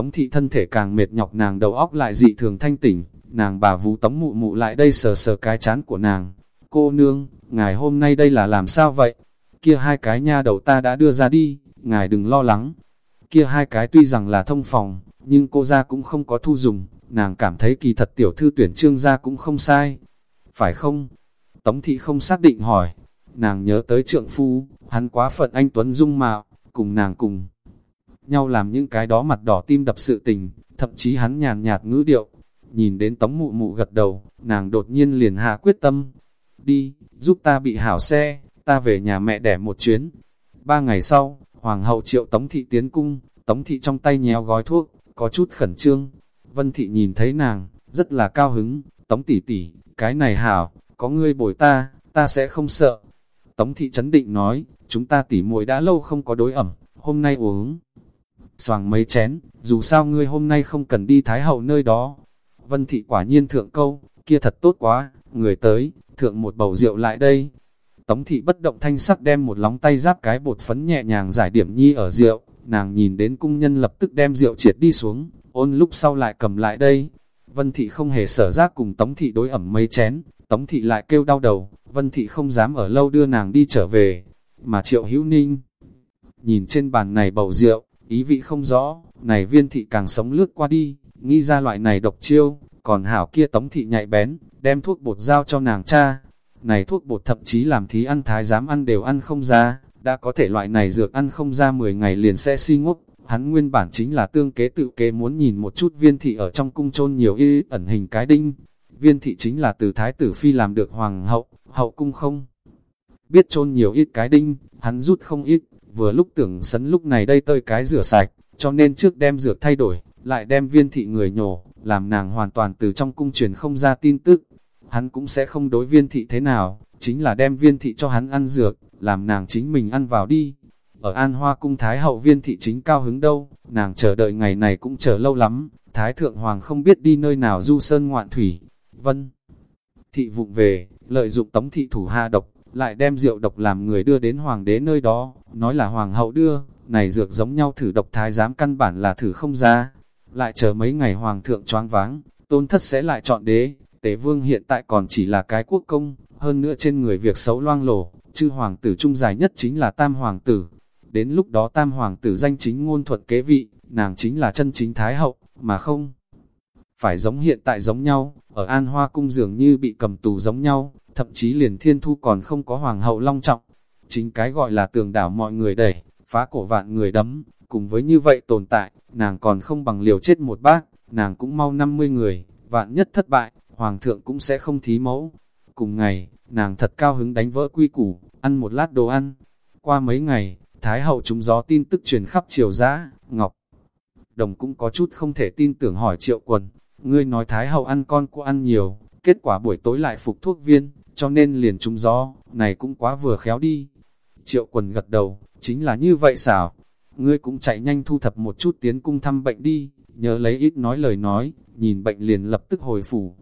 Tống thị thân thể càng mệt nhọc nàng đầu óc lại dị thường thanh tỉnh, nàng bà vú tống mụ mụ lại đây sờ sờ cái chán của nàng. Cô nương, ngài hôm nay đây là làm sao vậy? Kia hai cái nha đầu ta đã đưa ra đi, ngài đừng lo lắng. Kia hai cái tuy rằng là thông phòng, nhưng cô ra cũng không có thu dùng, nàng cảm thấy kỳ thật tiểu thư tuyển trương ra cũng không sai. Phải không? Tống thị không xác định hỏi. Nàng nhớ tới trượng phu, hắn quá phận anh Tuấn Dung mạo, cùng nàng cùng nhau làm những cái đó mặt đỏ tim đập sự tình, thậm chí hắn nhàn nhạt ngữ điệu. Nhìn đến tống mụ mụ gật đầu, nàng đột nhiên liền hạ quyết tâm. Đi, giúp ta bị hảo xe, ta về nhà mẹ đẻ một chuyến. Ba ngày sau, Hoàng hậu triệu tống thị tiến cung, tống thị trong tay nhéo gói thuốc, có chút khẩn trương. Vân thị nhìn thấy nàng, rất là cao hứng, tống tỷ tỷ, cái này hảo, có ngươi bồi ta, ta sẽ không sợ. Tống thị chấn định nói, chúng ta tỉ muội đã lâu không có đối ẩm, hôm nay uống xoàng mấy chén, dù sao ngươi hôm nay không cần đi Thái Hậu nơi đó. Vân Thị quả nhiên thượng câu, kia thật tốt quá, người tới, thượng một bầu rượu lại đây. Tống Thị bất động thanh sắc đem một lóng tay giáp cái bột phấn nhẹ nhàng giải điểm nhi ở rượu, nàng nhìn đến cung nhân lập tức đem rượu triệt đi xuống, ôn lúc sau lại cầm lại đây. Vân Thị không hề sở giác cùng Tống Thị đối ẩm mấy chén, Tống Thị lại kêu đau đầu, Vân Thị không dám ở lâu đưa nàng đi trở về, mà Triệu Hữu Ninh. Nhìn trên bàn này bầu rượu, ý vị không rõ, này viên thị càng sống lướt qua đi, nghĩ ra loại này độc chiêu, còn hảo kia tống thị nhạy bén, đem thuốc bột giao cho nàng cha. Này thuốc bột thậm chí làm thí ăn thái dám ăn đều ăn không ra, đã có thể loại này dược ăn không ra 10 ngày liền sẽ si ngốc. Hắn nguyên bản chính là tương kế tự kế muốn nhìn một chút viên thị ở trong cung chôn nhiều y ẩn hình cái đinh. Viên thị chính là từ thái tử phi làm được hoàng hậu, hậu cung không. Biết chôn nhiều ít cái đinh, hắn rút không ít, vừa lúc tưởng sấn lúc này đây tơi cái rửa sạch, cho nên trước đem dược thay đổi, lại đem viên thị người nhổ, làm nàng hoàn toàn từ trong cung truyền không ra tin tức. Hắn cũng sẽ không đối viên thị thế nào, chính là đem viên thị cho hắn ăn dược, làm nàng chính mình ăn vào đi. Ở An Hoa cung Thái hậu viên thị chính cao hứng đâu, nàng chờ đợi ngày này cũng chờ lâu lắm, Thái thượng hoàng không biết đi nơi nào du sơn ngoạn thủy. Vân thị vụng về, lợi dụng tống thị thủ hạ độc, lại đem rượu độc làm người đưa đến hoàng đế nơi đó, nói là hoàng hậu đưa, này dược giống nhau thử độc thái giám căn bản là thử không ra. Lại chờ mấy ngày hoàng thượng choáng váng, tôn thất sẽ lại chọn đế, tế vương hiện tại còn chỉ là cái quốc công, hơn nữa trên người việc xấu loang lổ, chư hoàng tử trung dài nhất chính là tam hoàng tử. Đến lúc đó tam hoàng tử danh chính ngôn thuận kế vị, nàng chính là chân chính thái hậu, mà không phải giống hiện tại giống nhau, ở An Hoa cung dường như bị cầm tù giống nhau, thậm chí liền thiên thu còn không có hoàng hậu long trọng. Chính cái gọi là tường đảo mọi người đẩy, phá cổ vạn người đấm, cùng với như vậy tồn tại, nàng còn không bằng liều chết một bác, nàng cũng mau 50 người, vạn nhất thất bại, hoàng thượng cũng sẽ không thí mẫu. Cùng ngày, nàng thật cao hứng đánh vỡ quy củ, ăn một lát đồ ăn. Qua mấy ngày, Thái hậu chúng gió tin tức truyền khắp triều giã, Ngọc. Đồng cũng có chút không thể tin tưởng hỏi triệu quần, ngươi nói Thái hậu ăn con của ăn nhiều, kết quả buổi tối lại phục thuốc viên, cho nên liền trúng gió, này cũng quá vừa khéo đi. Triệu quần gật đầu, chính là như vậy xảo. Ngươi cũng chạy nhanh thu thập một chút tiến cung thăm bệnh đi, nhớ lấy ít nói lời nói, nhìn bệnh liền lập tức hồi phủ.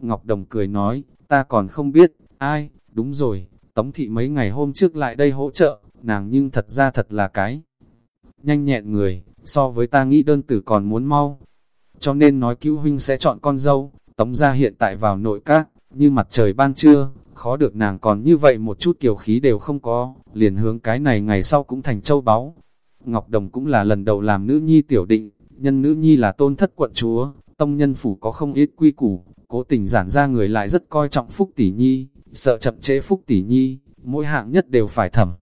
Ngọc Đồng cười nói, ta còn không biết, ai, đúng rồi, Tống Thị mấy ngày hôm trước lại đây hỗ trợ, nàng nhưng thật ra thật là cái. Nhanh nhẹn người, so với ta nghĩ đơn tử còn muốn mau. Cho nên nói cứu huynh sẽ chọn con dâu, Tống ra hiện tại vào nội các, như mặt trời ban trưa, khó được nàng còn như vậy một chút kiều khí đều không có, liền hướng cái này ngày sau cũng thành châu báu. Ngọc Đồng cũng là lần đầu làm nữ nhi tiểu định, nhân nữ nhi là tôn thất quận chúa, tông nhân phủ có không ít quy củ, cố tình giản ra người lại rất coi trọng phúc tỷ nhi, sợ chậm chế phúc tỷ nhi, mỗi hạng nhất đều phải thẩm.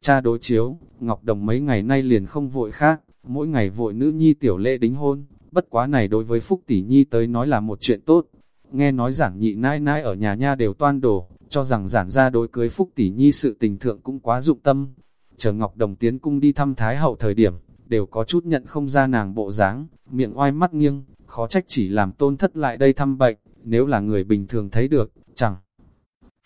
Cha đối chiếu, Ngọc Đồng mấy ngày nay liền không vội khác, mỗi ngày vội nữ nhi tiểu lễ đính hôn, bất quá này đối với phúc tỷ nhi tới nói là một chuyện tốt, nghe nói giản nhị nãi nãi ở nhà nha đều toan đổ, cho rằng giản ra đối cưới phúc tỷ nhi sự tình thượng cũng quá dụng tâm. Chờ Ngọc Đồng tiến cung đi thăm Thái Hậu thời điểm, đều có chút nhận không ra nàng bộ dáng, miệng oai mắt nghiêng, khó trách chỉ làm tôn thất lại đây thăm bệnh, nếu là người bình thường thấy được, chẳng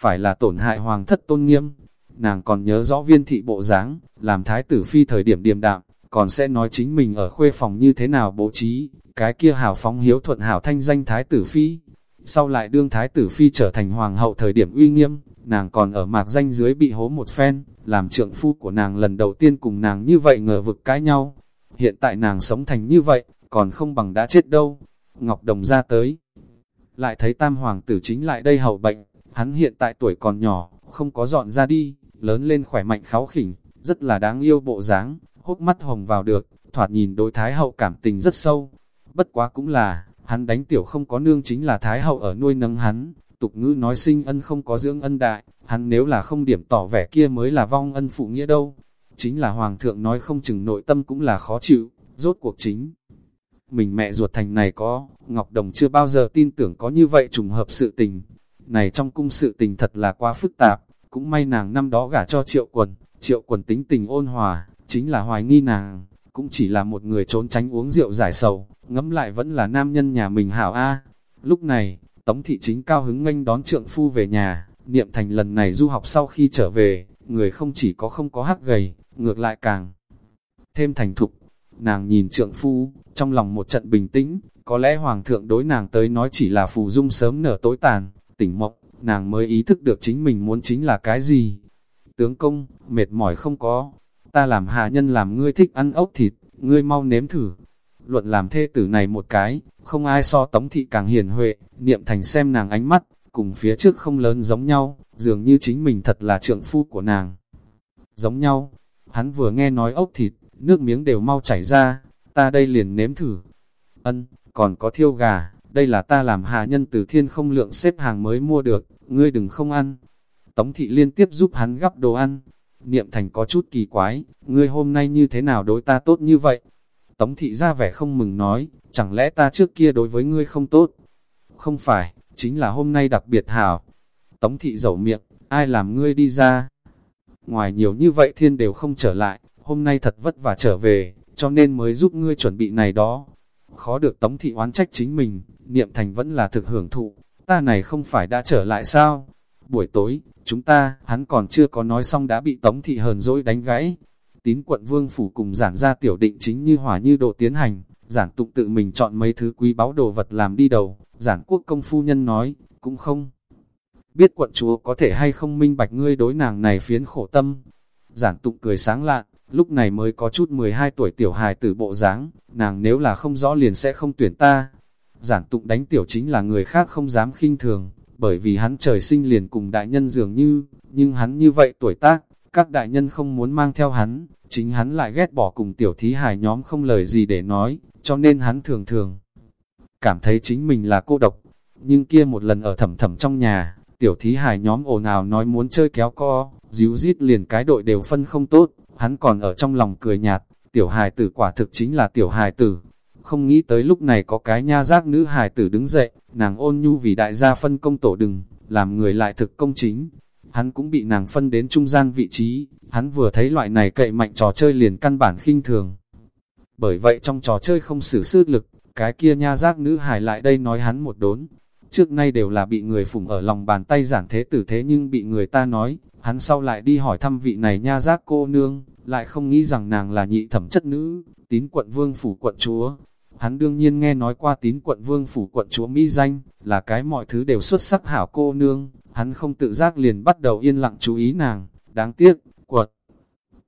phải là tổn hại hoàng thất tôn nghiêm. Nàng còn nhớ rõ viên thị bộ dáng, làm thái tử phi thời điểm điềm đạm, còn sẽ nói chính mình ở khuê phòng như thế nào bố trí, cái kia hảo phóng hiếu thuận hảo thanh danh thái tử phi, sau lại đương thái tử phi trở thành hoàng hậu thời điểm uy nghiêm, nàng còn ở mạc danh dưới bị hố một phen, làm trượng phu của nàng lần đầu tiên cùng nàng như vậy ngờ vực cãi nhau. Hiện tại nàng sống thành như vậy, còn không bằng đã chết đâu. Ngọc Đồng ra tới, lại thấy tam hoàng tử chính lại đây hậu bệnh, hắn hiện tại tuổi còn nhỏ, không có dọn ra đi, lớn lên khỏe mạnh kháo khỉnh, rất là đáng yêu bộ dáng, hốc mắt hồng vào được, thoạt nhìn đối thái hậu cảm tình rất sâu. Bất quá cũng là, hắn đánh tiểu không có nương chính là thái hậu ở nuôi nấng hắn, tục ngữ nói sinh ân không có dưỡng ân đại, hắn nếu là không điểm tỏ vẻ kia mới là vong ân phụ nghĩa đâu. Chính là hoàng thượng nói không chừng nội tâm cũng là khó chịu, rốt cuộc chính. Mình mẹ ruột thành này có, Ngọc Đồng chưa bao giờ tin tưởng có như vậy trùng hợp sự tình. Này trong cung sự tình thật là quá phức tạp, cũng may nàng năm đó gả cho triệu quần, triệu quần tính tình ôn hòa, chính là hoài nghi nàng, cũng chỉ là một người trốn tránh uống rượu giải sầu, ngẫm lại vẫn là nam nhân nhà mình hảo A. Lúc này, Tống thị chính cao hứng nghênh đón trượng phu về nhà, niệm thành lần này du học sau khi trở về, người không chỉ có không có hắc gầy, ngược lại càng thêm thành thục. Nàng nhìn trượng phu, trong lòng một trận bình tĩnh, có lẽ hoàng thượng đối nàng tới nói chỉ là phù dung sớm nở tối tàn, tỉnh mộng, nàng mới ý thức được chính mình muốn chính là cái gì. Tướng công, mệt mỏi không có, ta làm hạ nhân làm ngươi thích ăn ốc thịt, ngươi mau nếm thử. Luận làm thê tử này một cái, không ai so tống thị càng hiền huệ, niệm thành xem nàng ánh mắt, cùng phía trước không lớn giống nhau, dường như chính mình thật là trượng phu của nàng. Giống nhau, hắn vừa nghe nói ốc thịt, nước miếng đều mau chảy ra, ta đây liền nếm thử. Ân, còn có thiêu gà, đây là ta làm hạ nhân từ thiên không lượng xếp hàng mới mua được, ngươi đừng không ăn. Tống thị liên tiếp giúp hắn gắp đồ ăn. Niệm thành có chút kỳ quái, ngươi hôm nay như thế nào đối ta tốt như vậy? Tống thị ra vẻ không mừng nói, chẳng lẽ ta trước kia đối với ngươi không tốt? Không phải, chính là hôm nay đặc biệt hảo. Tống thị dẩu miệng, ai làm ngươi đi ra? Ngoài nhiều như vậy thiên đều không trở lại, hôm nay thật vất vả trở về, cho nên mới giúp ngươi chuẩn bị này đó. Khó được Tống thị oán trách chính mình, niệm thành vẫn là thực hưởng thụ, ta này không phải đã trở lại sao? Buổi tối, chúng ta, hắn còn chưa có nói xong đã bị Tống thị hờn dỗi đánh gãy. Tín quận vương phủ cùng giản ra tiểu định chính như hỏa như độ tiến hành, giản tụng tự mình chọn mấy thứ quý báu đồ vật làm đi đầu, giản quốc công phu nhân nói, cũng không. Biết quận chúa có thể hay không minh bạch ngươi đối nàng này phiến khổ tâm. Giản tụng cười sáng lạn, lúc này mới có chút 12 tuổi tiểu hài tử bộ dáng nàng nếu là không rõ liền sẽ không tuyển ta. Giản tụng đánh tiểu chính là người khác không dám khinh thường, bởi vì hắn trời sinh liền cùng đại nhân dường như, nhưng hắn như vậy tuổi tác, các đại nhân không muốn mang theo hắn, chính hắn lại ghét bỏ cùng tiểu thí hài nhóm không lời gì để nói, cho nên hắn thường thường cảm thấy chính mình là cô độc. Nhưng kia một lần ở thầm thầm trong nhà, tiểu thí hài nhóm ồn ào nói muốn chơi kéo co, díu dít liền cái đội đều phân không tốt, hắn còn ở trong lòng cười nhạt, tiểu hài tử quả thực chính là tiểu hài tử. Không nghĩ tới lúc này có cái nha giác nữ hài tử đứng dậy, nàng ôn nhu vì đại gia phân công tổ đừng, làm người lại thực công chính. Hắn cũng bị nàng phân đến trung gian vị trí, hắn vừa thấy loại này cậy mạnh trò chơi liền căn bản khinh thường. Bởi vậy trong trò chơi không xử sức lực, cái kia nha giác nữ hài lại đây nói hắn một đốn. Trước nay đều là bị người phủng ở lòng bàn tay giản thế tử thế nhưng bị người ta nói, hắn sau lại đi hỏi thăm vị này nha giác cô nương, lại không nghĩ rằng nàng là nhị thẩm chất nữ, tín quận vương phủ quận chúa. Hắn đương nhiên nghe nói qua tín quận vương phủ quận chúa Mỹ danh, là cái mọi thứ đều xuất sắc hảo cô nương, hắn không tự giác liền bắt đầu yên lặng chú ý nàng, đáng tiếc, quận.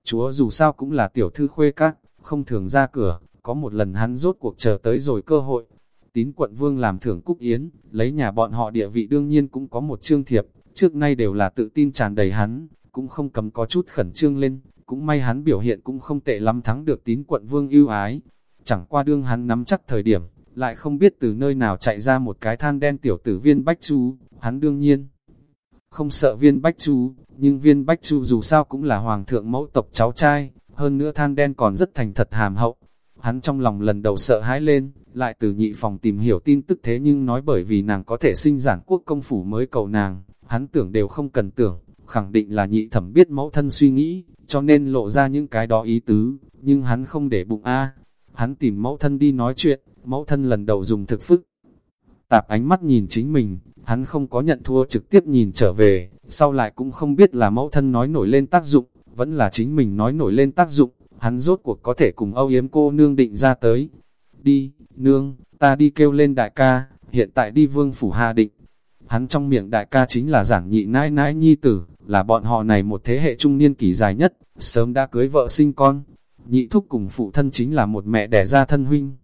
Chúa dù sao cũng là tiểu thư khuê các, không thường ra cửa, có một lần hắn rốt cuộc chờ tới rồi cơ hội. Tín quận vương làm thưởng cúc yến, lấy nhà bọn họ địa vị đương nhiên cũng có một chương thiệp, trước nay đều là tự tin tràn đầy hắn, cũng không cấm có chút khẩn trương lên, cũng may hắn biểu hiện cũng không tệ lắm thắng được tín quận vương ưu ái. Chẳng qua đương hắn nắm chắc thời điểm, lại không biết từ nơi nào chạy ra một cái than đen tiểu tử viên bách chú hắn đương nhiên không sợ viên bách chu, nhưng viên bách chu dù sao cũng là hoàng thượng mẫu tộc cháu trai, hơn nữa than đen còn rất thành thật hàm hậu. Hắn trong lòng lần đầu sợ hãi lên, lại từ nhị phòng tìm hiểu tin tức thế nhưng nói bởi vì nàng có thể sinh giản quốc công phủ mới cầu nàng, hắn tưởng đều không cần tưởng, khẳng định là nhị thẩm biết mẫu thân suy nghĩ, cho nên lộ ra những cái đó ý tứ, nhưng hắn không để bụng a Hắn tìm mẫu thân đi nói chuyện, mẫu thân lần đầu dùng thực phức. Tạp ánh mắt nhìn chính mình, hắn không có nhận thua trực tiếp nhìn trở về, sau lại cũng không biết là mẫu thân nói nổi lên tác dụng, vẫn là chính mình nói nổi lên tác dụng, hắn rốt cuộc có thể cùng âu yếm cô nương định ra tới. Đi, nương, ta đi kêu lên đại ca, hiện tại đi vương phủ hà định. Hắn trong miệng đại ca chính là giản nhị nãi nãi nhi tử, là bọn họ này một thế hệ trung niên kỷ dài nhất, sớm đã cưới vợ sinh con. Nhị thúc cùng phụ thân chính là một mẹ đẻ ra thân huynh.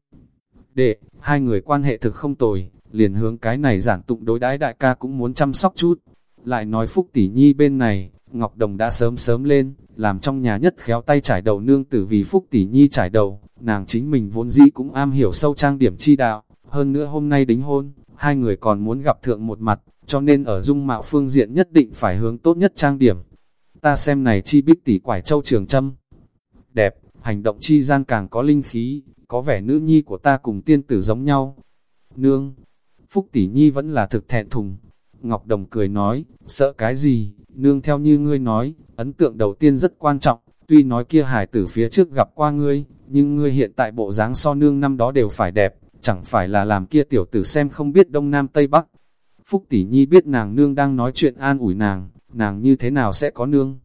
Đệ, hai người quan hệ thực không tồi, liền hướng cái này giản tụng đối đãi đại ca cũng muốn chăm sóc chút. Lại nói Phúc Tỷ Nhi bên này, Ngọc Đồng đã sớm sớm lên, làm trong nhà nhất khéo tay trải đầu nương tử vì Phúc Tỷ Nhi trải đầu, nàng chính mình vốn dĩ cũng am hiểu sâu trang điểm chi đạo, hơn nữa hôm nay đính hôn, hai người còn muốn gặp thượng một mặt, cho nên ở dung mạo phương diện nhất định phải hướng tốt nhất trang điểm. Ta xem này chi bích tỷ quải châu trường châm. Đẹp, hành động chi gian càng có linh khí, có vẻ nữ nhi của ta cùng tiên tử giống nhau. Nương, Phúc tỷ nhi vẫn là thực thẹn thùng. Ngọc Đồng cười nói, sợ cái gì, nương theo như ngươi nói, ấn tượng đầu tiên rất quan trọng, tuy nói kia hải tử phía trước gặp qua ngươi, nhưng ngươi hiện tại bộ dáng so nương năm đó đều phải đẹp, chẳng phải là làm kia tiểu tử xem không biết đông nam tây bắc. Phúc tỷ nhi biết nàng nương đang nói chuyện an ủi nàng, nàng như thế nào sẽ có nương.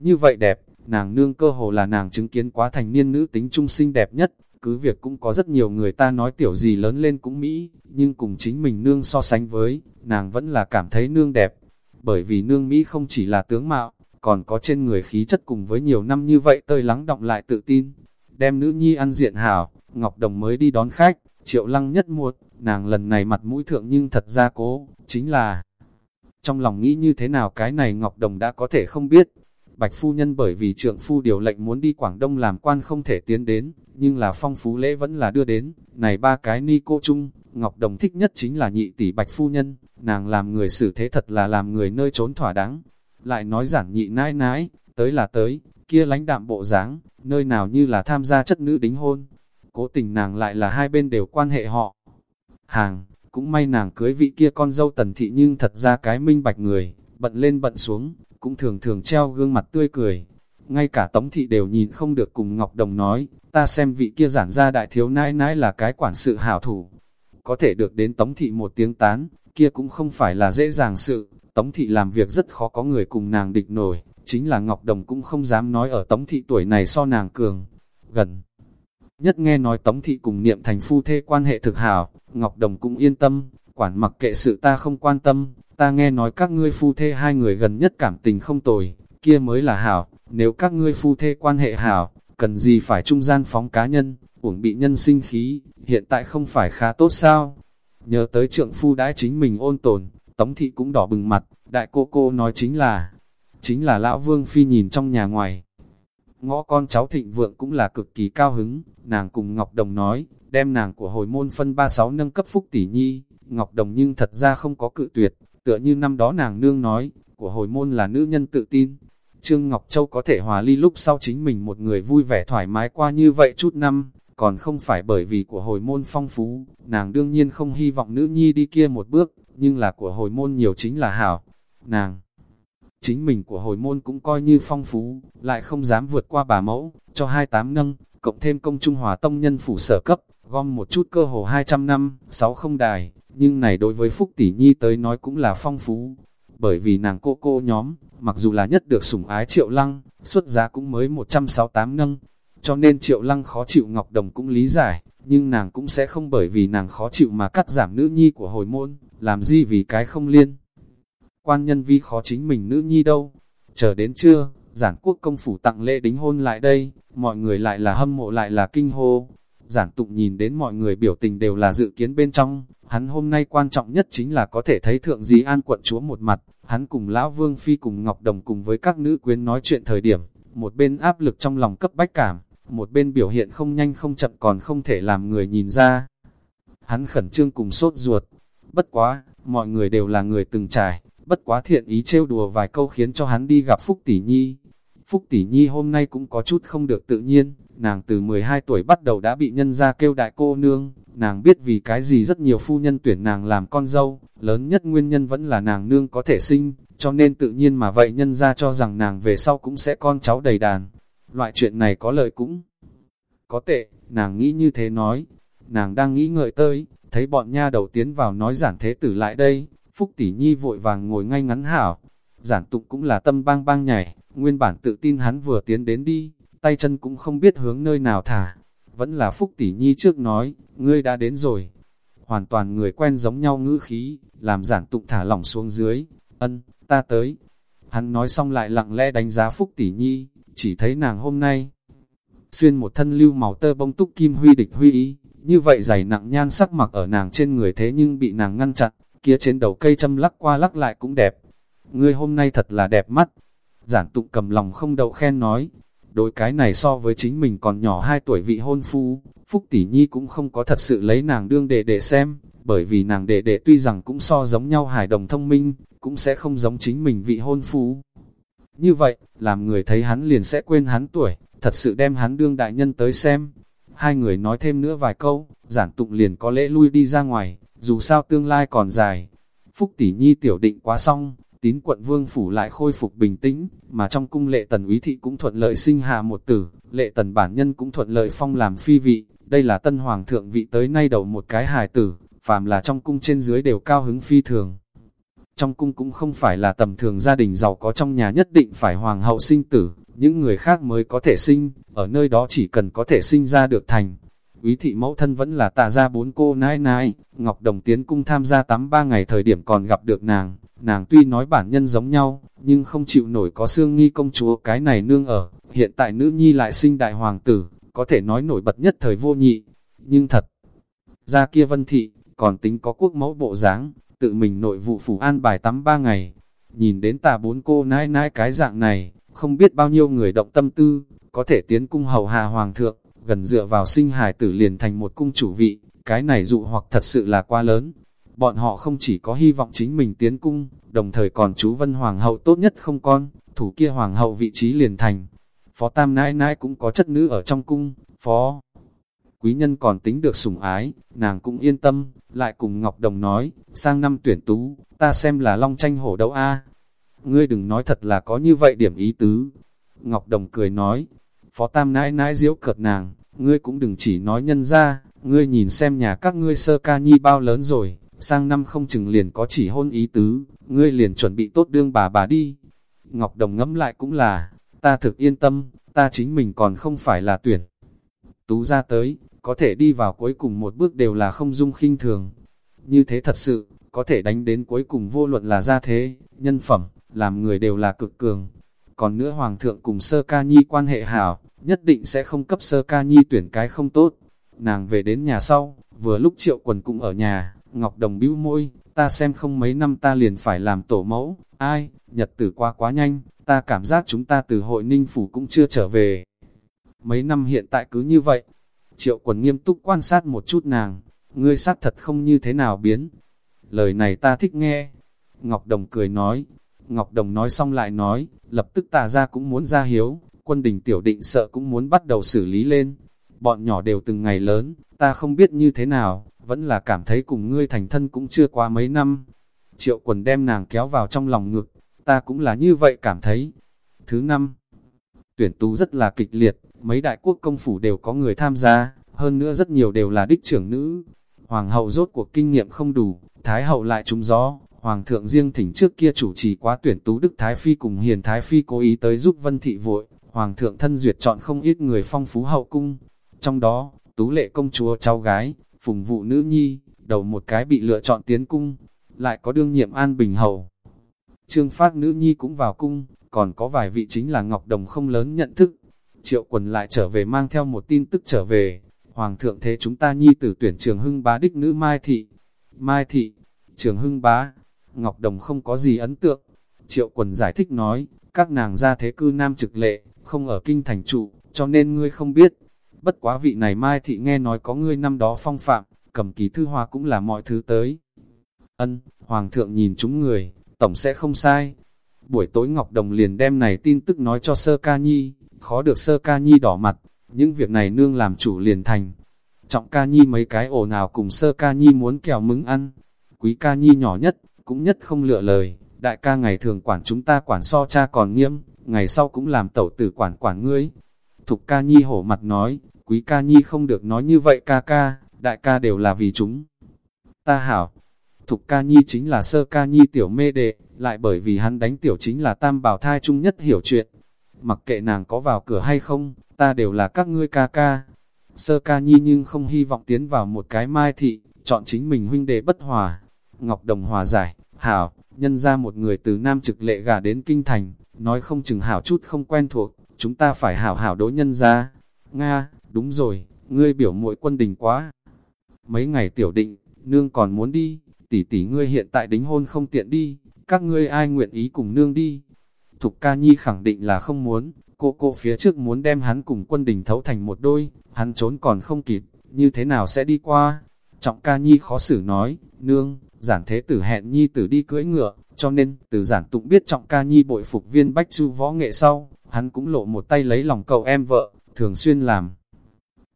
Như vậy đẹp, nàng nương cơ hồ là nàng chứng kiến quá thành niên nữ tính trung sinh đẹp nhất, cứ việc cũng có rất nhiều người ta nói tiểu gì lớn lên cũng Mỹ, nhưng cùng chính mình nương so sánh với, nàng vẫn là cảm thấy nương đẹp. Bởi vì nương Mỹ không chỉ là tướng mạo, còn có trên người khí chất cùng với nhiều năm như vậy tơi lắng động lại tự tin. Đem nữ nhi ăn diện hảo, Ngọc Đồng mới đi đón khách, triệu lăng nhất muột, nàng lần này mặt mũi thượng nhưng thật ra cố, chính là trong lòng nghĩ như thế nào cái này Ngọc Đồng đã có thể không biết. Bạch phu nhân bởi vì trượng phu điều lệnh muốn đi Quảng Đông làm quan không thể tiến đến, nhưng là phong phú lễ vẫn là đưa đến. Này ba cái ni cô chung, Ngọc Đồng thích nhất chính là nhị tỷ Bạch phu nhân, nàng làm người xử thế thật là làm người nơi trốn thỏa đáng. Lại nói giản nhị nãi nãi, tới là tới, kia lãnh đạm bộ dáng, nơi nào như là tham gia chất nữ đính hôn. Cố tình nàng lại là hai bên đều quan hệ họ. Hàng, cũng may nàng cưới vị kia con dâu tần thị nhưng thật ra cái minh bạch người, bận lên bận xuống, cũng thường thường treo gương mặt tươi cười. Ngay cả tống thị đều nhìn không được cùng Ngọc Đồng nói, ta xem vị kia giản ra đại thiếu nãi nãi là cái quản sự hảo thủ. Có thể được đến tống thị một tiếng tán, kia cũng không phải là dễ dàng sự, tống thị làm việc rất khó có người cùng nàng địch nổi, chính là Ngọc Đồng cũng không dám nói ở tống thị tuổi này so nàng cường. Gần nhất nghe nói tống thị cùng niệm thành phu thê quan hệ thực hảo, Ngọc Đồng cũng yên tâm, quản mặc kệ sự ta không quan tâm, ta nghe nói các ngươi phu thê hai người gần nhất cảm tình không tồi, kia mới là hảo, nếu các ngươi phu thê quan hệ hảo, cần gì phải trung gian phóng cá nhân, uổng bị nhân sinh khí, hiện tại không phải khá tốt sao? Nhớ tới trượng phu đãi chính mình ôn tồn, Tống thị cũng đỏ bừng mặt, đại cô cô nói chính là, chính là lão vương phi nhìn trong nhà ngoài. Ngõ con cháu thịnh vượng cũng là cực kỳ cao hứng, nàng cùng Ngọc Đồng nói, đem nàng của hồi môn phân 36 nâng cấp phúc tỷ nhi, Ngọc Đồng nhưng thật ra không có cự tuyệt, tựa như năm đó nàng nương nói, của hồi môn là nữ nhân tự tin. Trương Ngọc Châu có thể hòa ly lúc sau chính mình một người vui vẻ thoải mái qua như vậy chút năm, còn không phải bởi vì của hồi môn phong phú, nàng đương nhiên không hy vọng nữ nhi đi kia một bước, nhưng là của hồi môn nhiều chính là hảo. Nàng, chính mình của hồi môn cũng coi như phong phú, lại không dám vượt qua bà mẫu, cho hai tám nâng, cộng thêm công trung hòa tông nhân phủ sở cấp, gom một chút cơ hồ 200 năm, sáu không đài, nhưng này đối với Phúc Tỷ Nhi tới nói cũng là phong phú, bởi vì nàng cô cô nhóm, mặc dù là nhất được sủng ái triệu lăng, xuất giá cũng mới 168 nâng, cho nên triệu lăng khó chịu Ngọc Đồng cũng lý giải, nhưng nàng cũng sẽ không bởi vì nàng khó chịu mà cắt giảm nữ nhi của hồi môn, làm gì vì cái không liên. Quan nhân vi khó chính mình nữ nhi đâu, chờ đến trưa, giản quốc công phủ tặng lễ đính hôn lại đây, mọi người lại là hâm mộ lại là kinh hô, giản tụng nhìn đến mọi người biểu tình đều là dự kiến bên trong, hắn hôm nay quan trọng nhất chính là có thể thấy thượng dì an quận chúa một mặt, hắn cùng lão vương phi cùng Ngọc Đồng cùng với các nữ quyến nói chuyện thời điểm, một bên áp lực trong lòng cấp bách cảm, một bên biểu hiện không nhanh không chậm còn không thể làm người nhìn ra. Hắn khẩn trương cùng sốt ruột, bất quá, mọi người đều là người từng trải, bất quá thiện ý trêu đùa vài câu khiến cho hắn đi gặp Phúc Tỷ Nhi. Phúc Tỷ Nhi hôm nay cũng có chút không được tự nhiên, nàng từ 12 tuổi bắt đầu đã bị nhân ra kêu đại cô nương, nàng biết vì cái gì rất nhiều phu nhân tuyển nàng làm con dâu, lớn nhất nguyên nhân vẫn là nàng nương có thể sinh, cho nên tự nhiên mà vậy nhân ra cho rằng nàng về sau cũng sẽ con cháu đầy đàn. Loại chuyện này có lợi cũng có tệ, nàng nghĩ như thế nói, nàng đang nghĩ ngợi tới, thấy bọn nha đầu tiến vào nói giản thế tử lại đây, Phúc Tỷ Nhi vội vàng ngồi ngay ngắn hảo, giản tụng cũng là tâm bang bang nhảy, nguyên bản tự tin hắn vừa tiến đến đi, tay chân cũng không biết hướng nơi nào thả. Vẫn là Phúc Tỷ Nhi trước nói, ngươi đã đến rồi. Hoàn toàn người quen giống nhau ngữ khí, làm giản tụng thả lỏng xuống dưới. Ân, ta tới. Hắn nói xong lại lặng lẽ đánh giá Phúc Tỷ Nhi, chỉ thấy nàng hôm nay. Xuyên một thân lưu màu tơ bông túc kim huy địch huy ý, Như vậy dày nặng nhan sắc mặc ở nàng trên người thế nhưng bị nàng ngăn chặn, kia trên đầu cây châm lắc qua lắc lại cũng đẹp. Ngươi hôm nay thật là đẹp mắt. Giản tụng cầm lòng không đậu khen nói, đối cái này so với chính mình còn nhỏ 2 tuổi vị hôn phu, Phúc Tỷ Nhi cũng không có thật sự lấy nàng đương để để xem, bởi vì nàng đệ đệ tuy rằng cũng so giống nhau hài đồng thông minh, cũng sẽ không giống chính mình vị hôn phu. Như vậy, làm người thấy hắn liền sẽ quên hắn tuổi, thật sự đem hắn đương đại nhân tới xem. Hai người nói thêm nữa vài câu, giản tụng liền có lễ lui đi ra ngoài, dù sao tương lai còn dài. Phúc tỷ nhi tiểu định quá xong, tín quận vương phủ lại khôi phục bình tĩnh, mà trong cung lệ tần úy thị cũng thuận lợi sinh hạ một tử, lệ tần bản nhân cũng thuận lợi phong làm phi vị, đây là tân hoàng thượng vị tới nay đầu một cái hài tử, phàm là trong cung trên dưới đều cao hứng phi thường. Trong cung cũng không phải là tầm thường gia đình giàu có trong nhà nhất định phải hoàng hậu sinh tử, những người khác mới có thể sinh, ở nơi đó chỉ cần có thể sinh ra được thành. Úy thị mẫu thân vẫn là tạ ra bốn cô nãi nãi, Ngọc Đồng tiến cung tham gia tắm ba ngày thời điểm còn gặp được nàng, nàng tuy nói bản nhân giống nhau, nhưng không chịu nổi có xương nghi công chúa cái này nương ở, hiện tại nữ nhi lại sinh đại hoàng tử, có thể nói nổi bật nhất thời vô nhị, nhưng thật, ra kia vân thị, còn tính có quốc mẫu bộ dáng tự mình nội vụ phủ an bài tắm ba ngày. Nhìn đến tà bốn cô nãi nãi cái dạng này, không biết bao nhiêu người động tâm tư, có thể tiến cung hầu hạ hoàng thượng, gần dựa vào sinh hài tử liền thành một cung chủ vị, cái này dụ hoặc thật sự là quá lớn. Bọn họ không chỉ có hy vọng chính mình tiến cung, đồng thời còn chú vân hoàng hậu tốt nhất không con, thủ kia hoàng hậu vị trí liền thành. Phó tam nãi nãi cũng có chất nữ ở trong cung, phó quý nhân còn tính được sủng ái, nàng cũng yên tâm, lại cùng Ngọc Đồng nói, sang năm tuyển tú, ta xem là long tranh hổ đấu a Ngươi đừng nói thật là có như vậy điểm ý tứ. Ngọc Đồng cười nói, Phó Tam nãi nãi diễu cợt nàng, ngươi cũng đừng chỉ nói nhân ra, ngươi nhìn xem nhà các ngươi sơ ca nhi bao lớn rồi, sang năm không chừng liền có chỉ hôn ý tứ, ngươi liền chuẩn bị tốt đương bà bà đi. Ngọc Đồng ngẫm lại cũng là, ta thực yên tâm, ta chính mình còn không phải là tuyển. Tú ra tới, có thể đi vào cuối cùng một bước đều là không dung khinh thường. Như thế thật sự, có thể đánh đến cuối cùng vô luận là gia thế, nhân phẩm, làm người đều là cực cường. Còn nữa Hoàng thượng cùng Sơ Ca Nhi quan hệ hảo, nhất định sẽ không cấp Sơ Ca Nhi tuyển cái không tốt. Nàng về đến nhà sau, vừa lúc triệu quần cũng ở nhà, Ngọc Đồng bĩu môi, ta xem không mấy năm ta liền phải làm tổ mẫu, ai, nhật tử qua quá nhanh, ta cảm giác chúng ta từ hội ninh phủ cũng chưa trở về. Mấy năm hiện tại cứ như vậy, Triệu quần nghiêm túc quan sát một chút nàng, ngươi sát thật không như thế nào biến. Lời này ta thích nghe. Ngọc Đồng cười nói. Ngọc Đồng nói xong lại nói, lập tức tà ra cũng muốn ra hiếu, quân đình tiểu định sợ cũng muốn bắt đầu xử lý lên. Bọn nhỏ đều từng ngày lớn, ta không biết như thế nào, vẫn là cảm thấy cùng ngươi thành thân cũng chưa qua mấy năm. Triệu quần đem nàng kéo vào trong lòng ngực, ta cũng là như vậy cảm thấy. Thứ năm, tuyển tú rất là kịch liệt, mấy đại quốc công phủ đều có người tham gia, hơn nữa rất nhiều đều là đích trưởng nữ. Hoàng hậu rốt cuộc kinh nghiệm không đủ, Thái hậu lại trúng gió, Hoàng thượng riêng thỉnh trước kia chủ trì quá tuyển tú Đức Thái Phi cùng Hiền Thái Phi cố ý tới giúp Vân Thị vội, Hoàng thượng thân duyệt chọn không ít người phong phú hậu cung. Trong đó, tú lệ công chúa cháu gái, phùng vụ nữ nhi, đầu một cái bị lựa chọn tiến cung, lại có đương nhiệm an bình hầu. Trương phát nữ nhi cũng vào cung, còn có vài vị chính là Ngọc Đồng không lớn nhận thức, Triệu quần lại trở về mang theo một tin tức trở về. Hoàng thượng thế chúng ta nhi tử tuyển trường hưng bá đích nữ Mai Thị. Mai Thị, trường hưng bá, Ngọc Đồng không có gì ấn tượng. Triệu quần giải thích nói, các nàng ra thế cư nam trực lệ, không ở kinh thành trụ, cho nên ngươi không biết. Bất quá vị này Mai Thị nghe nói có ngươi năm đó phong phạm, cầm ký thư hoa cũng là mọi thứ tới. Ân, Hoàng thượng nhìn chúng người, tổng sẽ không sai. Buổi tối Ngọc Đồng liền đem này tin tức nói cho Sơ Ca Nhi, khó được sơ ca nhi đỏ mặt, những việc này nương làm chủ liền thành. Trọng ca nhi mấy cái ổ nào cùng sơ ca nhi muốn kẹo mứng ăn, quý ca nhi nhỏ nhất, cũng nhất không lựa lời, đại ca ngày thường quản chúng ta quản so cha còn nghiêm, ngày sau cũng làm tẩu tử quản quản ngươi. Thục ca nhi hổ mặt nói, quý ca nhi không được nói như vậy ca ca, đại ca đều là vì chúng. Ta hảo, thục ca nhi chính là sơ ca nhi tiểu mê đệ, lại bởi vì hắn đánh tiểu chính là tam bảo thai chung nhất hiểu chuyện, mặc kệ nàng có vào cửa hay không, ta đều là các ngươi ca ca. Sơ ca nhi nhưng không hy vọng tiến vào một cái mai thị, chọn chính mình huynh đệ bất hòa. Ngọc Đồng hòa giải, hảo, nhân ra một người từ Nam trực lệ gà đến Kinh Thành, nói không chừng hảo chút không quen thuộc, chúng ta phải hảo hảo đối nhân ra. Nga, đúng rồi, ngươi biểu muội quân đình quá. mấy ngày tiểu định, nương còn muốn đi, tỷ tỷ ngươi hiện tại đính hôn không tiện đi, các ngươi ai nguyện ý cùng nương đi. Thục ca nhi khẳng định là không muốn, cô cô phía trước muốn đem hắn cùng quân đình thấu thành một đôi, hắn trốn còn không kịp, như thế nào sẽ đi qua. Trọng ca nhi khó xử nói, nương, giản thế tử hẹn nhi tử đi cưỡi ngựa, cho nên, từ giản tụng biết trọng ca nhi bội phục viên bách chu võ nghệ sau, hắn cũng lộ một tay lấy lòng cậu em vợ, thường xuyên làm.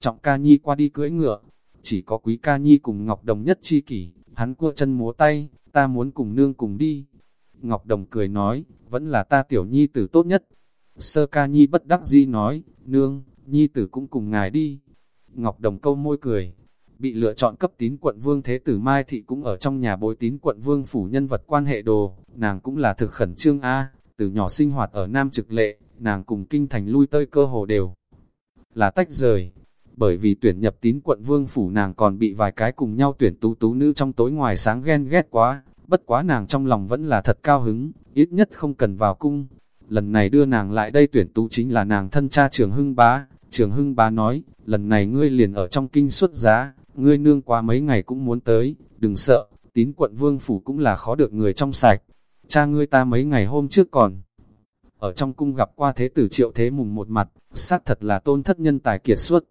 Trọng ca nhi qua đi cưỡi ngựa, chỉ có quý ca nhi cùng Ngọc Đồng nhất chi kỷ, hắn cua chân múa tay, ta muốn cùng nương cùng đi. Ngọc Đồng cười nói, vẫn là ta tiểu nhi tử tốt nhất. Sơ ca nhi bất đắc dĩ nói, nương, nhi tử cũng cùng ngài đi. Ngọc Đồng câu môi cười, bị lựa chọn cấp tín quận vương thế tử Mai Thị cũng ở trong nhà bối tín quận vương phủ nhân vật quan hệ đồ, nàng cũng là thực khẩn trương A, từ nhỏ sinh hoạt ở Nam Trực Lệ, nàng cùng kinh thành lui tơi cơ hồ đều là tách rời. Bởi vì tuyển nhập tín quận vương phủ nàng còn bị vài cái cùng nhau tuyển tú tú nữ trong tối ngoài sáng ghen ghét quá, bất quá nàng trong lòng vẫn là thật cao hứng, ít nhất không cần vào cung. Lần này đưa nàng lại đây tuyển tú chính là nàng thân cha trường hưng bá, trường hưng bá nói, lần này ngươi liền ở trong kinh xuất giá, ngươi nương qua mấy ngày cũng muốn tới, đừng sợ, tín quận vương phủ cũng là khó được người trong sạch. Cha ngươi ta mấy ngày hôm trước còn ở trong cung gặp qua thế tử triệu thế mùng một mặt, xác thật là tôn thất nhân tài kiệt xuất.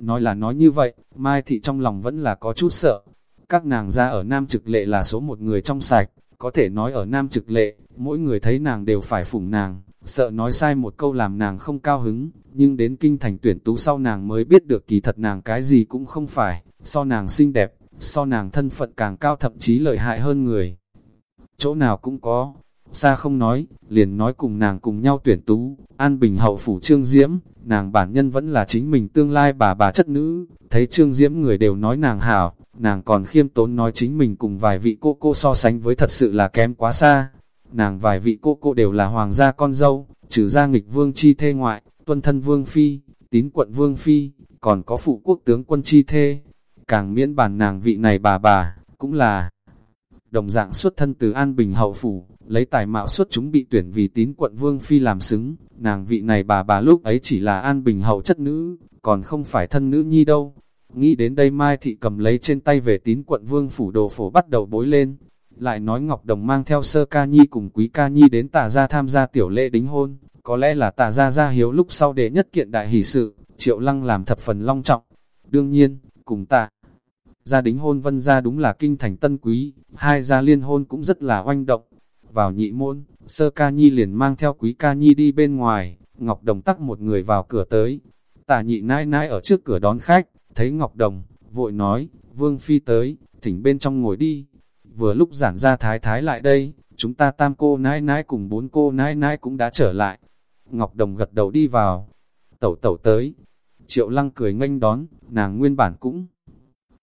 Nói là nói như vậy, Mai Thị trong lòng vẫn là có chút sợ. Các nàng ra ở Nam Trực Lệ là số một người trong sạch, có thể nói ở Nam Trực Lệ, mỗi người thấy nàng đều phải phủng nàng, sợ nói sai một câu làm nàng không cao hứng, nhưng đến kinh thành tuyển tú sau nàng mới biết được kỳ thật nàng cái gì cũng không phải, so nàng xinh đẹp, so nàng thân phận càng cao thậm chí lợi hại hơn người. Chỗ nào cũng có, xa không nói, liền nói cùng nàng cùng nhau tuyển tú, an bình hậu phủ trương diễm, nàng bản nhân vẫn là chính mình tương lai bà bà chất nữ, thấy trương diễm người đều nói nàng hảo, nàng còn khiêm tốn nói chính mình cùng vài vị cô cô so sánh với thật sự là kém quá xa. Nàng vài vị cô cô đều là hoàng gia con dâu, trừ ra nghịch vương chi thê ngoại, tuân thân vương phi, tín quận vương phi, còn có phụ quốc tướng quân chi thê. Càng miễn bàn nàng vị này bà bà, cũng là đồng dạng xuất thân từ An Bình hậu phủ, lấy tài mạo xuất chúng bị tuyển vì tín quận vương phi làm xứng, nàng vị này bà bà lúc ấy chỉ là An Bình hậu chất nữ, còn không phải thân nữ nhi đâu. Nghĩ đến đây Mai Thị cầm lấy trên tay về tín quận vương phủ đồ phổ bắt đầu bối lên, lại nói Ngọc Đồng mang theo sơ ca nhi cùng quý ca nhi đến tà ra tham gia tiểu lễ đính hôn, có lẽ là tà ra ra hiếu lúc sau để nhất kiện đại hỷ sự, triệu lăng làm thập phần long trọng. Đương nhiên, cùng tà gia đính hôn vân gia đúng là kinh thành tân quý, hai gia liên hôn cũng rất là oanh động. Vào nhị môn, sơ ca nhi liền mang theo quý ca nhi đi bên ngoài, Ngọc Đồng tắc một người vào cửa tới. Tả nhị nãi nãi ở trước cửa đón khách, thấy Ngọc Đồng, vội nói, Vương Phi tới, thỉnh bên trong ngồi đi. Vừa lúc giản ra thái thái lại đây, chúng ta tam cô nãi nãi cùng bốn cô nãi nãi cũng đã trở lại. Ngọc Đồng gật đầu đi vào, tẩu tẩu tới. Triệu lăng cười nghênh đón, nàng nguyên bản cũng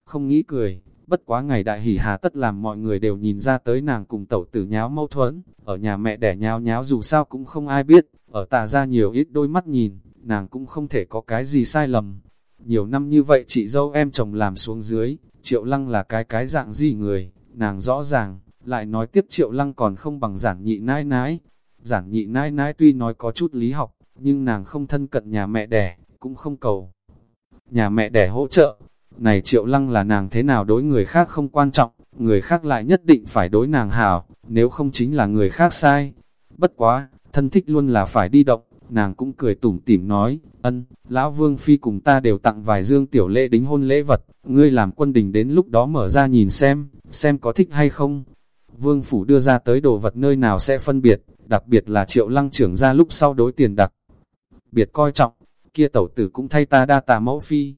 không nghĩ cười, bất quá ngày đại hỉ hà tất làm mọi người đều nhìn ra tới nàng cùng tẩu tử nháo mâu thuẫn, ở nhà mẹ đẻ nháo nháo dù sao cũng không ai biết, ở tà ra nhiều ít đôi mắt nhìn, nàng cũng không thể có cái gì sai lầm. Nhiều năm như vậy chị dâu em chồng làm xuống dưới, triệu lăng là cái cái dạng gì người, nàng rõ ràng, lại nói tiếp triệu lăng còn không bằng giản nhị nãi nãi. Giản nhị nãi nãi tuy nói có chút lý học, nhưng nàng không thân cận nhà mẹ đẻ, cũng không cầu. Nhà mẹ đẻ hỗ trợ, này triệu lăng là nàng thế nào đối người khác không quan trọng, người khác lại nhất định phải đối nàng hảo, nếu không chính là người khác sai. Bất quá, thân thích luôn là phải đi động, nàng cũng cười tủm tỉm nói, ân, lão vương phi cùng ta đều tặng vài dương tiểu lễ đính hôn lễ vật, ngươi làm quân đình đến lúc đó mở ra nhìn xem, xem có thích hay không. Vương phủ đưa ra tới đồ vật nơi nào sẽ phân biệt, đặc biệt là triệu lăng trưởng ra lúc sau đối tiền đặc. Biệt coi trọng, kia tẩu tử cũng thay ta đa tà mẫu phi,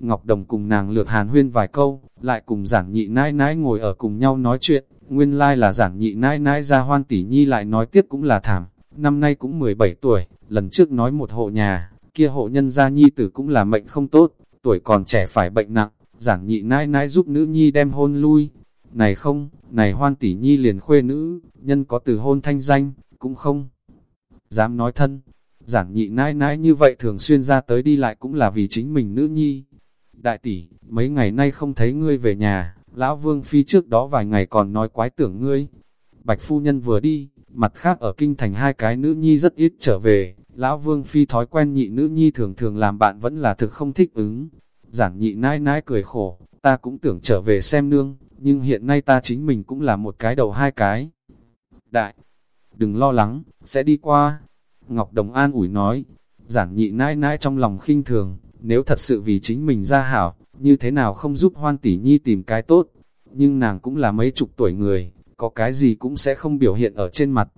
Ngọc Đồng cùng nàng lược hàn huyên vài câu, lại cùng giản nhị nãi nãi ngồi ở cùng nhau nói chuyện, nguyên lai like là giản nhị nãi nãi ra hoan tỷ nhi lại nói tiếp cũng là thảm, năm nay cũng 17 tuổi, lần trước nói một hộ nhà, kia hộ nhân gia nhi tử cũng là mệnh không tốt, tuổi còn trẻ phải bệnh nặng, giản nhị nãi nãi giúp nữ nhi đem hôn lui. Này không, này hoan tỷ nhi liền khuê nữ, nhân có từ hôn thanh danh, cũng không dám nói thân. Giản nhị nãi nãi như vậy thường xuyên ra tới đi lại cũng là vì chính mình nữ nhi, Đại tỷ, mấy ngày nay không thấy ngươi về nhà, lão vương phi trước đó vài ngày còn nói quái tưởng ngươi. Bạch phu nhân vừa đi, mặt khác ở kinh thành hai cái nữ nhi rất ít trở về, lão vương phi thói quen nhị nữ nhi thường thường làm bạn vẫn là thực không thích ứng. Giản nhị nãi nãi cười khổ, ta cũng tưởng trở về xem nương, nhưng hiện nay ta chính mình cũng là một cái đầu hai cái. Đại, đừng lo lắng, sẽ đi qua. Ngọc Đồng An ủi nói, giản nhị nãi nãi trong lòng khinh thường, nếu thật sự vì chính mình ra hảo, như thế nào không giúp hoan tỷ nhi tìm cái tốt. Nhưng nàng cũng là mấy chục tuổi người, có cái gì cũng sẽ không biểu hiện ở trên mặt.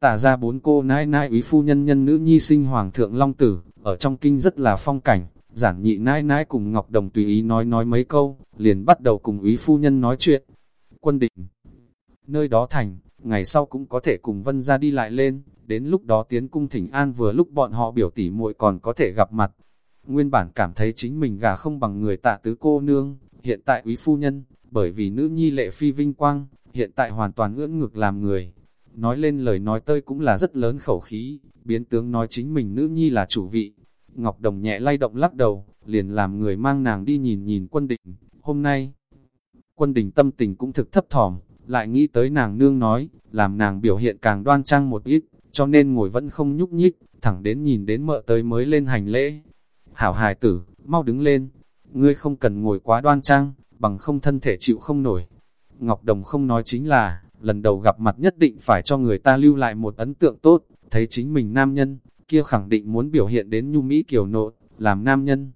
Tả ra bốn cô nãi nãi úy phu nhân nhân nữ nhi sinh hoàng thượng long tử, ở trong kinh rất là phong cảnh, giản nhị nãi nãi cùng Ngọc Đồng tùy ý nói nói mấy câu, liền bắt đầu cùng úy phu nhân nói chuyện. Quân định, nơi đó thành, ngày sau cũng có thể cùng vân ra đi lại lên, đến lúc đó tiến cung thỉnh an vừa lúc bọn họ biểu tỉ muội còn có thể gặp mặt. Nguyên bản cảm thấy chính mình gà không bằng người tạ tứ cô nương, hiện tại quý phu nhân, bởi vì nữ nhi lệ phi vinh quang, hiện tại hoàn toàn ưỡn ngực làm người. Nói lên lời nói tơi cũng là rất lớn khẩu khí, biến tướng nói chính mình nữ nhi là chủ vị. Ngọc Đồng nhẹ lay động lắc đầu, liền làm người mang nàng đi nhìn nhìn quân đình. Hôm nay, quân đình tâm tình cũng thực thấp thỏm, lại nghĩ tới nàng nương nói, làm nàng biểu hiện càng đoan trang một ít, cho nên ngồi vẫn không nhúc nhích, thẳng đến nhìn đến mợ tới mới lên hành lễ. Hảo hài tử, mau đứng lên, ngươi không cần ngồi quá đoan trang, bằng không thân thể chịu không nổi. Ngọc Đồng không nói chính là, lần đầu gặp mặt nhất định phải cho người ta lưu lại một ấn tượng tốt, thấy chính mình nam nhân, kia khẳng định muốn biểu hiện đến nhu mỹ kiều nộ, làm nam nhân.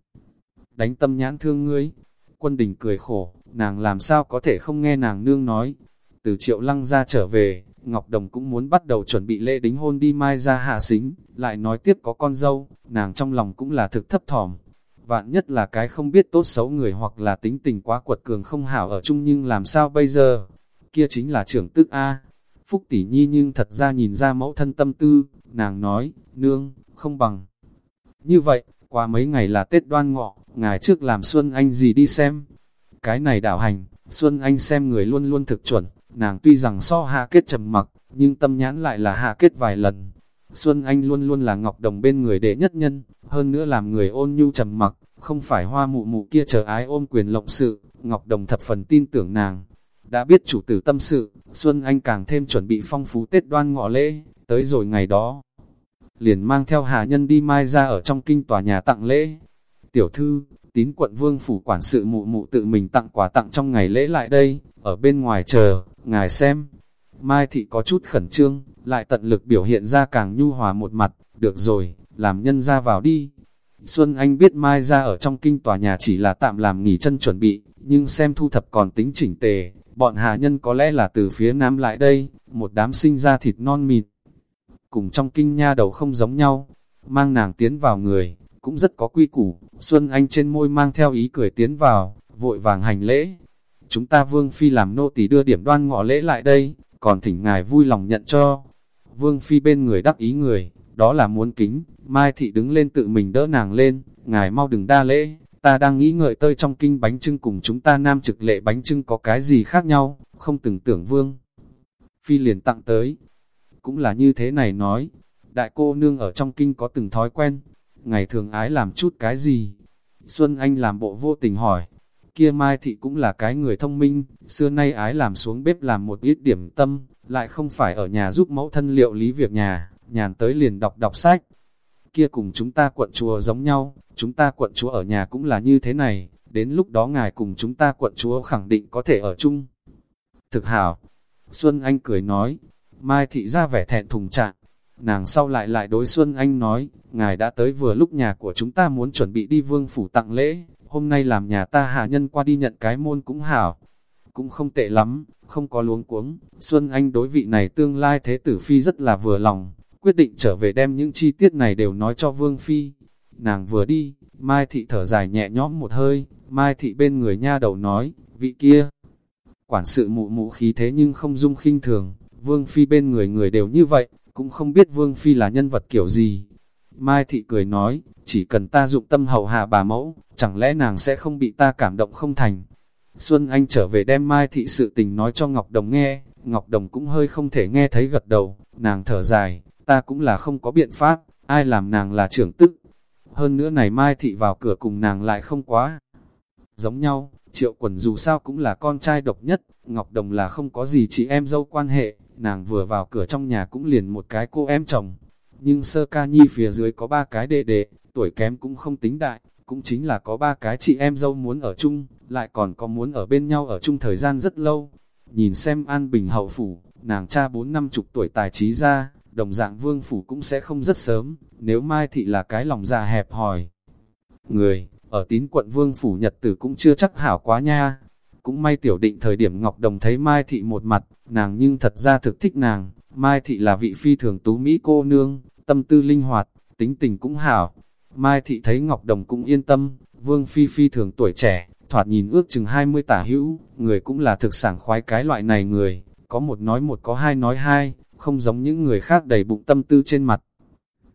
Đánh tâm nhãn thương ngươi, quân đình cười khổ, nàng làm sao có thể không nghe nàng nương nói. Từ triệu lăng ra trở về, Ngọc Đồng cũng muốn bắt đầu chuẩn bị lễ đính hôn đi mai ra hạ xính, lại nói tiếp có con dâu, nàng trong lòng cũng là thực thấp thỏm. Vạn nhất là cái không biết tốt xấu người hoặc là tính tình quá quật cường không hảo ở chung nhưng làm sao bây giờ? Kia chính là trưởng tức A. Phúc tỷ nhi nhưng thật ra nhìn ra mẫu thân tâm tư, nàng nói, nương, không bằng. Như vậy, qua mấy ngày là Tết đoan ngọ, ngày trước làm Xuân Anh gì đi xem. Cái này đảo hành, Xuân Anh xem người luôn luôn thực chuẩn, nàng tuy rằng so hạ kết trầm mặc, nhưng tâm nhãn lại là hạ kết vài lần. Xuân Anh luôn luôn là Ngọc Đồng bên người đệ nhất nhân, hơn nữa làm người ôn nhu trầm mặc, không phải hoa mụ mụ kia chờ ái ôm quyền lộng sự, Ngọc Đồng thập phần tin tưởng nàng. Đã biết chủ tử tâm sự, Xuân Anh càng thêm chuẩn bị phong phú Tết đoan ngọ lễ, tới rồi ngày đó. Liền mang theo hạ nhân đi mai ra ở trong kinh tòa nhà tặng lễ. Tiểu thư, tín quận vương phủ quản sự mụ mụ tự mình tặng quà tặng trong ngày lễ lại đây, ở bên ngoài chờ, ngài xem. Mai thị có chút khẩn trương, lại tận lực biểu hiện ra càng nhu hòa một mặt, được rồi, làm nhân ra vào đi. Xuân Anh biết Mai ra ở trong kinh tòa nhà chỉ là tạm làm nghỉ chân chuẩn bị, nhưng xem thu thập còn tính chỉnh tề, bọn hạ nhân có lẽ là từ phía nam lại đây, một đám sinh ra thịt non mịt. Cùng trong kinh nha đầu không giống nhau, mang nàng tiến vào người, cũng rất có quy củ, Xuân Anh trên môi mang theo ý cười tiến vào, vội vàng hành lễ. Chúng ta Vương Phi làm nô tỳ đưa điểm đoan ngọ lễ lại đây, còn thỉnh ngài vui lòng nhận cho. Vương Phi bên người đắc ý người, đó là muốn kính, Mai Thị đứng lên tự mình đỡ nàng lên, ngài mau đừng đa lễ, ta đang nghĩ ngợi tơi trong kinh bánh trưng cùng chúng ta nam trực lệ bánh trưng có cái gì khác nhau, không từng tưởng Vương. Phi liền tặng tới, cũng là như thế này nói, đại cô nương ở trong kinh có từng thói quen, ngày thường ái làm chút cái gì? Xuân Anh làm bộ vô tình hỏi, kia Mai Thị cũng là cái người thông minh, xưa nay ái làm xuống bếp làm một ít điểm tâm, lại không phải ở nhà giúp mẫu thân liệu lý việc nhà, nhàn tới liền đọc đọc sách. Kia cùng chúng ta quận chùa giống nhau, chúng ta quận chúa ở nhà cũng là như thế này, đến lúc đó ngài cùng chúng ta quận chúa khẳng định có thể ở chung. Thực hảo, Xuân Anh cười nói, Mai Thị ra vẻ thẹn thùng trạng, nàng sau lại lại đối Xuân Anh nói, ngài đã tới vừa lúc nhà của chúng ta muốn chuẩn bị đi vương phủ tặng lễ, hôm nay làm nhà ta hạ nhân qua đi nhận cái môn cũng hảo. Cũng không tệ lắm, không có luống cuống, Xuân Anh đối vị này tương lai thế tử phi rất là vừa lòng, quyết định trở về đem những chi tiết này đều nói cho Vương Phi. Nàng vừa đi, Mai Thị thở dài nhẹ nhõm một hơi, Mai Thị bên người nha đầu nói, vị kia. Quản sự mụ mụ khí thế nhưng không dung khinh thường, Vương Phi bên người người đều như vậy, cũng không biết Vương Phi là nhân vật kiểu gì. Mai Thị cười nói, chỉ cần ta dụng tâm hầu hạ bà mẫu, chẳng lẽ nàng sẽ không bị ta cảm động không thành. Xuân Anh trở về đem Mai Thị sự tình nói cho Ngọc Đồng nghe, Ngọc Đồng cũng hơi không thể nghe thấy gật đầu, nàng thở dài, ta cũng là không có biện pháp, ai làm nàng là trưởng tức. Hơn nữa này Mai Thị vào cửa cùng nàng lại không quá. Giống nhau, Triệu Quần dù sao cũng là con trai độc nhất, Ngọc Đồng là không có gì chị em dâu quan hệ, nàng vừa vào cửa trong nhà cũng liền một cái cô em chồng. Nhưng sơ ca nhi phía dưới có ba cái đệ đệ, tuổi kém cũng không tính đại, cũng chính là có ba cái chị em dâu muốn ở chung, lại còn có muốn ở bên nhau ở chung thời gian rất lâu. Nhìn xem An Bình hậu phủ, nàng cha bốn năm chục tuổi tài trí ra, đồng dạng vương phủ cũng sẽ không rất sớm, nếu Mai Thị là cái lòng già hẹp hòi. Người, ở tín quận vương phủ nhật tử cũng chưa chắc hảo quá nha. Cũng may tiểu định thời điểm Ngọc Đồng thấy Mai Thị một mặt, nàng nhưng thật ra thực thích nàng. Mai Thị là vị phi thường tú Mỹ cô nương, tâm tư linh hoạt, tính tình cũng hảo. Mai Thị thấy Ngọc Đồng cũng yên tâm, Vương Phi phi thường tuổi trẻ, thoạt nhìn ước chừng 20 tả hữu, người cũng là thực sảng khoái cái loại này người, có một nói một có hai nói hai, không giống những người khác đầy bụng tâm tư trên mặt.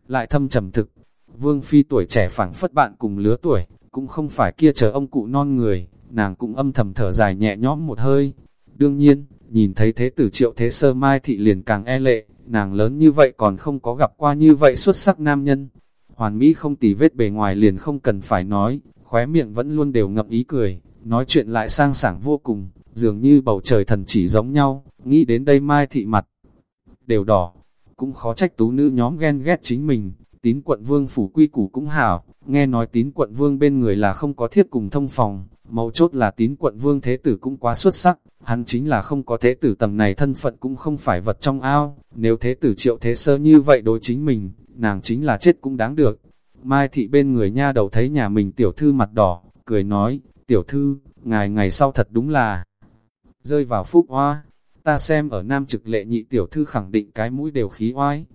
Lại thâm trầm thực, Vương Phi tuổi trẻ phảng phất bạn cùng lứa tuổi, cũng không phải kia chờ ông cụ non người, nàng cũng âm thầm thở dài nhẹ nhõm một hơi. Đương nhiên, nhìn thấy thế tử triệu thế sơ mai thị liền càng e lệ, nàng lớn như vậy còn không có gặp qua như vậy xuất sắc nam nhân. Hoàn Mỹ không tì vết bề ngoài liền không cần phải nói, khóe miệng vẫn luôn đều ngậm ý cười, nói chuyện lại sang sảng vô cùng, dường như bầu trời thần chỉ giống nhau, nghĩ đến đây mai thị mặt. Đều đỏ, cũng khó trách tú nữ nhóm ghen ghét chính mình, tín quận vương phủ quy củ cũng hảo, nghe nói tín quận vương bên người là không có thiết cùng thông phòng, mấu chốt là tín quận vương thế tử cũng quá xuất sắc, hắn chính là không có thế tử tầng này thân phận cũng không phải vật trong ao, nếu thế tử triệu thế sơ như vậy đối chính mình, nàng chính là chết cũng đáng được. Mai thị bên người nha đầu thấy nhà mình tiểu thư mặt đỏ, cười nói, tiểu thư, ngài ngày sau thật đúng là rơi vào phúc hoa, ta xem ở nam trực lệ nhị tiểu thư khẳng định cái mũi đều khí oai,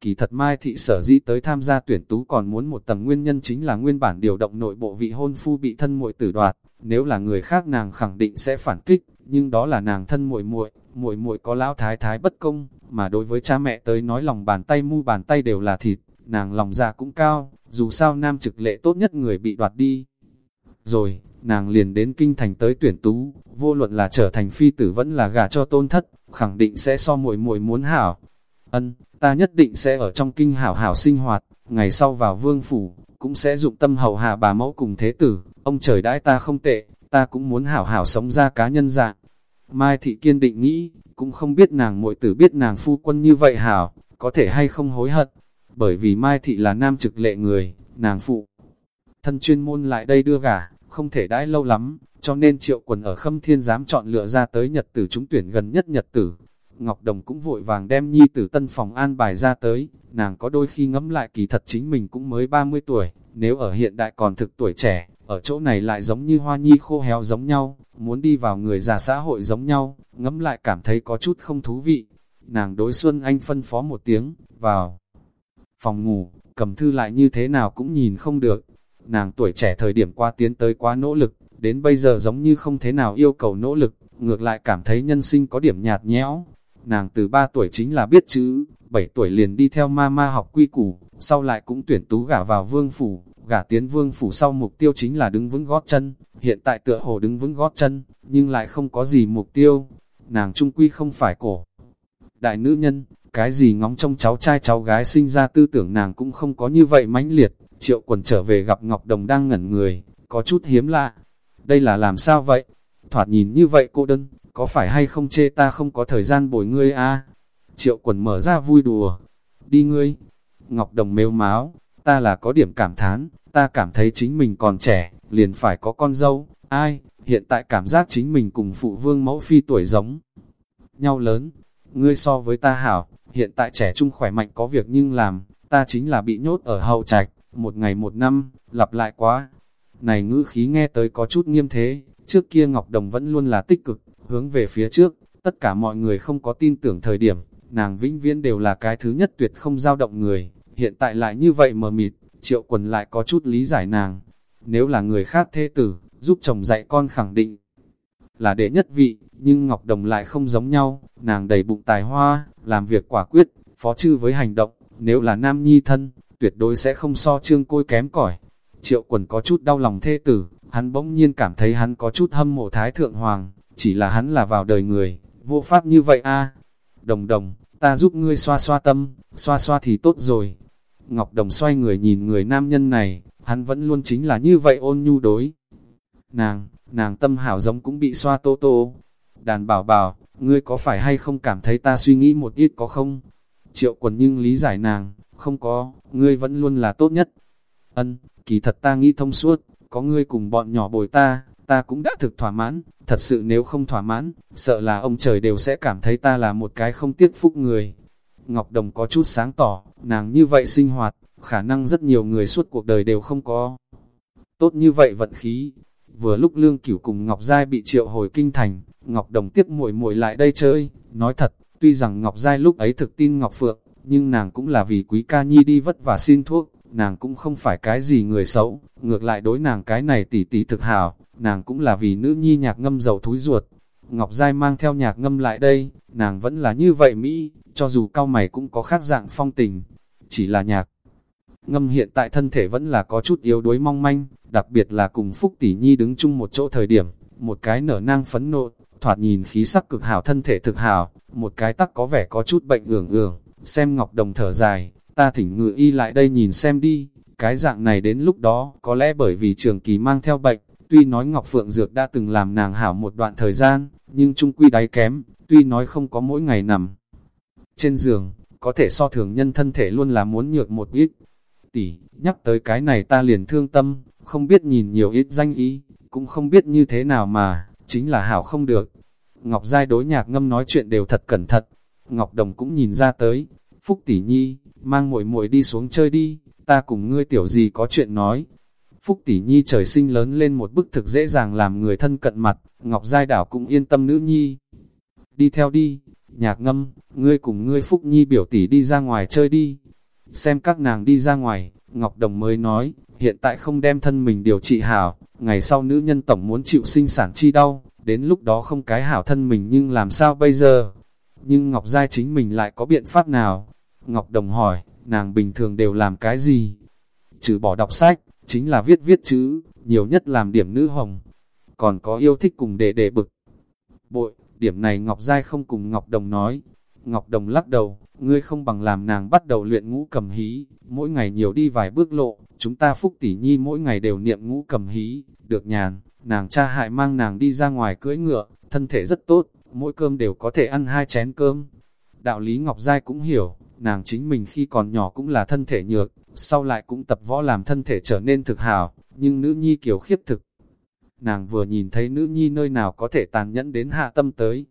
Kỳ thật Mai Thị sở dĩ tới tham gia tuyển tú còn muốn một tầng nguyên nhân chính là nguyên bản điều động nội bộ vị hôn phu bị thân muội tử đoạt, nếu là người khác nàng khẳng định sẽ phản kích, nhưng đó là nàng thân muội muội, muội muội có lão thái thái bất công, mà đối với cha mẹ tới nói lòng bàn tay mu bàn tay đều là thịt, nàng lòng dạ cũng cao, dù sao nam trực lệ tốt nhất người bị đoạt đi. Rồi, nàng liền đến kinh thành tới tuyển tú, vô luận là trở thành phi tử vẫn là gà cho tôn thất, khẳng định sẽ so muội muội muốn hảo. Ân, ta nhất định sẽ ở trong kinh hảo hảo sinh hoạt, ngày sau vào vương phủ, cũng sẽ dụng tâm hầu hạ bà mẫu cùng thế tử, ông trời đãi ta không tệ, ta cũng muốn hảo hảo sống ra cá nhân dạng. Mai thị kiên định nghĩ, cũng không biết nàng muội tử biết nàng phu quân như vậy hảo, có thể hay không hối hận, bởi vì Mai thị là nam trực lệ người, nàng phụ. Thân chuyên môn lại đây đưa gả, không thể đãi lâu lắm, cho nên triệu quần ở khâm thiên dám chọn lựa ra tới nhật tử trúng tuyển gần nhất nhật tử, Ngọc Đồng cũng vội vàng đem nhi tử tân phòng an bài ra tới, nàng có đôi khi ngẫm lại kỳ thật chính mình cũng mới 30 tuổi, nếu ở hiện đại còn thực tuổi trẻ, ở chỗ này lại giống như hoa nhi khô héo giống nhau, muốn đi vào người già xã hội giống nhau, ngẫm lại cảm thấy có chút không thú vị. Nàng đối Xuân Anh phân phó một tiếng, vào phòng ngủ, cầm thư lại như thế nào cũng nhìn không được. Nàng tuổi trẻ thời điểm qua tiến tới quá nỗ lực, đến bây giờ giống như không thế nào yêu cầu nỗ lực, ngược lại cảm thấy nhân sinh có điểm nhạt nhẽo, Nàng từ 3 tuổi chính là biết chữ, 7 tuổi liền đi theo ma ma học quy củ, sau lại cũng tuyển tú gả vào vương phủ, gả tiến vương phủ sau mục tiêu chính là đứng vững gót chân, hiện tại tựa hồ đứng vững gót chân, nhưng lại không có gì mục tiêu. Nàng trung quy không phải cổ. Đại nữ nhân, cái gì ngóng trong cháu trai cháu gái sinh ra tư tưởng nàng cũng không có như vậy mãnh liệt, triệu quần trở về gặp Ngọc Đồng đang ngẩn người, có chút hiếm lạ. Đây là làm sao vậy? Thoạt nhìn như vậy cô đơn, có phải hay không chê ta không có thời gian bồi ngươi a Triệu quần mở ra vui đùa, đi ngươi. Ngọc Đồng mếu máu, ta là có điểm cảm thán, ta cảm thấy chính mình còn trẻ, liền phải có con dâu, ai, hiện tại cảm giác chính mình cùng phụ vương mẫu phi tuổi giống nhau lớn. Ngươi so với ta hảo, hiện tại trẻ trung khỏe mạnh có việc nhưng làm, ta chính là bị nhốt ở hậu trạch, một ngày một năm, lặp lại quá. Này ngữ khí nghe tới có chút nghiêm thế, trước kia Ngọc Đồng vẫn luôn là tích cực, hướng về phía trước, tất cả mọi người không có tin tưởng thời điểm, nàng vĩnh viễn đều là cái thứ nhất tuyệt không dao động người, hiện tại lại như vậy mờ mịt, triệu quần lại có chút lý giải nàng. Nếu là người khác thê tử, giúp chồng dạy con khẳng định là đệ nhất vị, nhưng Ngọc Đồng lại không giống nhau, nàng đầy bụng tài hoa, làm việc quả quyết, phó chư với hành động, nếu là nam nhi thân, tuyệt đối sẽ không so trương côi kém cỏi. Triệu quần có chút đau lòng thê tử, hắn bỗng nhiên cảm thấy hắn có chút hâm mộ thái thượng hoàng, chỉ là hắn là vào đời người, vô pháp như vậy a Đồng đồng, ta giúp ngươi xoa xoa tâm, xoa xoa thì tốt rồi. Ngọc Đồng xoay người nhìn người nam nhân này, hắn vẫn luôn chính là như vậy ôn nhu đối. Nàng, nàng tâm hảo giống cũng bị xoa tô tô. Đàn bảo bảo, ngươi có phải hay không cảm thấy ta suy nghĩ một ít có không? Triệu quần nhưng lý giải nàng, không có, ngươi vẫn luôn là tốt nhất. Ân, kỳ thật ta nghĩ thông suốt, có ngươi cùng bọn nhỏ bồi ta, ta cũng đã thực thỏa mãn, thật sự nếu không thỏa mãn, sợ là ông trời đều sẽ cảm thấy ta là một cái không tiếc phúc người. Ngọc Đồng có chút sáng tỏ, nàng như vậy sinh hoạt, khả năng rất nhiều người suốt cuộc đời đều không có. Tốt như vậy vận khí, vừa lúc Lương Cửu cùng Ngọc Giai bị triệu hồi kinh thành, Ngọc Đồng tiếp muội muội lại đây chơi, nói thật, tuy rằng Ngọc Giai lúc ấy thực tin Ngọc Phượng, nhưng nàng cũng là vì quý ca nhi đi vất vả xin thuốc, nàng cũng không phải cái gì người xấu, ngược lại đối nàng cái này tỉ tỉ thực hảo, nàng cũng là vì nữ nhi nhạc ngâm dầu thúi ruột. Ngọc Giai mang theo nhạc ngâm lại đây, nàng vẫn là như vậy Mỹ, cho dù cao mày cũng có khác dạng phong tình, chỉ là nhạc. Ngâm hiện tại thân thể vẫn là có chút yếu đuối mong manh, đặc biệt là cùng Phúc Tỷ Nhi đứng chung một chỗ thời điểm, một cái nở nang phấn nộ, thoạt nhìn khí sắc cực hảo thân thể thực hảo, một cái tắc có vẻ có chút bệnh ưởng ưởng, xem Ngọc Đồng thở dài, ta thỉnh ngự y lại đây nhìn xem đi, cái dạng này đến lúc đó, có lẽ bởi vì trường kỳ mang theo bệnh, tuy nói Ngọc Phượng Dược đã từng làm nàng hảo một đoạn thời gian, nhưng trung quy đáy kém, tuy nói không có mỗi ngày nằm trên giường, có thể so thường nhân thân thể luôn là muốn nhược một ít. Tỷ, nhắc tới cái này ta liền thương tâm, không biết nhìn nhiều ít danh ý, cũng không biết như thế nào mà, chính là hảo không được. Ngọc Giai đối nhạc ngâm nói chuyện đều thật cẩn thận, Ngọc Đồng cũng nhìn ra tới, Phúc tỷ nhi, mang muội muội đi xuống chơi đi, ta cùng ngươi tiểu gì có chuyện nói. Phúc tỷ nhi trời sinh lớn lên một bức thực dễ dàng làm người thân cận mặt, Ngọc Giai đảo cũng yên tâm nữ nhi. Đi theo đi, nhạc ngâm, ngươi cùng ngươi Phúc nhi biểu tỷ đi ra ngoài chơi đi. Xem các nàng đi ra ngoài, Ngọc Đồng mới nói, hiện tại không đem thân mình điều trị hảo, ngày sau nữ nhân tổng muốn chịu sinh sản chi đau, đến lúc đó không cái hảo thân mình nhưng làm sao bây giờ? Nhưng Ngọc Giai chính mình lại có biện pháp nào? Ngọc Đồng hỏi, nàng bình thường đều làm cái gì? Chứ bỏ đọc sách, chính là viết viết chữ, nhiều nhất làm điểm nữ hồng. Còn có yêu thích cùng để để bực. Bội, điểm này Ngọc Giai không cùng Ngọc Đồng nói. Ngọc Đồng lắc đầu, ngươi không bằng làm nàng bắt đầu luyện ngũ cầm hí, mỗi ngày nhiều đi vài bước lộ, chúng ta phúc tỷ nhi mỗi ngày đều niệm ngũ cầm hí, được nhàn, nàng cha hại mang nàng đi ra ngoài cưỡi ngựa, thân thể rất tốt, mỗi cơm đều có thể ăn hai chén cơm. Đạo lý Ngọc Giai cũng hiểu, nàng chính mình khi còn nhỏ cũng là thân thể nhược, sau lại cũng tập võ làm thân thể trở nên thực hào, nhưng nữ nhi kiểu khiếp thực. Nàng vừa nhìn thấy nữ nhi nơi nào có thể tàn nhẫn đến hạ tâm tới.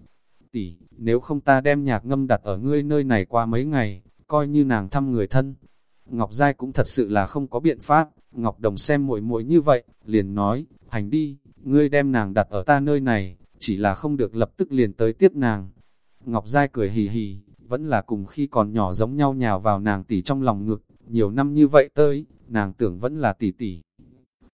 Tỷ, nếu không ta đem nhạc ngâm đặt ở ngươi nơi này qua mấy ngày, coi như nàng thăm người thân. Ngọc Giai cũng thật sự là không có biện pháp, Ngọc Đồng xem muội muội như vậy, liền nói, hành đi, ngươi đem nàng đặt ở ta nơi này, chỉ là không được lập tức liền tới tiếp nàng. Ngọc Giai cười hì hì, vẫn là cùng khi còn nhỏ giống nhau nhào vào nàng tỷ trong lòng ngực, nhiều năm như vậy tới, nàng tưởng vẫn là tỷ tỷ.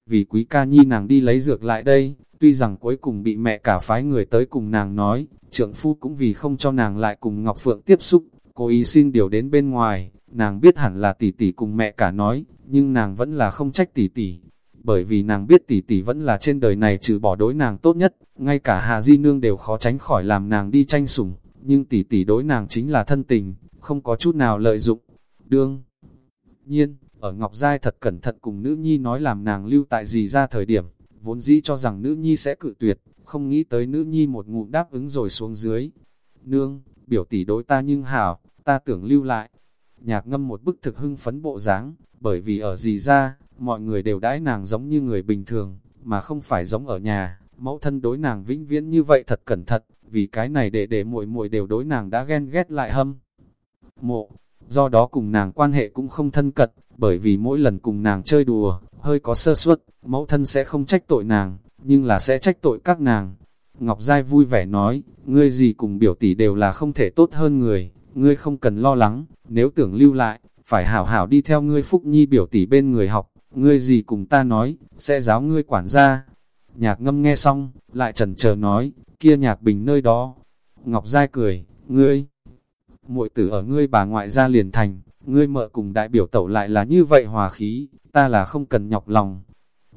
Vì quý ca nhi nàng đi lấy dược lại đây, tuy rằng cuối cùng bị mẹ cả phái người tới cùng nàng nói, trượng phu cũng vì không cho nàng lại cùng Ngọc Phượng tiếp xúc, cố ý xin điều đến bên ngoài, nàng biết hẳn là tỷ tỷ cùng mẹ cả nói, nhưng nàng vẫn là không trách tỷ tỷ, bởi vì nàng biết tỷ tỷ vẫn là trên đời này trừ bỏ đối nàng tốt nhất, ngay cả Hà Di Nương đều khó tránh khỏi làm nàng đi tranh sủng, nhưng tỷ tỷ đối nàng chính là thân tình, không có chút nào lợi dụng. Đương nhiên, ở Ngọc Giai thật cẩn thận cùng nữ nhi nói làm nàng lưu tại gì ra thời điểm, vốn dĩ cho rằng nữ nhi sẽ cự tuyệt, không nghĩ tới nữ nhi một ngụm đáp ứng rồi xuống dưới. Nương, biểu tỷ đối ta nhưng hảo, ta tưởng lưu lại. Nhạc ngâm một bức thực hưng phấn bộ dáng, bởi vì ở gì ra, mọi người đều đãi nàng giống như người bình thường, mà không phải giống ở nhà, mẫu thân đối nàng vĩnh viễn như vậy thật cẩn thận, vì cái này để để muội muội đều đối nàng đã ghen ghét lại hâm. Mộ, do đó cùng nàng quan hệ cũng không thân cật bởi vì mỗi lần cùng nàng chơi đùa, hơi có sơ suất, mẫu thân sẽ không trách tội nàng, nhưng là sẽ trách tội các nàng. Ngọc Giai vui vẻ nói, ngươi gì cùng biểu tỷ đều là không thể tốt hơn người, ngươi không cần lo lắng, nếu tưởng lưu lại, phải hảo hảo đi theo ngươi Phúc Nhi biểu tỷ bên người học, ngươi gì cùng ta nói, sẽ giáo ngươi quản gia. Nhạc ngâm nghe xong, lại trần chờ nói, kia nhạc bình nơi đó. Ngọc Giai cười, ngươi, muội tử ở ngươi bà ngoại gia liền thành, ngươi mợ cùng đại biểu tẩu lại là như vậy hòa khí, ta là không cần nhọc lòng.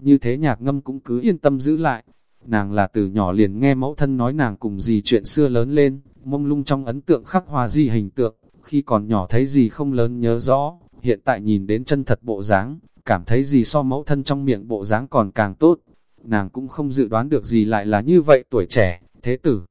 Như thế nhạc ngâm cũng cứ yên tâm giữ lại. Nàng là từ nhỏ liền nghe mẫu thân nói nàng cùng gì chuyện xưa lớn lên, mông lung trong ấn tượng khắc hòa gì hình tượng, khi còn nhỏ thấy gì không lớn nhớ rõ, hiện tại nhìn đến chân thật bộ dáng, cảm thấy gì so mẫu thân trong miệng bộ dáng còn càng tốt. Nàng cũng không dự đoán được gì lại là như vậy tuổi trẻ, thế tử.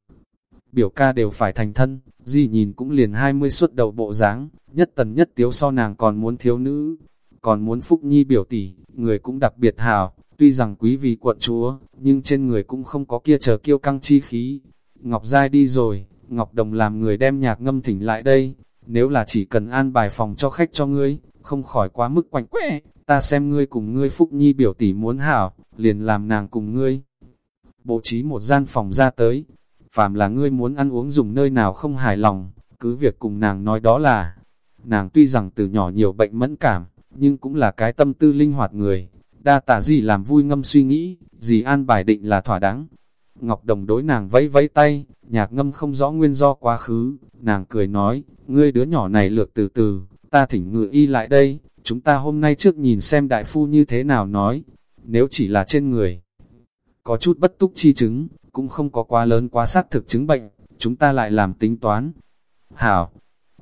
Biểu ca đều phải thành thân, gì nhìn cũng liền 20 suốt đầu bộ dáng, nhất tần nhất tiếu so nàng còn muốn thiếu nữ. còn muốn Phúc Nhi biểu tỷ, người cũng đặc biệt hào, tuy rằng quý vị quận chúa, nhưng trên người cũng không có kia chờ kiêu căng chi khí. Ngọc Giai đi rồi, Ngọc Đồng làm người đem nhạc ngâm thỉnh lại đây, nếu là chỉ cần an bài phòng cho khách cho ngươi, không khỏi quá mức quạnh quẽ, ta xem ngươi cùng ngươi Phúc Nhi biểu tỷ muốn hảo, liền làm nàng cùng ngươi. Bố trí một gian phòng ra tới, phàm là ngươi muốn ăn uống dùng nơi nào không hài lòng, cứ việc cùng nàng nói đó là, nàng tuy rằng từ nhỏ nhiều bệnh mẫn cảm, nhưng cũng là cái tâm tư linh hoạt người, đa tả gì làm vui ngâm suy nghĩ, gì an bài định là thỏa đáng. Ngọc Đồng đối nàng vẫy vẫy tay, nhạc ngâm không rõ nguyên do quá khứ, nàng cười nói, ngươi đứa nhỏ này lược từ từ, ta thỉnh ngự y lại đây, chúng ta hôm nay trước nhìn xem đại phu như thế nào nói, nếu chỉ là trên người. Có chút bất túc chi chứng, cũng không có quá lớn quá xác thực chứng bệnh, chúng ta lại làm tính toán. Hảo,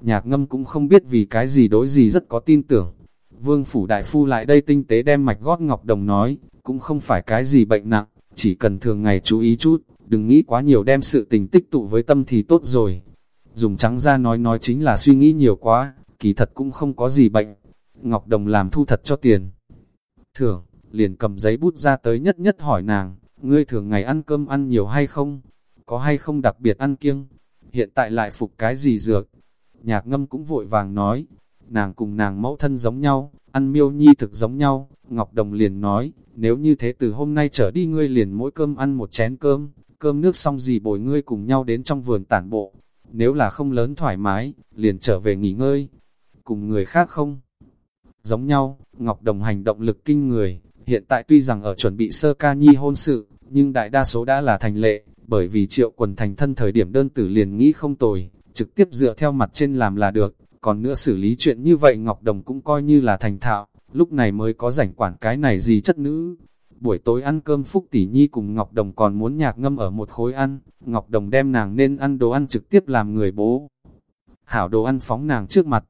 nhạc ngâm cũng không biết vì cái gì đối gì rất có tin tưởng. Vương phủ đại phu lại đây tinh tế đem mạch gót ngọc đồng nói, cũng không phải cái gì bệnh nặng, chỉ cần thường ngày chú ý chút, đừng nghĩ quá nhiều đem sự tình tích tụ với tâm thì tốt rồi. Dùng trắng ra nói nói chính là suy nghĩ nhiều quá, kỳ thật cũng không có gì bệnh. Ngọc Đồng làm thu thật cho tiền. Thưởng, liền cầm giấy bút ra tới nhất nhất hỏi nàng, ngươi thường ngày ăn cơm ăn nhiều hay không? Có hay không đặc biệt ăn kiêng? Hiện tại lại phục cái gì dược? Nhạc ngâm cũng vội vàng nói, nàng cùng nàng mẫu thân giống nhau, ăn miêu nhi thực giống nhau. Ngọc Đồng liền nói, nếu như thế từ hôm nay trở đi ngươi liền mỗi cơm ăn một chén cơm, cơm nước xong gì bồi ngươi cùng nhau đến trong vườn tản bộ. Nếu là không lớn thoải mái, liền trở về nghỉ ngơi. Cùng người khác không? Giống nhau, Ngọc Đồng hành động lực kinh người, hiện tại tuy rằng ở chuẩn bị sơ ca nhi hôn sự, nhưng đại đa số đã là thành lệ, bởi vì triệu quần thành thân thời điểm đơn tử liền nghĩ không tồi, trực tiếp dựa theo mặt trên làm là được, còn nữa xử lý chuyện như vậy Ngọc Đồng cũng coi như là thành thạo, lúc này mới có rảnh quản cái này gì chất nữ. Buổi tối ăn cơm Phúc Tỷ Nhi cùng Ngọc Đồng còn muốn nhạc ngâm ở một khối ăn, Ngọc Đồng đem nàng nên ăn đồ ăn trực tiếp làm người bố. Hảo đồ ăn phóng nàng trước mặt,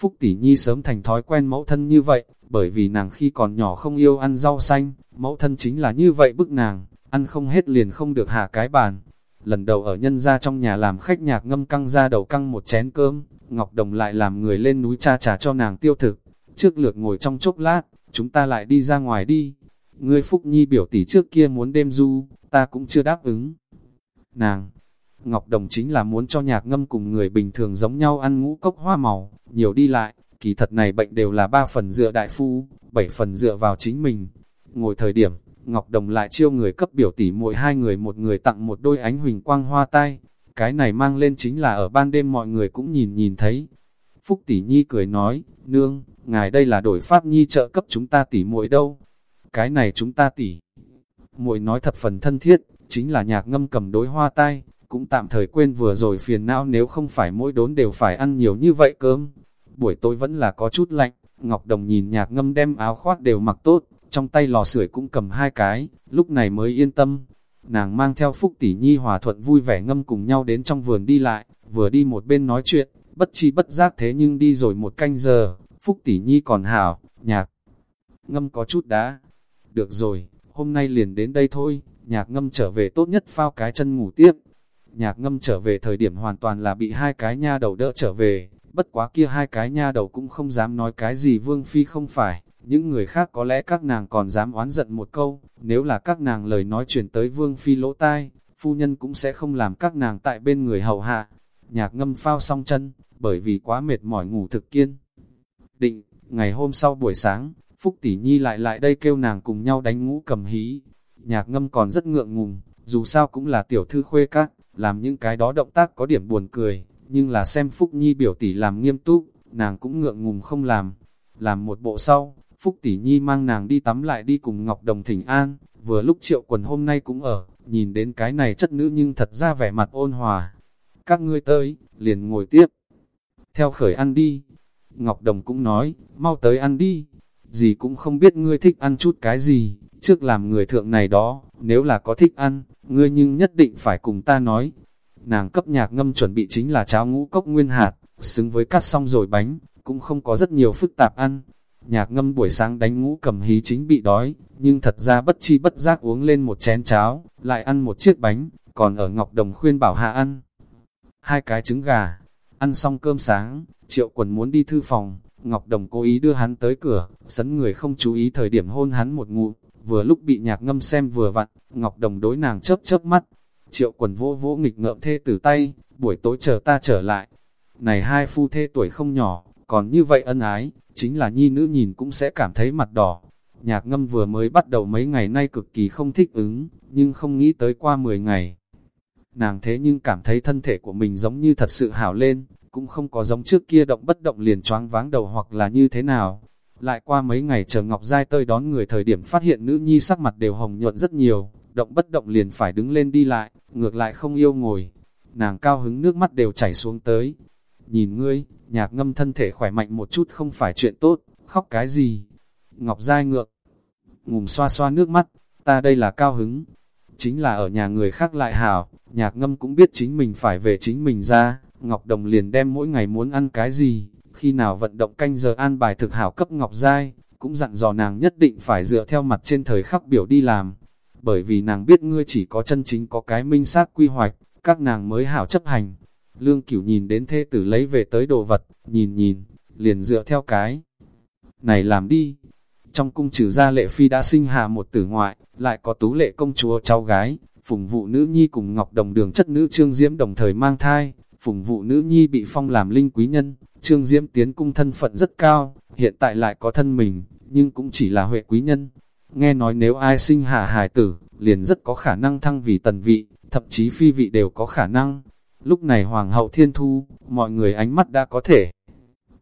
Phúc Tỷ Nhi sớm thành thói quen mẫu thân như vậy, bởi vì nàng khi còn nhỏ không yêu ăn rau xanh, mẫu thân chính là như vậy bức nàng, ăn không hết liền không được hạ cái bàn. Lần đầu ở nhân gia trong nhà làm khách nhạc ngâm căng ra đầu căng một chén cơm, Ngọc Đồng lại làm người lên núi cha trà cho nàng tiêu thực. Trước lượt ngồi trong chốc lát, chúng ta lại đi ra ngoài đi. Ngươi Phúc Nhi biểu tỷ trước kia muốn đêm du, ta cũng chưa đáp ứng. Nàng, Ngọc Đồng chính là muốn cho nhạc ngâm cùng người bình thường giống nhau ăn ngũ cốc hoa màu, nhiều đi lại, kỳ thật này bệnh đều là ba phần dựa đại phu, bảy phần dựa vào chính mình. Ngồi thời điểm, Ngọc Đồng lại chiêu người cấp biểu tỷ mỗi hai người một người tặng một đôi ánh huỳnh quang hoa tai. Cái này mang lên chính là ở ban đêm mọi người cũng nhìn nhìn thấy. Phúc tỷ nhi cười nói, nương, ngài đây là đổi pháp nhi trợ cấp chúng ta tỷ muội đâu. Cái này chúng ta tỷ. muội nói thật phần thân thiết, chính là nhạc ngâm cầm đối hoa tai, cũng tạm thời quên vừa rồi phiền não nếu không phải mỗi đốn đều phải ăn nhiều như vậy cơm. Buổi tối vẫn là có chút lạnh, Ngọc Đồng nhìn nhạc ngâm đem áo khoác đều mặc tốt, trong tay lò sưởi cũng cầm hai cái, lúc này mới yên tâm. Nàng mang theo Phúc Tỷ Nhi hòa thuận vui vẻ ngâm cùng nhau đến trong vườn đi lại, vừa đi một bên nói chuyện, bất chi bất giác thế nhưng đi rồi một canh giờ, Phúc Tỷ Nhi còn hảo, nhạc. Ngâm có chút đá. Được rồi, hôm nay liền đến đây thôi, nhạc ngâm trở về tốt nhất phao cái chân ngủ tiếp. Nhạc ngâm trở về thời điểm hoàn toàn là bị hai cái nha đầu đỡ trở về, bất quá kia hai cái nha đầu cũng không dám nói cái gì Vương Phi không phải, những người khác có lẽ các nàng còn dám oán giận một câu, nếu là các nàng lời nói chuyển tới Vương Phi lỗ tai, phu nhân cũng sẽ không làm các nàng tại bên người hầu hạ. Nhạc ngâm phao xong chân, bởi vì quá mệt mỏi ngủ thực kiên. Định, ngày hôm sau buổi sáng, Phúc Tỷ Nhi lại lại đây kêu nàng cùng nhau đánh ngũ cầm hí. Nhạc ngâm còn rất ngượng ngùng, dù sao cũng là tiểu thư khuê các, làm những cái đó động tác có điểm buồn cười, nhưng là xem Phúc Nhi biểu tỷ làm nghiêm túc, nàng cũng ngượng ngùng không làm. Làm một bộ sau, Phúc tỷ Nhi mang nàng đi tắm lại đi cùng Ngọc Đồng Thỉnh An, vừa lúc triệu quần hôm nay cũng ở, nhìn đến cái này chất nữ nhưng thật ra vẻ mặt ôn hòa. Các ngươi tới, liền ngồi tiếp. Theo khởi ăn đi. Ngọc Đồng cũng nói, mau tới ăn đi. Gì cũng không biết ngươi thích ăn chút cái gì, trước làm người thượng này đó, nếu là có thích ăn, ngươi nhưng nhất định phải cùng ta nói. Nàng cấp nhạc ngâm chuẩn bị chính là cháo ngũ cốc nguyên hạt, xứng với cắt xong rồi bánh, cũng không có rất nhiều phức tạp ăn. Nhạc ngâm buổi sáng đánh ngũ cầm hí chính bị đói, nhưng thật ra bất chi bất giác uống lên một chén cháo, lại ăn một chiếc bánh, còn ở Ngọc Đồng khuyên bảo hạ ăn. Hai cái trứng gà, ăn xong cơm sáng, triệu quần muốn đi thư phòng, Ngọc Đồng cố ý đưa hắn tới cửa, sấn người không chú ý thời điểm hôn hắn một ngụm, vừa lúc bị nhạc ngâm xem vừa vặn, Ngọc Đồng đối nàng chớp chớp mắt. Triệu quần vỗ vỗ nghịch ngợm thê từ tay, buổi tối chờ ta trở lại. Này hai phu thê tuổi không nhỏ, còn như vậy ân ái, chính là nhi nữ nhìn cũng sẽ cảm thấy mặt đỏ. Nhạc ngâm vừa mới bắt đầu mấy ngày nay cực kỳ không thích ứng, nhưng không nghĩ tới qua 10 ngày. Nàng thế nhưng cảm thấy thân thể của mình giống như thật sự hảo lên, cũng không có giống trước kia động bất động liền choáng váng đầu hoặc là như thế nào. Lại qua mấy ngày chờ Ngọc Giai tơi đón người thời điểm phát hiện nữ nhi sắc mặt đều hồng nhuận rất nhiều, động bất động liền phải đứng lên đi lại, ngược lại không yêu ngồi. Nàng cao hứng nước mắt đều chảy xuống tới. Nhìn ngươi, nhạc ngâm thân thể khỏe mạnh một chút không phải chuyện tốt, khóc cái gì? Ngọc Giai ngược, ngùm xoa xoa nước mắt, ta đây là cao hứng. Chính là ở nhà người khác lại hảo, nhạc ngâm cũng biết chính mình phải về chính mình ra, Ngọc Đồng liền đem mỗi ngày muốn ăn cái gì, khi nào vận động canh giờ an bài thực hảo cấp Ngọc Giai, cũng dặn dò nàng nhất định phải dựa theo mặt trên thời khắc biểu đi làm. Bởi vì nàng biết ngươi chỉ có chân chính có cái minh xác quy hoạch, các nàng mới hảo chấp hành. Lương cửu nhìn đến thê tử lấy về tới đồ vật, nhìn nhìn, liền dựa theo cái. Này làm đi. Trong cung trừ gia lệ phi đã sinh hạ một tử ngoại, lại có tú lệ công chúa cháu gái, phùng vụ nữ nhi cùng ngọc đồng đường chất nữ trương diễm đồng thời mang thai, phùng vụ nữ nhi bị phong làm linh quý nhân, trương diễm tiến cung thân phận rất cao, hiện tại lại có thân mình, nhưng cũng chỉ là huệ quý nhân. Nghe nói nếu ai sinh hạ hài tử, liền rất có khả năng thăng vì tần vị, thậm chí phi vị đều có khả năng. Lúc này hoàng hậu thiên thu, mọi người ánh mắt đã có thể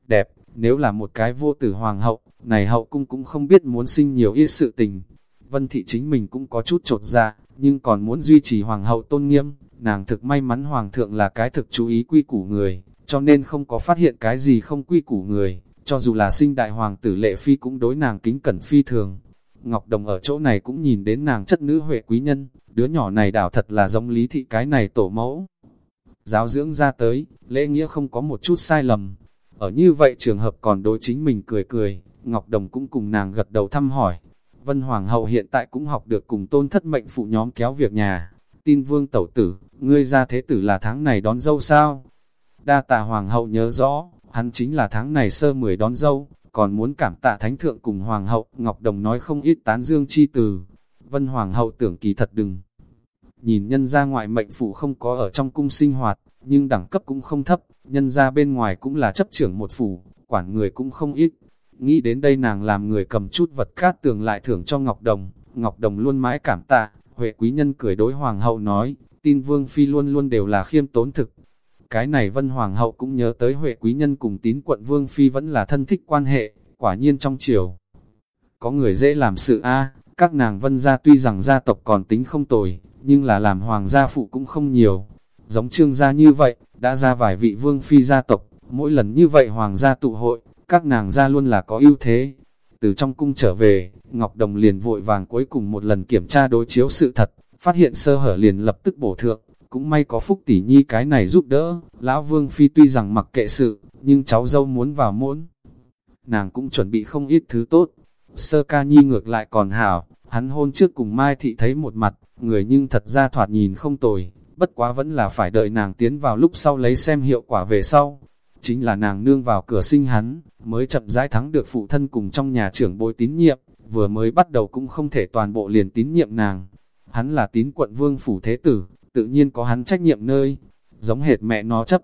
đẹp, nếu là một cái vô tử hoàng hậu, này hậu cung cũng không biết muốn sinh nhiều ít sự tình. Vân thị chính mình cũng có chút trột ra, dạ, nhưng còn muốn duy trì hoàng hậu tôn nghiêm, nàng thực may mắn hoàng thượng là cái thực chú ý quy củ người, cho nên không có phát hiện cái gì không quy củ người, cho dù là sinh đại hoàng tử lệ phi cũng đối nàng kính cẩn phi thường. Ngọc Đồng ở chỗ này cũng nhìn đến nàng chất nữ huệ quý nhân, đứa nhỏ này đảo thật là giống lý thị cái này tổ mẫu. Giáo dưỡng ra tới, lễ nghĩa không có một chút sai lầm. Ở như vậy trường hợp còn đối chính mình cười cười, Ngọc Đồng cũng cùng nàng gật đầu thăm hỏi, Vân Hoàng hậu hiện tại cũng học được cùng tôn thất mệnh phụ nhóm kéo việc nhà. Tin vương tẩu tử, ngươi ra thế tử là tháng này đón dâu sao? Đa tạ Hoàng hậu nhớ rõ, hắn chính là tháng này sơ mười đón dâu, còn muốn cảm tạ thánh thượng cùng Hoàng hậu. Ngọc Đồng nói không ít tán dương chi từ. Vân Hoàng hậu tưởng kỳ thật đừng. Nhìn nhân ra ngoại mệnh phụ không có ở trong cung sinh hoạt, nhưng đẳng cấp cũng không thấp, nhân ra bên ngoài cũng là chấp trưởng một phủ, quản người cũng không ít, Nghĩ đến đây nàng làm người cầm chút vật cát tường lại thưởng cho Ngọc Đồng, Ngọc Đồng luôn mãi cảm tạ, Huệ quý nhân cười đối Hoàng hậu nói, tin Vương Phi luôn luôn đều là khiêm tốn thực. Cái này Vân Hoàng hậu cũng nhớ tới Huệ quý nhân cùng tín quận Vương Phi vẫn là thân thích quan hệ, quả nhiên trong triều. Có người dễ làm sự a các nàng vân gia tuy rằng gia tộc còn tính không tồi, nhưng là làm hoàng gia phụ cũng không nhiều. Giống trương gia như vậy, đã ra vài vị vương phi gia tộc, mỗi lần như vậy hoàng gia tụ hội, các nàng ra luôn là có ưu thế. Từ trong cung trở về, Ngọc Đồng liền vội vàng cuối cùng một lần kiểm tra đối chiếu sự thật, phát hiện sơ hở liền lập tức bổ thượng, cũng may có Phúc Tỷ Nhi cái này giúp đỡ, Lão Vương Phi tuy rằng mặc kệ sự, nhưng cháu dâu muốn vào muốn Nàng cũng chuẩn bị không ít thứ tốt, sơ ca nhi ngược lại còn hảo, hắn hôn trước cùng Mai Thị thấy một mặt, người nhưng thật ra thoạt nhìn không tồi, bất quá vẫn là phải đợi nàng tiến vào lúc sau lấy xem hiệu quả về sau. Chính là nàng nương vào cửa sinh hắn, mới chậm rãi thắng được phụ thân cùng trong nhà trưởng bối tín nhiệm, vừa mới bắt đầu cũng không thể toàn bộ liền tín nhiệm nàng. Hắn là tín quận vương phủ thế tử, tự nhiên có hắn trách nhiệm nơi, giống hệt mẹ nó chấp.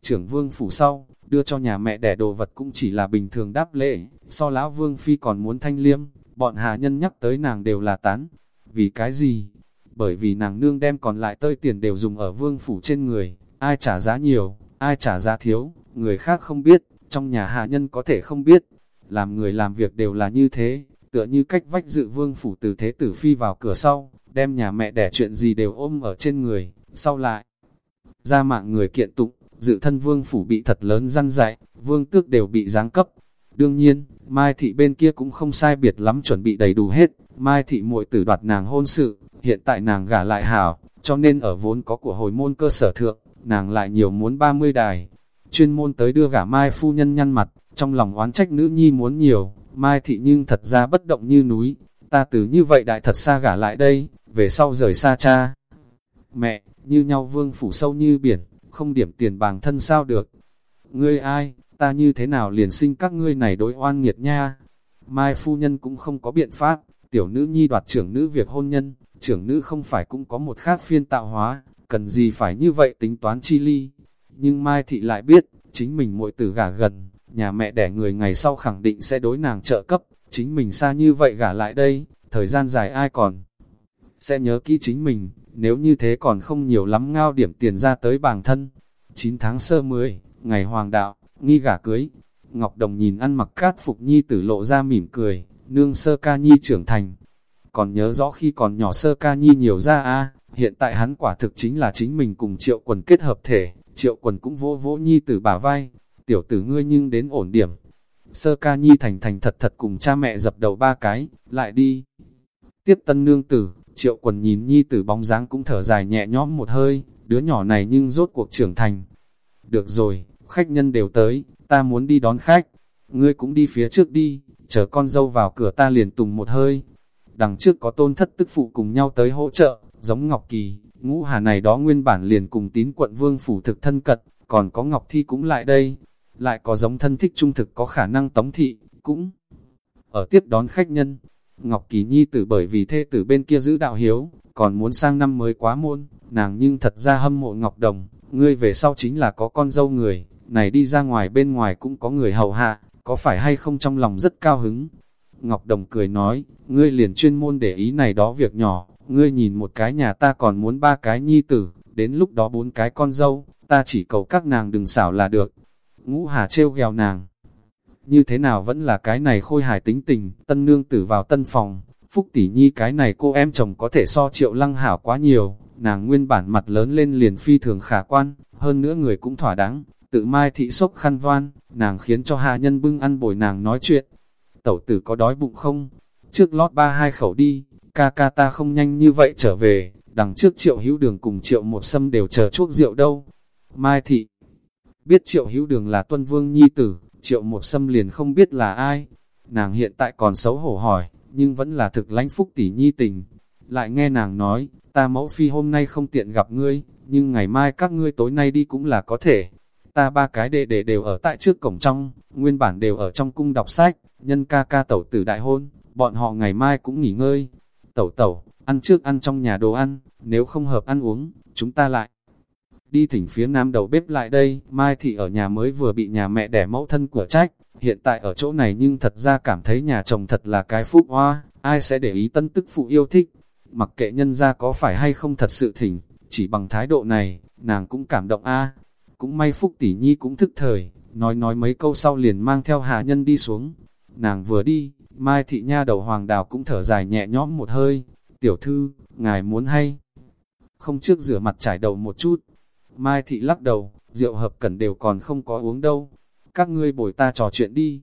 Trưởng vương phủ sau, đưa cho nhà mẹ đẻ đồ vật cũng chỉ là bình thường đáp lễ, so lão vương phi còn muốn thanh liêm, bọn hà nhân nhắc tới nàng đều là tán. Vì cái gì? Bởi vì nàng nương đem còn lại tơi tiền đều dùng ở vương phủ trên người, ai trả giá nhiều, ai trả giá thiếu, người khác không biết, trong nhà hạ nhân có thể không biết. Làm người làm việc đều là như thế, tựa như cách vách dự vương phủ từ thế tử phi vào cửa sau, đem nhà mẹ đẻ chuyện gì đều ôm ở trên người, sau lại. Ra mạng người kiện tụng, dự thân vương phủ bị thật lớn răn dạy, vương tước đều bị giáng cấp. Đương nhiên, Mai Thị bên kia cũng không sai biệt lắm chuẩn bị đầy đủ hết, Mai Thị muội tử đoạt nàng hôn sự, hiện tại nàng gả lại hảo, cho nên ở vốn có của hồi môn cơ sở thượng, nàng lại nhiều muốn 30 đài. Chuyên môn tới đưa gả Mai phu nhân nhăn mặt, trong lòng oán trách nữ nhi muốn nhiều, Mai thị nhưng thật ra bất động như núi, ta từ như vậy đại thật xa gả lại đây, về sau rời xa cha. Mẹ, như nhau vương phủ sâu như biển, không điểm tiền bàng thân sao được. Ngươi ai, ta như thế nào liền sinh các ngươi này đối oan nghiệt nha. Mai phu nhân cũng không có biện pháp, tiểu nữ nhi đoạt trưởng nữ việc hôn nhân, trưởng nữ không phải cũng có một khác phiên tạo hóa, cần gì phải như vậy tính toán chi ly. Nhưng Mai Thị lại biết, chính mình muội tử gả gần, nhà mẹ đẻ người ngày sau khẳng định sẽ đối nàng trợ cấp, chính mình xa như vậy gả lại đây, thời gian dài ai còn sẽ nhớ kỹ chính mình, nếu như thế còn không nhiều lắm ngao điểm tiền ra tới bảng thân. 9 tháng sơ 10, ngày hoàng đạo, nghi gả cưới, Ngọc Đồng nhìn ăn mặc cát phục nhi tử lộ ra mỉm cười, nương sơ ca nhi trưởng thành. Còn nhớ rõ khi còn nhỏ sơ ca nhi nhiều ra a hiện tại hắn quả thực chính là chính mình cùng triệu quần kết hợp thể, triệu quần cũng vỗ vỗ nhi tử bả vai, tiểu tử ngươi nhưng đến ổn điểm. Sơ ca nhi thành thành thật thật cùng cha mẹ dập đầu ba cái, lại đi. Tiếp tân nương tử, triệu quần nhìn nhi tử bóng dáng cũng thở dài nhẹ nhõm một hơi, đứa nhỏ này nhưng rốt cuộc trưởng thành. Được rồi, khách nhân đều tới, ta muốn đi đón khách. Ngươi cũng đi phía trước đi, chờ con dâu vào cửa ta liền tùng một hơi. Đằng trước có tôn thất tức phụ cùng nhau tới hỗ trợ, giống Ngọc Kỳ, ngũ hà này đó nguyên bản liền cùng tín quận vương phủ thực thân cật, còn có Ngọc Thi cũng lại đây. Lại có giống thân thích trung thực có khả năng tống thị, cũng ở tiếp đón khách nhân. Ngọc Kỳ Nhi tử bởi vì thê tử bên kia giữ đạo hiếu, còn muốn sang năm mới quá môn, nàng nhưng thật ra hâm mộ Ngọc Đồng, ngươi về sau chính là có con dâu người, này đi ra ngoài bên ngoài cũng có người hầu hạ, có phải hay không trong lòng rất cao hứng. Ngọc Đồng cười nói, ngươi liền chuyên môn để ý này đó việc nhỏ, ngươi nhìn một cái nhà ta còn muốn ba cái nhi tử, đến lúc đó bốn cái con dâu, ta chỉ cầu các nàng đừng xảo là được. Ngũ Hà trêu ghèo nàng. Như thế nào vẫn là cái này khôi hài tính tình, tân nương tử vào tân phòng, Phúc tỷ nhi cái này cô em chồng có thể so triệu lăng hảo quá nhiều, nàng nguyên bản mặt lớn lên liền phi thường khả quan, hơn nữa người cũng thỏa đáng, tự mai thị sốc khăn van nàng khiến cho hạ nhân bưng ăn bồi nàng nói chuyện. Tẩu tử có đói bụng không? Trước lót ba hai khẩu đi, ca ca ta không nhanh như vậy trở về, đằng trước triệu hữu đường cùng triệu một sâm đều chờ chuốc rượu đâu. Mai thị biết triệu hữu đường là tuân vương nhi tử, triệu một sâm liền không biết là ai. Nàng hiện tại còn xấu hổ hỏi, nhưng vẫn là thực lãnh phúc tỷ nhi tình. Lại nghe nàng nói, ta mẫu phi hôm nay không tiện gặp ngươi, nhưng ngày mai các ngươi tối nay đi cũng là có thể. Ta ba cái đệ đệ đều ở tại trước cổng trong, nguyên bản đều ở trong cung đọc sách, nhân ca ca tẩu tử đại hôn, bọn họ ngày mai cũng nghỉ ngơi. Tẩu tẩu, ăn trước ăn trong nhà đồ ăn, nếu không hợp ăn uống, chúng ta lại. Đi thỉnh phía nam đầu bếp lại đây, Mai Thị ở nhà mới vừa bị nhà mẹ đẻ mẫu thân của trách, hiện tại ở chỗ này nhưng thật ra cảm thấy nhà chồng thật là cái phúc hoa, ai sẽ để ý tân tức phụ yêu thích. Mặc kệ nhân ra có phải hay không thật sự thỉnh, chỉ bằng thái độ này, nàng cũng cảm động a Cũng may Phúc Tỷ Nhi cũng thức thời, nói nói mấy câu sau liền mang theo hạ nhân đi xuống. Nàng vừa đi, Mai Thị Nha đầu Hoàng Đào cũng thở dài nhẹ nhõm một hơi. Tiểu thư, ngài muốn hay? Không trước rửa mặt trải đầu một chút. Mai Thị lắc đầu, rượu hợp cẩn đều còn không có uống đâu. Các ngươi bồi ta trò chuyện đi.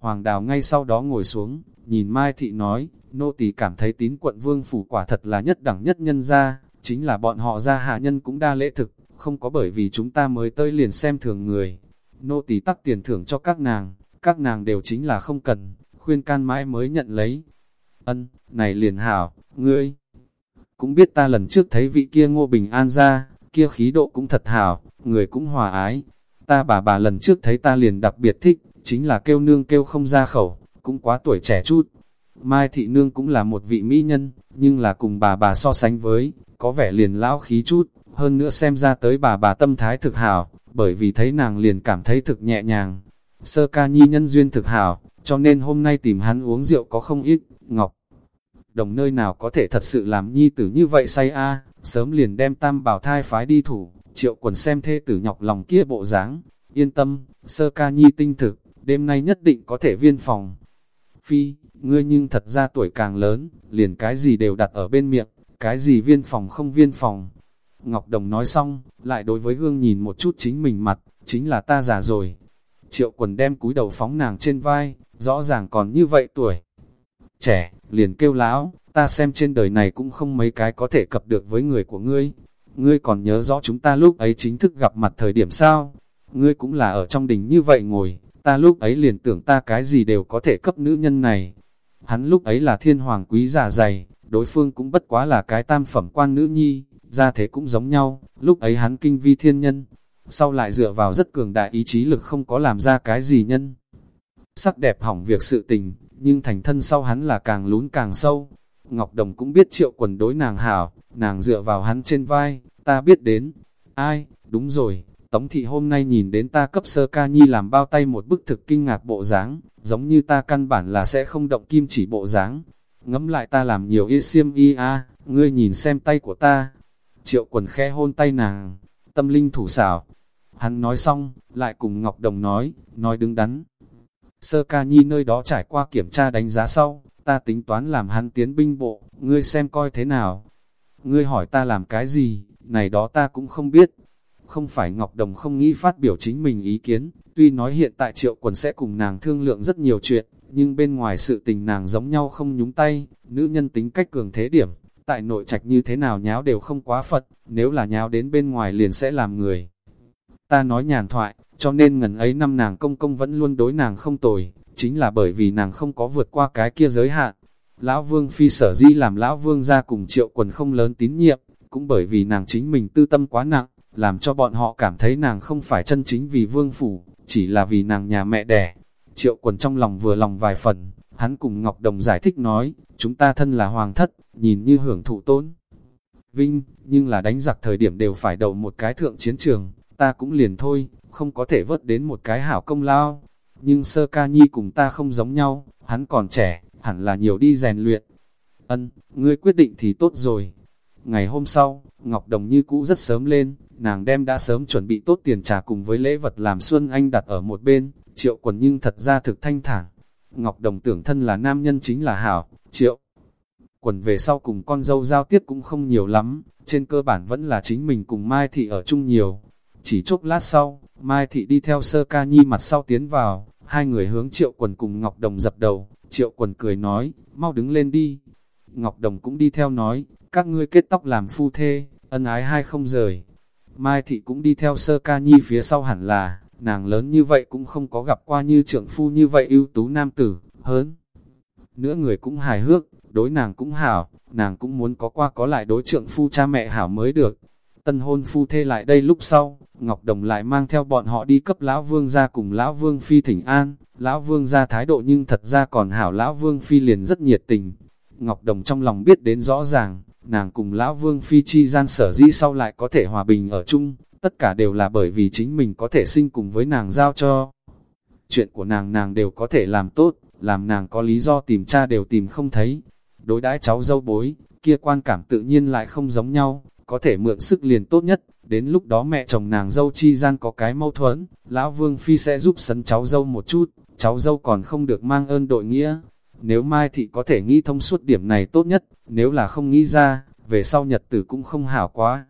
Hoàng Đào ngay sau đó ngồi xuống, nhìn Mai Thị nói, nô tỳ cảm thấy tín quận vương phủ quả thật là nhất đẳng nhất nhân gia, chính là bọn họ ra hạ nhân cũng đa lễ thực, không có bởi vì chúng ta mới tới liền xem thường người. Nô tỳ tắc tiền thưởng cho các nàng, các nàng đều chính là không cần, khuyên can mãi mới nhận lấy. Ân, này liền hảo, ngươi cũng biết ta lần trước thấy vị kia ngô bình an ra, kia khí độ cũng thật hảo, người cũng hòa ái. Ta bà bà lần trước thấy ta liền đặc biệt thích, chính là kêu nương kêu không ra khẩu, cũng quá tuổi trẻ chút. Mai thị nương cũng là một vị mỹ nhân, nhưng là cùng bà bà so sánh với, có vẻ liền lão khí chút, hơn nữa xem ra tới bà bà tâm thái thực hảo, bởi vì thấy nàng liền cảm thấy thực nhẹ nhàng. Sơ ca nhi nhân duyên thực hảo, cho nên hôm nay tìm hắn uống rượu có không ít, ngọc. Đồng nơi nào có thể thật sự làm nhi tử như vậy say a sớm liền đem tam bảo thai phái đi thủ, triệu quần xem thê tử nhọc lòng kia bộ dáng yên tâm, sơ ca nhi tinh thực, đêm nay nhất định có thể viên phòng. Phi, ngươi nhưng thật ra tuổi càng lớn, liền cái gì đều đặt ở bên miệng, cái gì viên phòng không viên phòng. Ngọc Đồng nói xong, lại đối với gương nhìn một chút chính mình mặt, chính là ta già rồi. Triệu quần đem cúi đầu phóng nàng trên vai, rõ ràng còn như vậy tuổi. Trẻ, liền kêu lão, ta xem trên đời này cũng không mấy cái có thể cập được với người của ngươi. Ngươi còn nhớ rõ chúng ta lúc ấy chính thức gặp mặt thời điểm sao? Ngươi cũng là ở trong đình như vậy ngồi, ta lúc ấy liền tưởng ta cái gì đều có thể cấp nữ nhân này. Hắn lúc ấy là thiên hoàng quý giả dày, đối phương cũng bất quá là cái tam phẩm quan nữ nhi, ra thế cũng giống nhau, lúc ấy hắn kinh vi thiên nhân. sau lại dựa vào rất cường đại ý chí lực không có làm ra cái gì nhân. Sắc đẹp hỏng việc sự tình, nhưng thành thân sau hắn là càng lún càng sâu. Ngọc Đồng cũng biết triệu quần đối nàng hảo, nàng dựa vào hắn trên vai, ta biết đến. Ai, đúng rồi, Tống thị hôm nay nhìn đến ta cấp sơ ca nhi làm bao tay một bức thực kinh ngạc bộ dáng, giống như ta căn bản là sẽ không động kim chỉ bộ dáng. Ngẫm lại ta làm nhiều y xiêm y a, ngươi nhìn xem tay của ta. Triệu quần khe hôn tay nàng, tâm linh thủ xảo. Hắn nói xong, lại cùng Ngọc Đồng nói, nói đứng đắn. Sơ ca nhi nơi đó trải qua kiểm tra đánh giá sau, ta tính toán làm hắn tiến binh bộ, ngươi xem coi thế nào. Ngươi hỏi ta làm cái gì, này đó ta cũng không biết. Không phải Ngọc Đồng không nghĩ phát biểu chính mình ý kiến, tuy nói hiện tại triệu quần sẽ cùng nàng thương lượng rất nhiều chuyện, nhưng bên ngoài sự tình nàng giống nhau không nhúng tay, nữ nhân tính cách cường thế điểm, tại nội trạch như thế nào nháo đều không quá phật, nếu là nháo đến bên ngoài liền sẽ làm người. Ta nói nhàn thoại, cho nên ngần ấy năm nàng công công vẫn luôn đối nàng không tồi, chính là bởi vì nàng không có vượt qua cái kia giới hạn. Lão Vương Phi sở di làm Lão Vương ra cùng triệu quần không lớn tín nhiệm, cũng bởi vì nàng chính mình tư tâm quá nặng, làm cho bọn họ cảm thấy nàng không phải chân chính vì Vương Phủ, chỉ là vì nàng nhà mẹ đẻ. Triệu quần trong lòng vừa lòng vài phần, hắn cùng Ngọc Đồng giải thích nói, chúng ta thân là hoàng thất, nhìn như hưởng thụ tốn. Vinh, nhưng là đánh giặc thời điểm đều phải đầu một cái thượng chiến trường, ta cũng liền thôi, không có thể vớt đến một cái hảo công lao. Nhưng sơ ca nhi cùng ta không giống nhau, hắn còn trẻ, hẳn là nhiều đi rèn luyện. Ân, ngươi quyết định thì tốt rồi. Ngày hôm sau, Ngọc Đồng như cũ rất sớm lên, nàng đem đã sớm chuẩn bị tốt tiền trà cùng với lễ vật làm Xuân Anh đặt ở một bên, triệu quần nhưng thật ra thực thanh thản. Ngọc Đồng tưởng thân là nam nhân chính là hảo, triệu. Quần về sau cùng con dâu giao tiếp cũng không nhiều lắm, trên cơ bản vẫn là chính mình cùng Mai Thị ở chung nhiều. Chỉ chốc lát sau, Mai Thị đi theo sơ ca nhi mặt sau tiến vào, hai người hướng triệu quần cùng Ngọc Đồng dập đầu, triệu quần cười nói, mau đứng lên đi. Ngọc Đồng cũng đi theo nói, các ngươi kết tóc làm phu thê, ân ái hai không rời. Mai Thị cũng đi theo sơ ca nhi phía sau hẳn là, nàng lớn như vậy cũng không có gặp qua như trượng phu như vậy ưu tú nam tử, hớn. Nữa người cũng hài hước, đối nàng cũng hảo, nàng cũng muốn có qua có lại đối trượng phu cha mẹ hảo mới được. Tân hôn phu thê lại đây lúc sau, Ngọc Đồng lại mang theo bọn họ đi cấp Lão Vương ra cùng Lão Vương Phi thỉnh an, Lão Vương ra thái độ nhưng thật ra còn hảo Lão Vương Phi liền rất nhiệt tình. Ngọc Đồng trong lòng biết đến rõ ràng, nàng cùng Lão Vương Phi chi gian sở dĩ sau lại có thể hòa bình ở chung, tất cả đều là bởi vì chính mình có thể sinh cùng với nàng giao cho. Chuyện của nàng nàng đều có thể làm tốt, làm nàng có lý do tìm cha đều tìm không thấy. Đối đãi cháu dâu bối, kia quan cảm tự nhiên lại không giống nhau, có thể mượn sức liền tốt nhất, đến lúc đó mẹ chồng nàng dâu chi gian có cái mâu thuẫn, lão Vương Phi sẽ giúp sấn cháu dâu một chút, cháu dâu còn không được mang ơn đội nghĩa. Nếu Mai Thị có thể nghĩ thông suốt điểm này tốt nhất, nếu là không nghĩ ra, về sau nhật tử cũng không hảo quá.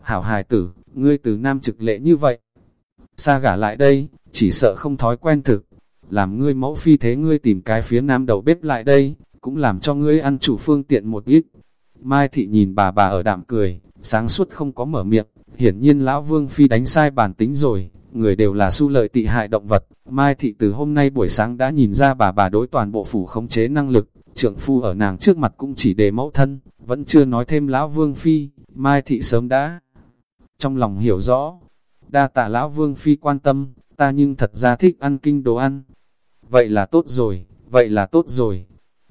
Hảo hài tử, ngươi từ nam trực lệ như vậy. Xa gả lại đây, chỉ sợ không thói quen thực. Làm ngươi mẫu phi thế ngươi tìm cái phía nam đầu bếp lại đây, cũng làm cho ngươi ăn chủ phương tiện một ít. Mai thị nhìn bà bà ở đạm cười, sáng suốt không có mở miệng, hiển nhiên lão vương phi đánh sai bản tính rồi, người đều là su lợi tị hại động vật. Mai thị từ hôm nay buổi sáng đã nhìn ra bà bà đối toàn bộ phủ khống chế năng lực, trượng phu ở nàng trước mặt cũng chỉ để mẫu thân, vẫn chưa nói thêm lão vương phi, Mai thị sớm đã trong lòng hiểu rõ. Đa tạ lão vương phi quan tâm, ta nhưng thật ra thích ăn kinh đồ ăn. Vậy là tốt rồi, vậy là tốt rồi.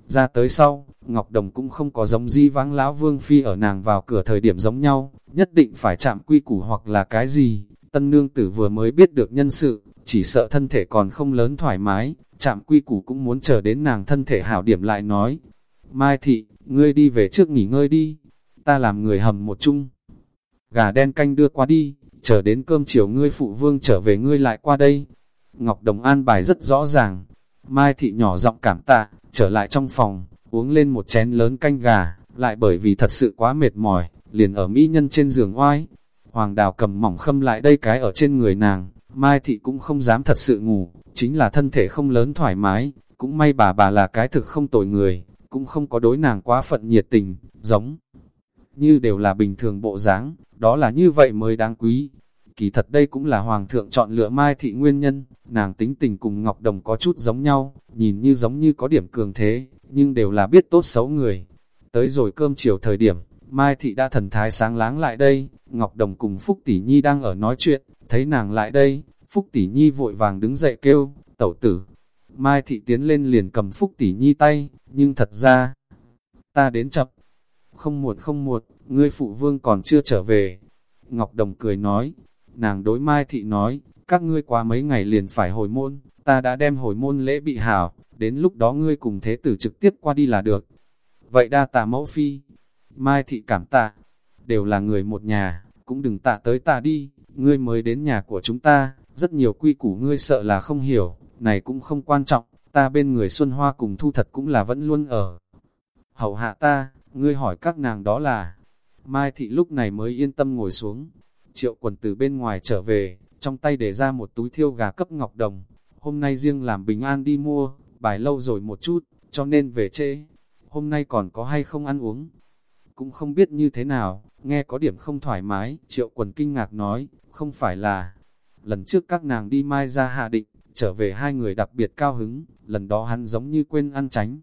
Ra tới sau, Ngọc Đồng cũng không có giống di vãng lão vương phi ở nàng vào cửa thời điểm giống nhau, nhất định phải chạm quy củ hoặc là cái gì. Tân nương tử vừa mới biết được nhân sự, chỉ sợ thân thể còn không lớn thoải mái, chạm quy củ cũng muốn chờ đến nàng thân thể hảo điểm lại nói. Mai thị, ngươi đi về trước nghỉ ngơi đi, ta làm người hầm một chung gà đen canh đưa qua đi, chờ đến cơm chiều ngươi phụ vương trở về ngươi lại qua đây. Ngọc Đồng an bài rất rõ ràng, Mai Thị nhỏ giọng cảm tạ, trở lại trong phòng, uống lên một chén lớn canh gà, lại bởi vì thật sự quá mệt mỏi, liền ở mỹ nhân trên giường oai. Hoàng đào cầm mỏng khâm lại đây cái ở trên người nàng, Mai Thị cũng không dám thật sự ngủ, chính là thân thể không lớn thoải mái, cũng may bà bà là cái thực không tội người, cũng không có đối nàng quá phận nhiệt tình, giống như đều là bình thường bộ dáng, đó là như vậy mới đáng quý. Kỳ thật đây cũng là hoàng thượng chọn lựa Mai Thị nguyên nhân, nàng tính tình cùng Ngọc Đồng có chút giống nhau, nhìn như giống như có điểm cường thế, nhưng đều là biết tốt xấu người. Tới rồi cơm chiều thời điểm, Mai Thị đã thần thái sáng láng lại đây, Ngọc Đồng cùng Phúc Tỷ Nhi đang ở nói chuyện, thấy nàng lại đây, Phúc Tỷ Nhi vội vàng đứng dậy kêu, tẩu tử. Mai Thị tiến lên liền cầm Phúc Tỷ Nhi tay, nhưng thật ra, ta đến chậm. Không muộn không muộn, ngươi phụ vương còn chưa trở về. Ngọc Đồng cười nói, nàng đối Mai Thị nói, các ngươi qua mấy ngày liền phải hồi môn, ta đã đem hồi môn lễ bị hảo, đến lúc đó ngươi cùng thế tử trực tiếp qua đi là được. Vậy đa tạ mẫu phi, Mai Thị cảm tạ, đều là người một nhà, cũng đừng tạ tới ta đi, ngươi mới đến nhà của chúng ta, rất nhiều quy củ ngươi sợ là không hiểu, này cũng không quan trọng, ta bên người Xuân Hoa cùng thu thật cũng là vẫn luôn ở. Hậu hạ ta, ngươi hỏi các nàng đó là, Mai Thị lúc này mới yên tâm ngồi xuống, triệu quần từ bên ngoài trở về, trong tay để ra một túi thiêu gà cấp ngọc đồng, hôm nay riêng làm bình an đi mua, bài lâu rồi một chút, cho nên về trễ, hôm nay còn có hay không ăn uống, cũng không biết như thế nào, nghe có điểm không thoải mái, triệu quần kinh ngạc nói, không phải là, lần trước các nàng đi mai ra hạ định, trở về hai người đặc biệt cao hứng, lần đó hắn giống như quên ăn tránh.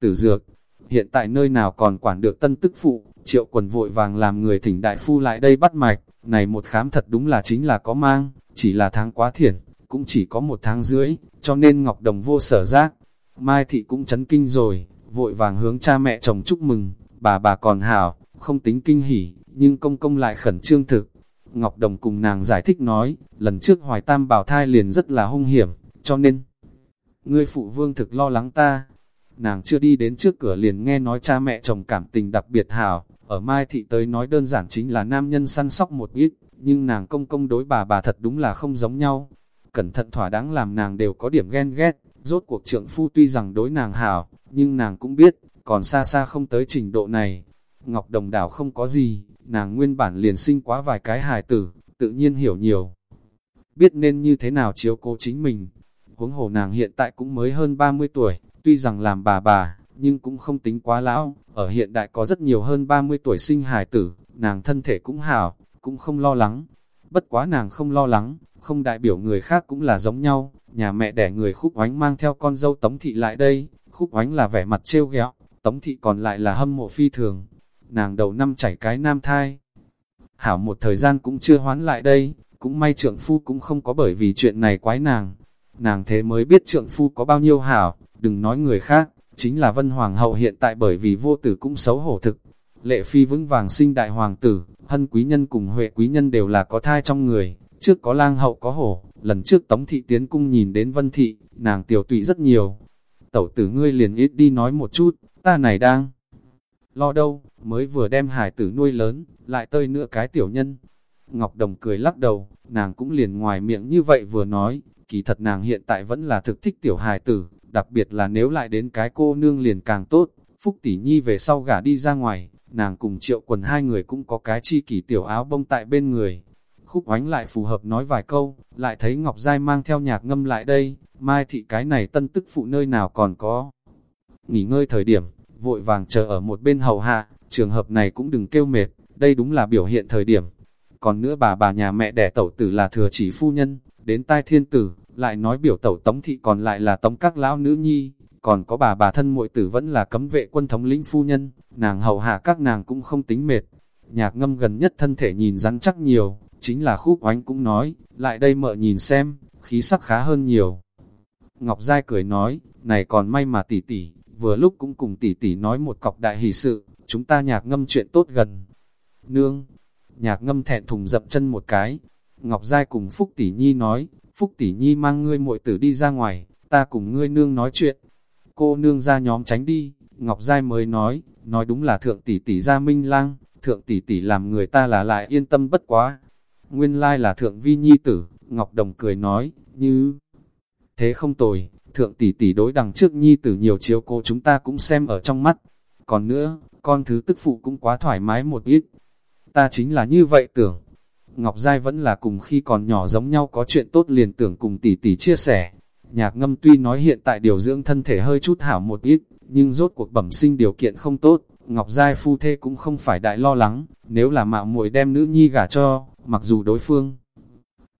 Tử dược, hiện tại nơi nào còn quản được tân tức phụ, triệu quần vội vàng làm người thỉnh đại phu lại đây bắt mạch, này một khám thật đúng là chính là có mang, chỉ là tháng quá thiển, cũng chỉ có một tháng rưỡi, cho nên Ngọc Đồng vô sở giác. Mai Thị cũng chấn kinh rồi, vội vàng hướng cha mẹ chồng chúc mừng, bà bà còn hảo, không tính kinh hỉ, nhưng công công lại khẩn trương thực. Ngọc Đồng cùng nàng giải thích nói, lần trước hoài tam bảo thai liền rất là hung hiểm, cho nên, ngươi phụ vương thực lo lắng ta. Nàng chưa đi đến trước cửa liền nghe nói cha mẹ chồng cảm tình đặc biệt hảo, ở Mai Thị tới nói đơn giản chính là nam nhân săn sóc một ít, nhưng nàng công công đối bà bà thật đúng là không giống nhau. Cẩn thận thỏa đáng làm nàng đều có điểm ghen ghét, rốt cuộc trượng phu tuy rằng đối nàng hảo, nhưng nàng cũng biết, còn xa xa không tới trình độ này. Ngọc Đồng Đảo không có gì, nàng nguyên bản liền sinh quá vài cái hài tử, tự nhiên hiểu nhiều. Biết nên như thế nào chiếu cố chính mình. Huống hồ nàng hiện tại cũng mới hơn 30 tuổi, tuy rằng làm bà bà, nhưng cũng không tính quá lão. Ở hiện đại có rất nhiều hơn 30 tuổi sinh hài tử, nàng thân thể cũng hảo, cũng không lo lắng. Bất quá nàng không lo lắng, không đại biểu người khác cũng là giống nhau. Nhà mẹ đẻ người khúc oánh mang theo con dâu tống thị lại đây, khúc oánh là vẻ mặt trêu ghẹo Tống thị còn lại là hâm mộ phi thường. Nàng đầu năm chảy cái nam thai. Hảo một thời gian cũng chưa hoán lại đây, cũng may trượng phu cũng không có bởi vì chuyện này quái nàng. Nàng thế mới biết trượng phu có bao nhiêu hảo, đừng nói người khác, chính là vân hoàng hậu hiện tại bởi vì vô tử cũng xấu hổ thực. Lệ phi vững vàng sinh đại hoàng tử, hân quý nhân cùng huệ quý nhân đều là có thai trong người, trước có lang hậu có hổ, lần trước tống thị tiến cung nhìn đến vân thị, nàng tiểu tụy rất nhiều. Tẩu tử ngươi liền ít đi nói một chút, ta này đang lo đâu, mới vừa đem hải tử nuôi lớn, lại tơi nữa cái tiểu nhân. Ngọc Đồng cười lắc đầu, nàng cũng liền ngoài miệng như vậy vừa nói, kỳ thật nàng hiện tại vẫn là thực thích tiểu hài tử, đặc biệt là nếu lại đến cái cô nương liền càng tốt, Phúc Tỷ Nhi về sau gả đi ra ngoài, nàng cùng triệu quần hai người cũng có cái chi kỷ tiểu áo bông tại bên người. Khúc oánh lại phù hợp nói vài câu, lại thấy Ngọc Giai mang theo nhạc ngâm lại đây, mai thị cái này tân tức phụ nơi nào còn có nghỉ ngơi thời điểm, vội vàng chờ ở một bên hầu hạ, trường hợp này cũng đừng kêu mệt, đây đúng là biểu hiện thời điểm. Còn nữa bà bà nhà mẹ đẻ tẩu tử là thừa chỉ phu nhân, đến tai thiên tử, lại nói biểu tẩu tống thị còn lại là tống các lão nữ nhi, còn có bà bà thân muội tử vẫn là cấm vệ quân thống lĩnh phu nhân, nàng hầu hạ các nàng cũng không tính mệt. Nhạc ngâm gần nhất thân thể nhìn rắn chắc nhiều, chính là khúc oánh cũng nói, lại đây mợ nhìn xem, khí sắc khá hơn nhiều. Ngọc Giai cười nói, này còn may mà tỷ tỷ, vừa lúc cũng cùng tỷ tỷ nói một cọc đại hỷ sự, chúng ta nhạc ngâm chuyện tốt gần. Nương, nhạc ngâm thẹn thùng dậm chân một cái, Ngọc Giai cùng Phúc tỷ nhi nói, Phúc tỷ nhi mang ngươi muội tử đi ra ngoài, ta cùng ngươi nương nói chuyện. Cô nương ra nhóm tránh đi, Ngọc Giai mới nói, nói đúng là thượng tỷ tỷ ra minh lang, thượng tỷ tỷ làm người ta là lại yên tâm bất quá. Nguyên lai là thượng vi nhi tử, Ngọc Đồng cười nói, như thế không tồi, thượng tỷ tỷ đối đằng trước nhi tử nhiều chiếu cố chúng ta cũng xem ở trong mắt. Còn nữa, con thứ tức phụ cũng quá thoải mái một ít. Ta chính là như vậy tưởng. Ngọc Giai vẫn là cùng khi còn nhỏ giống nhau có chuyện tốt liền tưởng cùng tỷ tỷ chia sẻ. Nhạc ngâm tuy nói hiện tại điều dưỡng thân thể hơi chút hảo một ít, nhưng rốt cuộc bẩm sinh điều kiện không tốt. Ngọc Giai phu thê cũng không phải đại lo lắng, nếu là mạo muội đem nữ nhi gả cho, mặc dù đối phương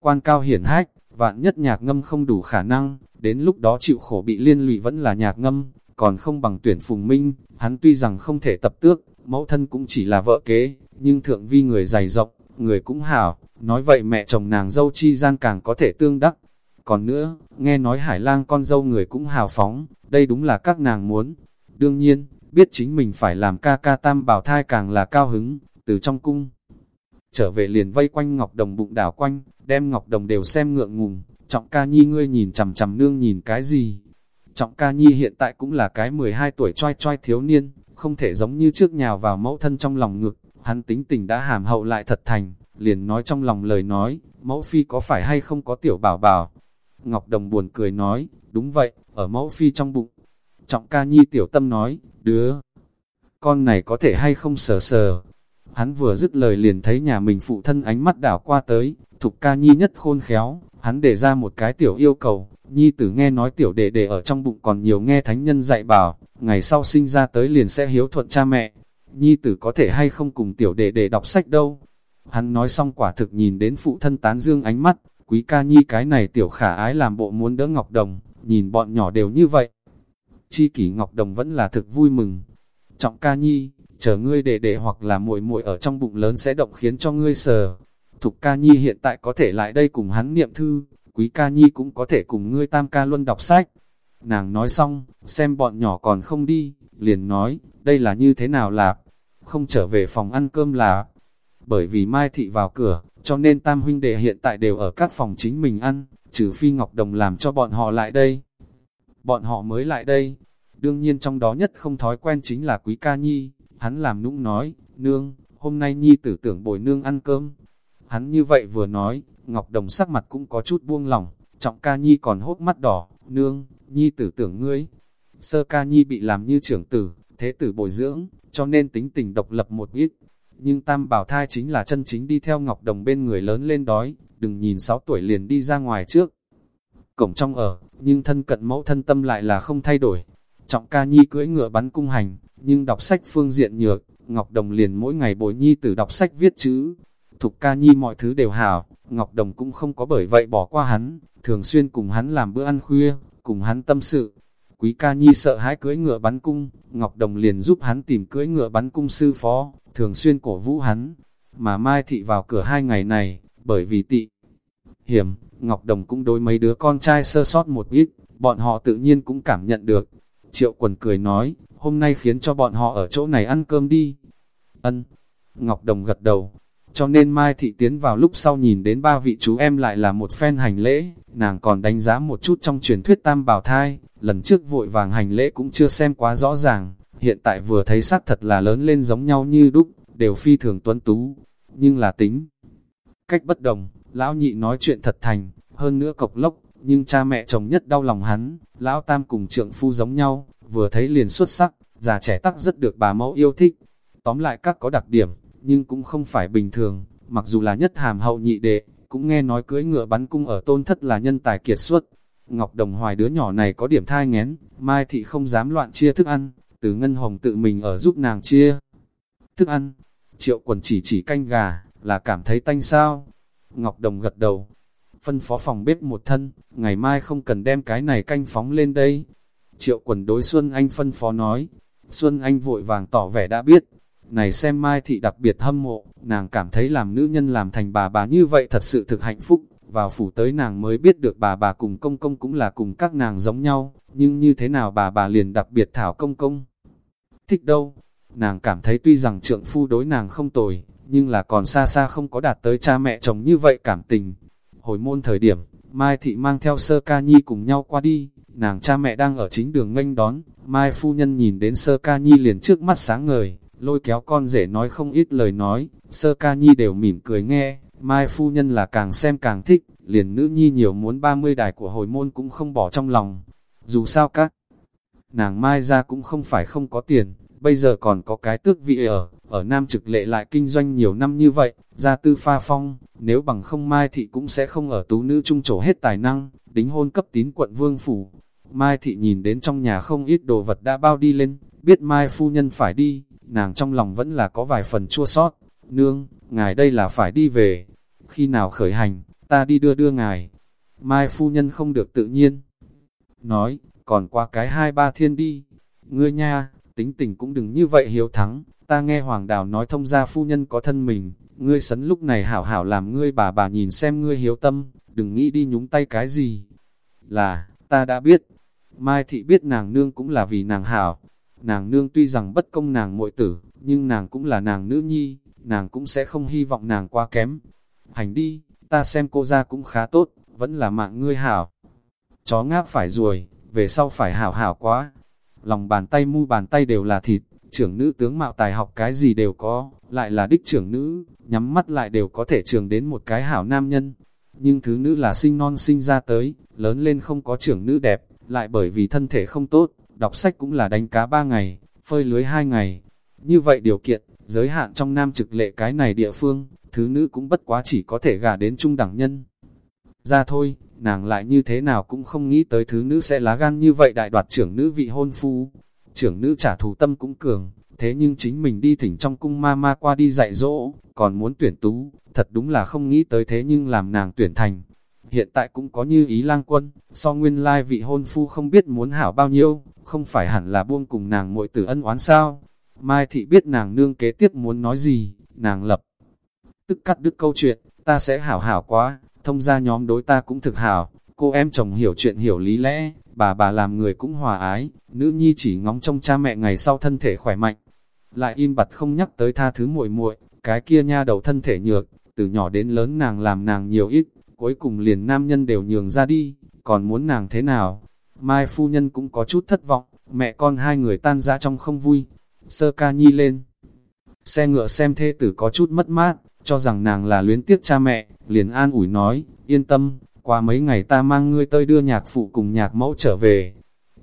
quan cao hiển hách, vạn nhất nhạc ngâm không đủ khả năng, đến lúc đó chịu khổ bị liên lụy vẫn là nhạc ngâm, còn không bằng tuyển phùng minh, hắn tuy rằng không thể tập tước, mẫu thân cũng chỉ là vợ kế, nhưng thượng vi người dày rộng, người cũng hảo, nói vậy mẹ chồng nàng dâu chi gian càng có thể tương đắc. Còn nữa, nghe nói hải lang con dâu người cũng hào phóng, đây đúng là các nàng muốn. Đương nhiên, biết chính mình phải làm ca ca tam bảo thai càng là cao hứng, từ trong cung. Trở về liền vây quanh Ngọc Đồng bụng đảo quanh, đem Ngọc Đồng đều xem ngượng ngùng, trọng ca nhi ngươi nhìn chằm chằm nương nhìn cái gì. Trọng ca nhi hiện tại cũng là cái 12 tuổi choi choi thiếu niên, không thể giống như trước nhào vào mẫu thân trong lòng ngực, hắn tính tình đã hàm hậu lại thật thành, liền nói trong lòng lời nói, mẫu phi có phải hay không có tiểu bảo bảo. Ngọc Đồng buồn cười nói, đúng vậy, ở mẫu phi trong bụng. Trọng ca nhi tiểu tâm nói, đứa con này có thể hay không sờ sờ. Hắn vừa dứt lời liền thấy nhà mình phụ thân ánh mắt đảo qua tới, thục ca nhi nhất khôn khéo, hắn để ra một cái tiểu yêu cầu, nhi tử nghe nói tiểu đệ đệ ở trong bụng còn nhiều nghe thánh nhân dạy bảo, ngày sau sinh ra tới liền sẽ hiếu thuận cha mẹ. Nhi tử có thể hay không cùng tiểu đệ đệ đọc sách đâu. Hắn nói xong quả thực nhìn đến phụ thân tán dương ánh mắt, quý ca nhi cái này tiểu khả ái làm bộ muốn đỡ Ngọc Đồng, nhìn bọn nhỏ đều như vậy. Chi kỷ Ngọc Đồng vẫn là thực vui mừng. Trọng ca nhi, chờ ngươi đệ đệ hoặc là muội muội ở trong bụng lớn sẽ động khiến cho ngươi sờ. Thục ca nhi hiện tại có thể lại đây cùng hắn niệm thư, quý ca nhi cũng có thể cùng ngươi tam ca luân đọc sách. Nàng nói xong, xem bọn nhỏ còn không đi, liền nói, đây là như thế nào lạp, không trở về phòng ăn cơm là. Bởi vì Mai Thị vào cửa, cho nên tam huynh đệ hiện tại đều ở các phòng chính mình ăn, trừ phi Ngọc Đồng làm cho bọn họ lại đây. Bọn họ mới lại đây. Đương nhiên trong đó nhất không thói quen chính là Quý Ca Nhi, hắn làm nũng nói, nương, hôm nay Nhi tử tưởng bồi nương ăn cơm. Hắn như vậy vừa nói, Ngọc Đồng sắc mặt cũng có chút buông lỏng, trọng ca Nhi còn hốt mắt đỏ, nương, Nhi tử tưởng ngươi. Sơ ca Nhi bị làm như trưởng tử, thế tử bồi dưỡng, cho nên tính tình độc lập một ít. Nhưng tam bảo thai chính là chân chính đi theo Ngọc Đồng bên người lớn lên đói, đừng nhìn 6 tuổi liền đi ra ngoài trước. Cổng trong ở, nhưng thân cận mẫu thân tâm lại là không thay đổi. Trọng ca nhi cưỡi ngựa bắn cung hành, nhưng đọc sách phương diện nhược, Ngọc Đồng liền mỗi ngày bồi nhi tử đọc sách viết chữ. Thục ca nhi mọi thứ đều hảo, Ngọc Đồng cũng không có bởi vậy bỏ qua hắn, thường xuyên cùng hắn làm bữa ăn khuya, cùng hắn tâm sự. Quý ca nhi sợ hãi cưỡi ngựa bắn cung, Ngọc Đồng liền giúp hắn tìm cưỡi ngựa bắn cung sư phó, thường xuyên cổ vũ hắn. Mà Mai Thị vào cửa hai ngày này, bởi vì tị hiểm, Ngọc Đồng cũng đối mấy đứa con trai sơ sót một ít, bọn họ tự nhiên cũng cảm nhận được. Triệu quần cười nói, hôm nay khiến cho bọn họ ở chỗ này ăn cơm đi. Ân, Ngọc Đồng gật đầu, cho nên Mai Thị tiến vào lúc sau nhìn đến ba vị chú em lại là một phen hành lễ, nàng còn đánh giá một chút trong truyền thuyết tam bảo thai, lần trước vội vàng hành lễ cũng chưa xem quá rõ ràng, hiện tại vừa thấy sắc thật là lớn lên giống nhau như đúc, đều phi thường tuấn tú, nhưng là tính. Cách bất đồng, lão nhị nói chuyện thật thành, hơn nữa cộc lốc, nhưng cha mẹ chồng nhất đau lòng hắn, lão tam cùng trượng phu giống nhau, vừa thấy liền xuất sắc, già trẻ tắc rất được bà mẫu yêu thích. Tóm lại các có đặc điểm, nhưng cũng không phải bình thường, mặc dù là nhất hàm hậu nhị đệ, cũng nghe nói cưỡi ngựa bắn cung ở tôn thất là nhân tài kiệt xuất. Ngọc Đồng Hoài đứa nhỏ này có điểm thai ngén, Mai Thị không dám loạn chia thức ăn, từ Ngân Hồng tự mình ở giúp nàng chia thức ăn. Triệu quần chỉ chỉ canh gà, là cảm thấy tanh sao. Ngọc Đồng gật đầu, phân phó phòng bếp một thân, ngày mai không cần đem cái này canh phóng lên đây. Triệu quần đối Xuân Anh phân phó nói, Xuân Anh vội vàng tỏ vẻ đã biết, này xem Mai Thị đặc biệt hâm mộ, nàng cảm thấy làm nữ nhân làm thành bà bà như vậy thật sự thực hạnh phúc, vào phủ tới nàng mới biết được bà bà cùng công công cũng là cùng các nàng giống nhau, nhưng như thế nào bà bà liền đặc biệt thảo công công. Thích đâu, nàng cảm thấy tuy rằng trượng phu đối nàng không tồi, nhưng là còn xa xa không có đạt tới cha mẹ chồng như vậy cảm tình. Hồi môn thời điểm, Mai Thị mang theo sơ ca nhi cùng nhau qua đi, nàng cha mẹ đang ở chính đường nghênh đón, Mai phu nhân nhìn đến sơ ca nhi liền trước mắt sáng ngời, lôi kéo con rể nói không ít lời nói, sơ ca nhi đều mỉm cười nghe, Mai phu nhân là càng xem càng thích, liền nữ nhi nhiều muốn 30 đài của hồi môn cũng không bỏ trong lòng. Dù sao các nàng Mai ra cũng không phải không có tiền, bây giờ còn có cái tước vị ở, ở Nam Trực Lệ lại kinh doanh nhiều năm như vậy, gia tư pha phong, nếu bằng không Mai Thị cũng sẽ không ở tú nữ trung trổ hết tài năng, đính hôn cấp tín quận Vương Phủ. Mai Thị nhìn đến trong nhà không ít đồ vật đã bao đi lên, biết Mai Phu Nhân phải đi, nàng trong lòng vẫn là có vài phần chua sót. Nương, ngài đây là phải đi về, khi nào khởi hành, ta đi đưa đưa ngài. Mai Phu Nhân không được tự nhiên. Nói, còn qua cái hai ba thiên đi, ngươi nha, tính tình cũng đừng như vậy hiếu thắng, ta nghe Hoàng Đào nói thông gia phu nhân có thân mình, ngươi sấn lúc này hảo hảo làm ngươi bà bà nhìn xem ngươi hiếu tâm, đừng nghĩ đi nhúng tay cái gì. Là, ta đã biết, Mai Thị biết nàng nương cũng là vì nàng hảo, nàng nương tuy rằng bất công nàng muội tử, nhưng nàng cũng là nàng nữ nhi, nàng cũng sẽ không hy vọng nàng quá kém. Hành đi, ta xem cô ra cũng khá tốt, vẫn là mạng ngươi hảo. Chó ngáp phải ruồi, về sau phải hảo hảo quá. Lòng bàn tay mu bàn tay đều là thịt, trưởng nữ tướng mạo tài học cái gì đều có, lại là đích trưởng nữ, nhắm mắt lại đều có thể trường đến một cái hảo nam nhân. Nhưng thứ nữ là sinh non sinh ra tới, lớn lên không có trưởng nữ đẹp, lại bởi vì thân thể không tốt, đọc sách cũng là đánh cá ba ngày, phơi lưới hai ngày. Như vậy điều kiện, giới hạn trong nam trực lệ cái này địa phương, thứ nữ cũng bất quá chỉ có thể gả đến trung đẳng nhân. Ra thôi, nàng lại như thế nào cũng không nghĩ tới thứ nữ sẽ lá gan như vậy đại đoạt trưởng nữ vị hôn phu. Trưởng nữ trả thù tâm cũng cường, thế nhưng chính mình đi thỉnh trong cung ma ma qua đi dạy dỗ, còn muốn tuyển tú, thật đúng là không nghĩ tới thế nhưng làm nàng tuyển thành. Hiện tại cũng có như ý lang quân, so nguyên lai vị hôn phu không biết muốn hảo bao nhiêu, không phải hẳn là buông cùng nàng muội tử ân oán sao. Mai thị biết nàng nương kế tiếp muốn nói gì, nàng lập. Tức cắt đứt câu chuyện, ta sẽ hảo hảo quá, thông ra nhóm đối ta cũng thực hảo, cô em chồng hiểu chuyện hiểu lý lẽ, bà bà làm người cũng hòa ái, nữ nhi chỉ ngóng trong cha mẹ ngày sau thân thể khỏe mạnh. Lại im bặt không nhắc tới tha thứ muội muội, cái kia nha đầu thân thể nhược, từ nhỏ đến lớn nàng làm nàng nhiều ít, cuối cùng liền nam nhân đều nhường ra đi, còn muốn nàng thế nào? Mai phu nhân cũng có chút thất vọng, mẹ con hai người tan ra trong không vui, sơ ca nhi lên. Xe ngựa xem thê tử có chút mất mát, cho rằng nàng là luyến tiếc cha mẹ, liền an ủi nói, yên tâm, qua mấy ngày ta mang ngươi tới đưa nhạc phụ cùng nhạc mẫu trở về.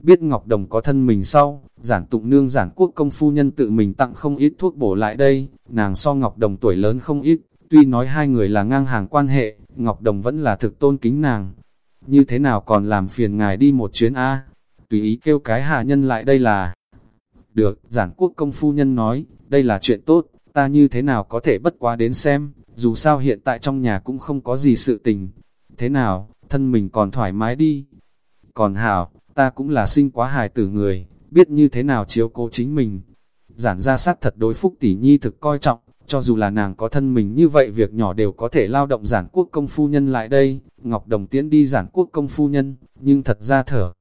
Biết Ngọc Đồng có thân mình sau, giản tụng nương giản quốc công phu nhân tự mình tặng không ít thuốc bổ lại đây, nàng so Ngọc Đồng tuổi lớn không ít, tuy nói hai người là ngang hàng quan hệ, Ngọc Đồng vẫn là thực tôn kính nàng. Như thế nào còn làm phiền ngài đi một chuyến A, tùy ý kêu cái hạ nhân lại đây là... Được, giản quốc công phu nhân nói, đây là chuyện tốt, ta như thế nào có thể bất quá đến xem, dù sao hiện tại trong nhà cũng không có gì sự tình. Thế nào, thân mình còn thoải mái đi. Còn hảo, ta cũng là sinh quá hài tử người, biết như thế nào chiếu cố chính mình. Giản ra sát thật đối phúc tỷ nhi thực coi trọng, cho dù là nàng có thân mình như vậy việc nhỏ đều có thể lao động giản quốc công phu nhân lại đây. Ngọc Đồng tiễn đi giản quốc công phu nhân, nhưng thật ra thở.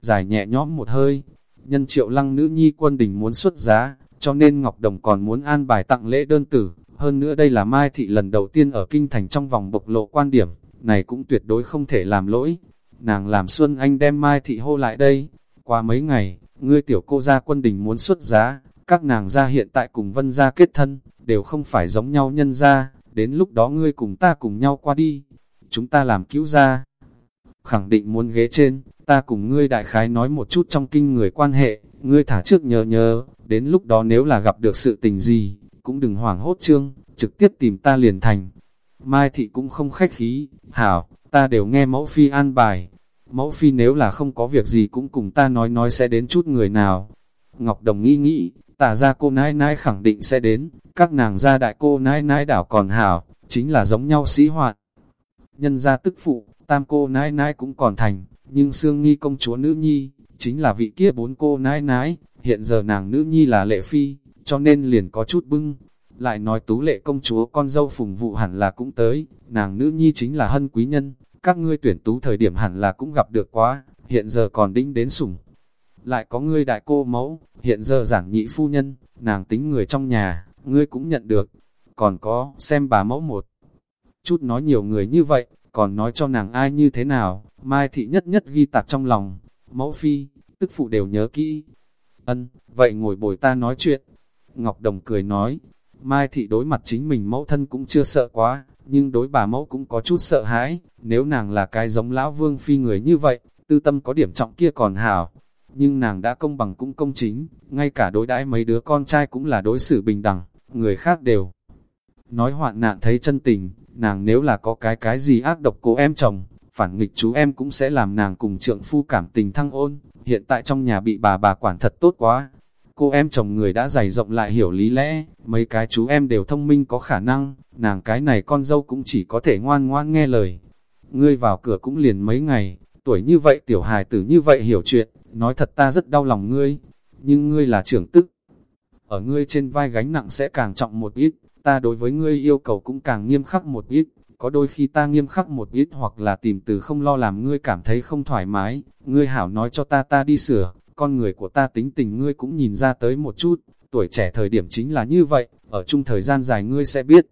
Dài nhẹ nhõm một hơi, nhân triệu lăng nữ nhi quân đình muốn xuất giá, cho nên Ngọc Đồng còn muốn an bài tặng lễ đơn tử. Hơn nữa đây là Mai Thị lần đầu tiên ở Kinh Thành trong vòng bộc lộ quan điểm, này cũng tuyệt đối không thể làm lỗi. Nàng làm Xuân Anh đem Mai Thị hô lại đây. Qua mấy ngày, ngươi tiểu cô gia quân đình muốn xuất giá, các nàng gia hiện tại cùng vân gia kết thân, đều không phải giống nhau nhân ra đến lúc đó ngươi cùng ta cùng nhau qua đi. Chúng ta làm cứu ra Khẳng định muốn ghế trên, ta cùng ngươi đại khái nói một chút trong kinh người quan hệ, ngươi thả trước nhớ nhớ, đến lúc đó nếu là gặp được sự tình gì, cũng đừng hoảng hốt trương, trực tiếp tìm ta liền thành. Mai thị cũng không khách khí, hảo, ta đều nghe mẫu phi an bài. Mẫu phi nếu là không có việc gì cũng cùng ta nói nói sẽ đến chút người nào. Ngọc Đồng nghĩ nghĩ, tả ra cô nãi nãi khẳng định sẽ đến, các nàng gia đại cô nãi nãi đảo còn hảo, chính là giống nhau sĩ hoạt. Nhân gia tức phụ, tam cô nãi nãi cũng còn thành, nhưng xương nghi công chúa nữ nhi, chính là vị kia bốn cô nãi nãi, hiện giờ nàng nữ nhi là lệ phi, cho nên liền có chút bưng. Lại nói tú lệ công chúa con dâu phùng vụ hẳn là cũng tới, nàng nữ nhi chính là hân quý nhân, các ngươi tuyển tú thời điểm hẳn là cũng gặp được quá, hiện giờ còn đính đến sủng. Lại có ngươi đại cô mẫu, hiện giờ giản nhị phu nhân, nàng tính người trong nhà, ngươi cũng nhận được. Còn có, xem bà mẫu một. Chút nói nhiều người như vậy, còn nói cho nàng ai như thế nào, Mai Thị nhất nhất ghi tạc trong lòng. Mẫu phi, tức phụ đều nhớ kỹ, Ân, vậy ngồi bồi ta nói chuyện. Ngọc Đồng cười nói, Mai Thị đối mặt chính mình mẫu thân cũng chưa sợ quá, nhưng đối bà mẫu cũng có chút sợ hãi, nếu nàng là cái giống lão vương phi người như vậy, tư tâm có điểm trọng kia còn hảo. Nhưng nàng đã công bằng cũng công chính, ngay cả đối đãi mấy đứa con trai cũng là đối xử bình đẳng, người khác đều. Nói hoạn nạn thấy chân tình, nàng nếu là có cái cái gì ác độc cô em chồng, phản nghịch chú em cũng sẽ làm nàng cùng trượng phu cảm tình thăng ôn, hiện tại trong nhà bị bà bà quản thật tốt quá. Cô em chồng người đã dày rộng lại hiểu lý lẽ, mấy cái chú em đều thông minh có khả năng, nàng cái này con dâu cũng chỉ có thể ngoan ngoan nghe lời. Ngươi vào cửa cũng liền mấy ngày, tuổi như vậy tiểu hài tử như vậy hiểu chuyện, nói thật ta rất đau lòng ngươi. nhưng ngươi là trưởng tức. Ở ngươi trên vai gánh nặng sẽ càng trọng một ít, ta đối với ngươi yêu cầu cũng càng nghiêm khắc một ít, có đôi khi ta nghiêm khắc một ít hoặc là tìm từ không lo làm ngươi cảm thấy không thoải mái, ngươi hảo nói cho ta ta đi sửa, con người của ta tính tình ngươi cũng nhìn ra tới một chút, tuổi trẻ thời điểm chính là như vậy, ở chung thời gian dài ngươi sẽ biết.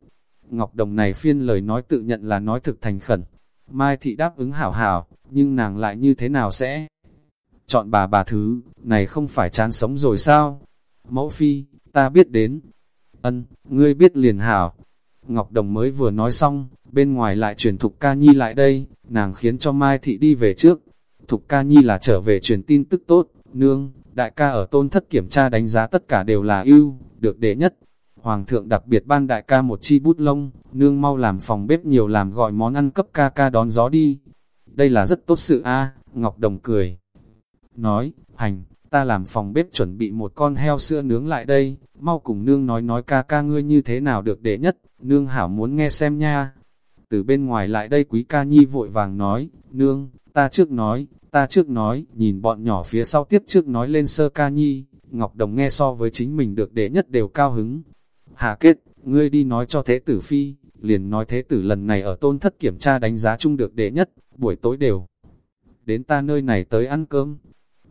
Ngọc Đồng này phiên lời nói tự nhận là nói thực thành khẩn. Mai Thị đáp ứng hảo hảo, nhưng nàng lại như thế nào sẽ? Chọn bà bà thứ, này không phải chán sống rồi sao? Mẫu phi, ta biết đến. Ân, ngươi biết liền hảo. Ngọc Đồng mới vừa nói xong, bên ngoài lại truyền Thục Ca Nhi lại đây, nàng khiến cho Mai Thị đi về trước. Thục Ca Nhi là trở về truyền tin tức tốt, nương, đại ca ở tôn thất kiểm tra đánh giá tất cả đều là ưu, được đệ nhất. Hoàng thượng đặc biệt ban đại ca một chi bút lông, nương mau làm phòng bếp nhiều làm gọi món ăn cấp ca ca đón gió đi. Đây là rất tốt sự a Ngọc Đồng cười. Nói, hành, ta làm phòng bếp chuẩn bị một con heo sữa nướng lại đây, mau cùng nương nói nói ca ca ngươi như thế nào được đệ nhất, nương hảo muốn nghe xem nha. Từ bên ngoài lại đây quý ca nhi vội vàng nói, nương, ta trước nói, ta trước nói, nhìn bọn nhỏ phía sau tiếp trước nói lên sơ ca nhi, Ngọc Đồng nghe so với chính mình được đệ nhất đều cao hứng. Hà kết, ngươi đi nói cho thế tử phi, liền nói thế tử lần này ở tôn thất kiểm tra đánh giá chung được đệ nhất, buổi tối đều. Đến ta nơi này tới ăn cơm.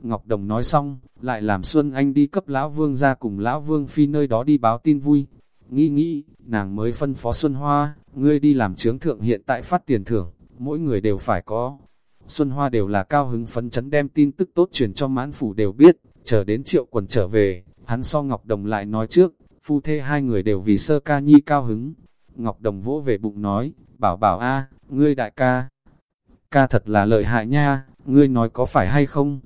Ngọc Đồng nói xong, lại làm Xuân Anh đi cấp Lão Vương ra cùng Lão Vương Phi nơi đó đi báo tin vui. Nghĩ nghĩ, nàng mới phân phó Xuân Hoa, ngươi đi làm Trướng thượng hiện tại phát tiền thưởng, mỗi người đều phải có. Xuân Hoa đều là cao hứng phấn chấn đem tin tức tốt truyền cho mãn phủ đều biết, chờ đến triệu quần trở về, hắn so Ngọc Đồng lại nói trước, phu thê hai người đều vì sơ ca nhi cao hứng. Ngọc Đồng vỗ về bụng nói, bảo bảo a ngươi đại ca. Ca thật là lợi hại nha, ngươi nói có phải hay không?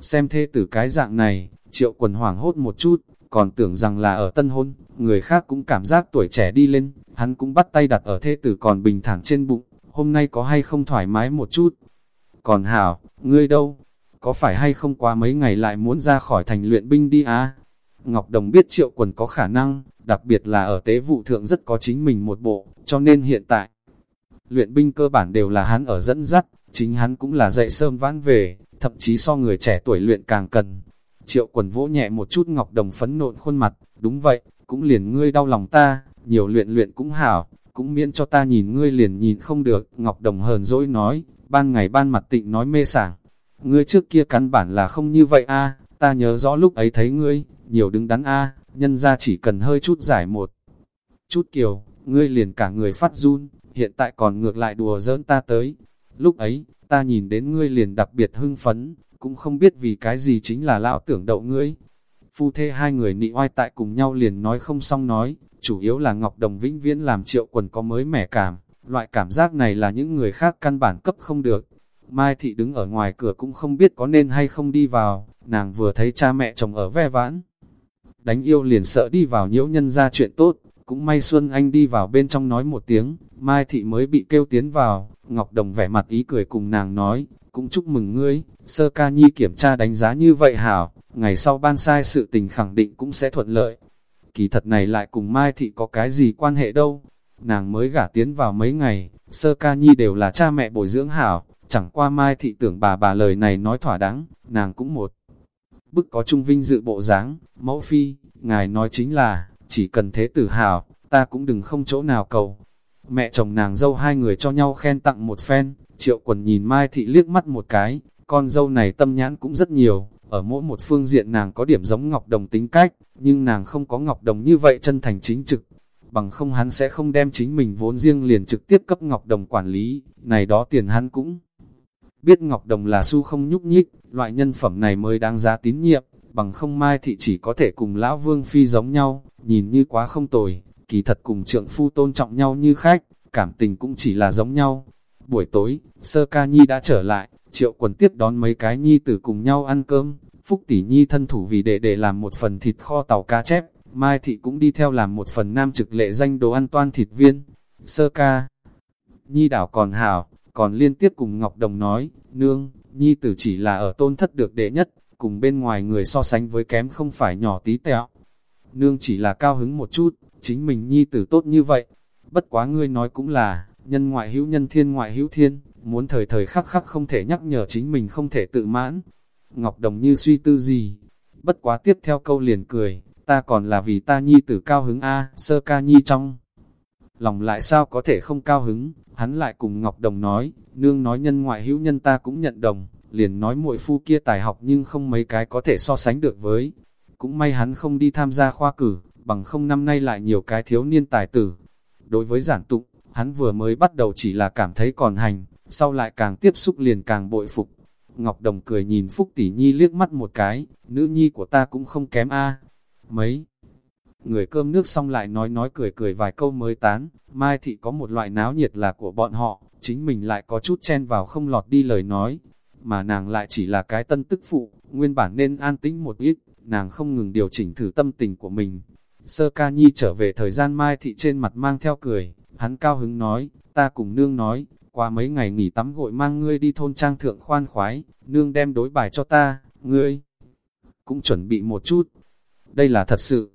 Xem thê tử cái dạng này, triệu quần hoảng hốt một chút, còn tưởng rằng là ở tân hôn, người khác cũng cảm giác tuổi trẻ đi lên, hắn cũng bắt tay đặt ở thê tử còn bình thản trên bụng, hôm nay có hay không thoải mái một chút. Còn hảo, ngươi đâu? Có phải hay không qua mấy ngày lại muốn ra khỏi thành luyện binh đi á? Ngọc Đồng biết triệu quần có khả năng, đặc biệt là ở tế vụ thượng rất có chính mình một bộ, cho nên hiện tại, luyện binh cơ bản đều là hắn ở dẫn dắt, chính hắn cũng là dậy sớm vãn về, thậm chí so người trẻ tuổi luyện càng cần. Triệu quần vỗ nhẹ một chút Ngọc Đồng phấn nộn khuôn mặt, đúng vậy, cũng liền ngươi đau lòng ta, nhiều luyện luyện cũng hảo, cũng miễn cho ta nhìn ngươi liền nhìn không được. Ngọc Đồng hờn dỗi nói, ban ngày ban mặt tịnh nói mê sảng. Ngươi trước kia căn bản là không như vậy a ta nhớ rõ lúc ấy thấy ngươi, nhiều đứng đắn a nhân ra chỉ cần hơi chút giải một. Chút kiều, ngươi liền cả người phát run, hiện tại còn ngược lại đùa giỡn ta tới. Lúc ấy, ta nhìn đến ngươi liền đặc biệt hưng phấn, cũng không biết vì cái gì chính là lão tưởng đậu ngươi. Phu thê hai người nị oai tại cùng nhau liền nói không xong nói, chủ yếu là Ngọc Đồng vĩnh viễn làm triệu quần có mới mẻ cảm, loại cảm giác này là những người khác căn bản cấp không được. Mai Thị đứng ở ngoài cửa cũng không biết có nên hay không đi vào, nàng vừa thấy cha mẹ chồng ở ve vãn. Đánh yêu liền sợ đi vào nhiễu nhân ra chuyện tốt, cũng may Xuân Anh đi vào bên trong nói một tiếng, Mai Thị mới bị kêu tiến vào, Ngọc Đồng vẻ mặt ý cười cùng nàng nói, cũng chúc mừng ngươi, sơ ca nhi kiểm tra đánh giá như vậy hảo, ngày sau ban sai sự tình khẳng định cũng sẽ thuận lợi. Kỳ thật này lại cùng Mai Thị có cái gì quan hệ đâu, nàng mới gả tiến vào mấy ngày, sơ ca nhi đều là cha mẹ bồi dưỡng hảo, chẳng qua Mai Thị tưởng bà bà lời này nói thỏa đáng, nàng cũng một. Bức có trung vinh dự bộ dáng mẫu phi, ngài nói chính là, chỉ cần thế tử hào ta cũng đừng không chỗ nào cầu. Mẹ chồng nàng dâu hai người cho nhau khen tặng một phen, triệu quần nhìn Mai Thị liếc mắt một cái, con dâu này tâm nhãn cũng rất nhiều, ở mỗi một phương diện nàng có điểm giống Ngọc Đồng tính cách, nhưng nàng không có Ngọc Đồng như vậy chân thành chính trực, bằng không hắn sẽ không đem chính mình vốn riêng liền trực tiếp cấp Ngọc Đồng quản lý, này đó tiền hắn cũng biết Ngọc Đồng là su không nhúc nhích, loại nhân phẩm này mới đáng giá tín nhiệm, bằng không mai thị chỉ có thể cùng lão vương phi giống nhau, nhìn như quá không tồi, kỳ thật cùng trượng phu tôn trọng nhau như khách, cảm tình cũng chỉ là giống nhau. Buổi tối, sơ ca nhi đã trở lại, triệu quần tiếp đón mấy cái nhi tử cùng nhau ăn cơm, phúc tỷ nhi thân thủ vì để để làm một phần thịt kho tàu cá chép, mai thị cũng đi theo làm một phần nam trực lệ danh đồ ăn toan thịt viên. Sơ ca, nhi đảo còn hảo, còn liên tiếp cùng Ngọc Đồng nói, nương, nhi tử chỉ là ở tôn thất được đệ nhất, cùng bên ngoài người so sánh với kém không phải nhỏ tí tẹo. Nương chỉ là cao hứng một chút, chính mình nhi tử tốt như vậy. Bất quá ngươi nói cũng là, nhân ngoại hữu nhân thiên ngoại hữu thiên, muốn thời thời khắc khắc không thể nhắc nhở chính mình không thể tự mãn. Ngọc Đồng như suy tư gì? bất quá tiếp theo câu liền cười, ta còn là vì ta nhi tử cao hứng a sơ ca nhi trong. Lòng lại sao có thể không cao hứng, hắn lại cùng Ngọc Đồng nói, nương nói nhân ngoại hữu nhân ta cũng nhận đồng, liền nói muội phu kia tài học nhưng không mấy cái có thể so sánh được với. Cũng may hắn không đi tham gia khoa cử, bằng không năm nay lại nhiều cái thiếu niên tài tử. Đối với giản tụng, hắn vừa mới bắt đầu chỉ là cảm thấy còn hành, sau lại càng tiếp xúc liền càng bội phục. Ngọc Đồng cười nhìn Phúc Tỷ Nhi liếc mắt một cái, nữ nhi của ta cũng không kém a Mấy người cơm nước xong lại nói nói cười cười vài câu mới tán, Mai Thị có một loại náo nhiệt là của bọn họ, chính mình lại có chút chen vào không lọt đi lời nói, mà nàng lại chỉ là cái tân tức phụ, nguyên bản nên an tĩnh một ít, nàng không ngừng điều chỉnh thử tâm tình của mình. Sơ ca nhi trở về thời gian Mai Thị trên mặt mang theo cười, hắn cao hứng nói, ta cùng nương nói, qua mấy ngày nghỉ tắm gội mang ngươi đi thôn trang thượng khoan khoái, nương đem đối bài cho ta, ngươi cũng chuẩn bị một chút. Đây là thật sự.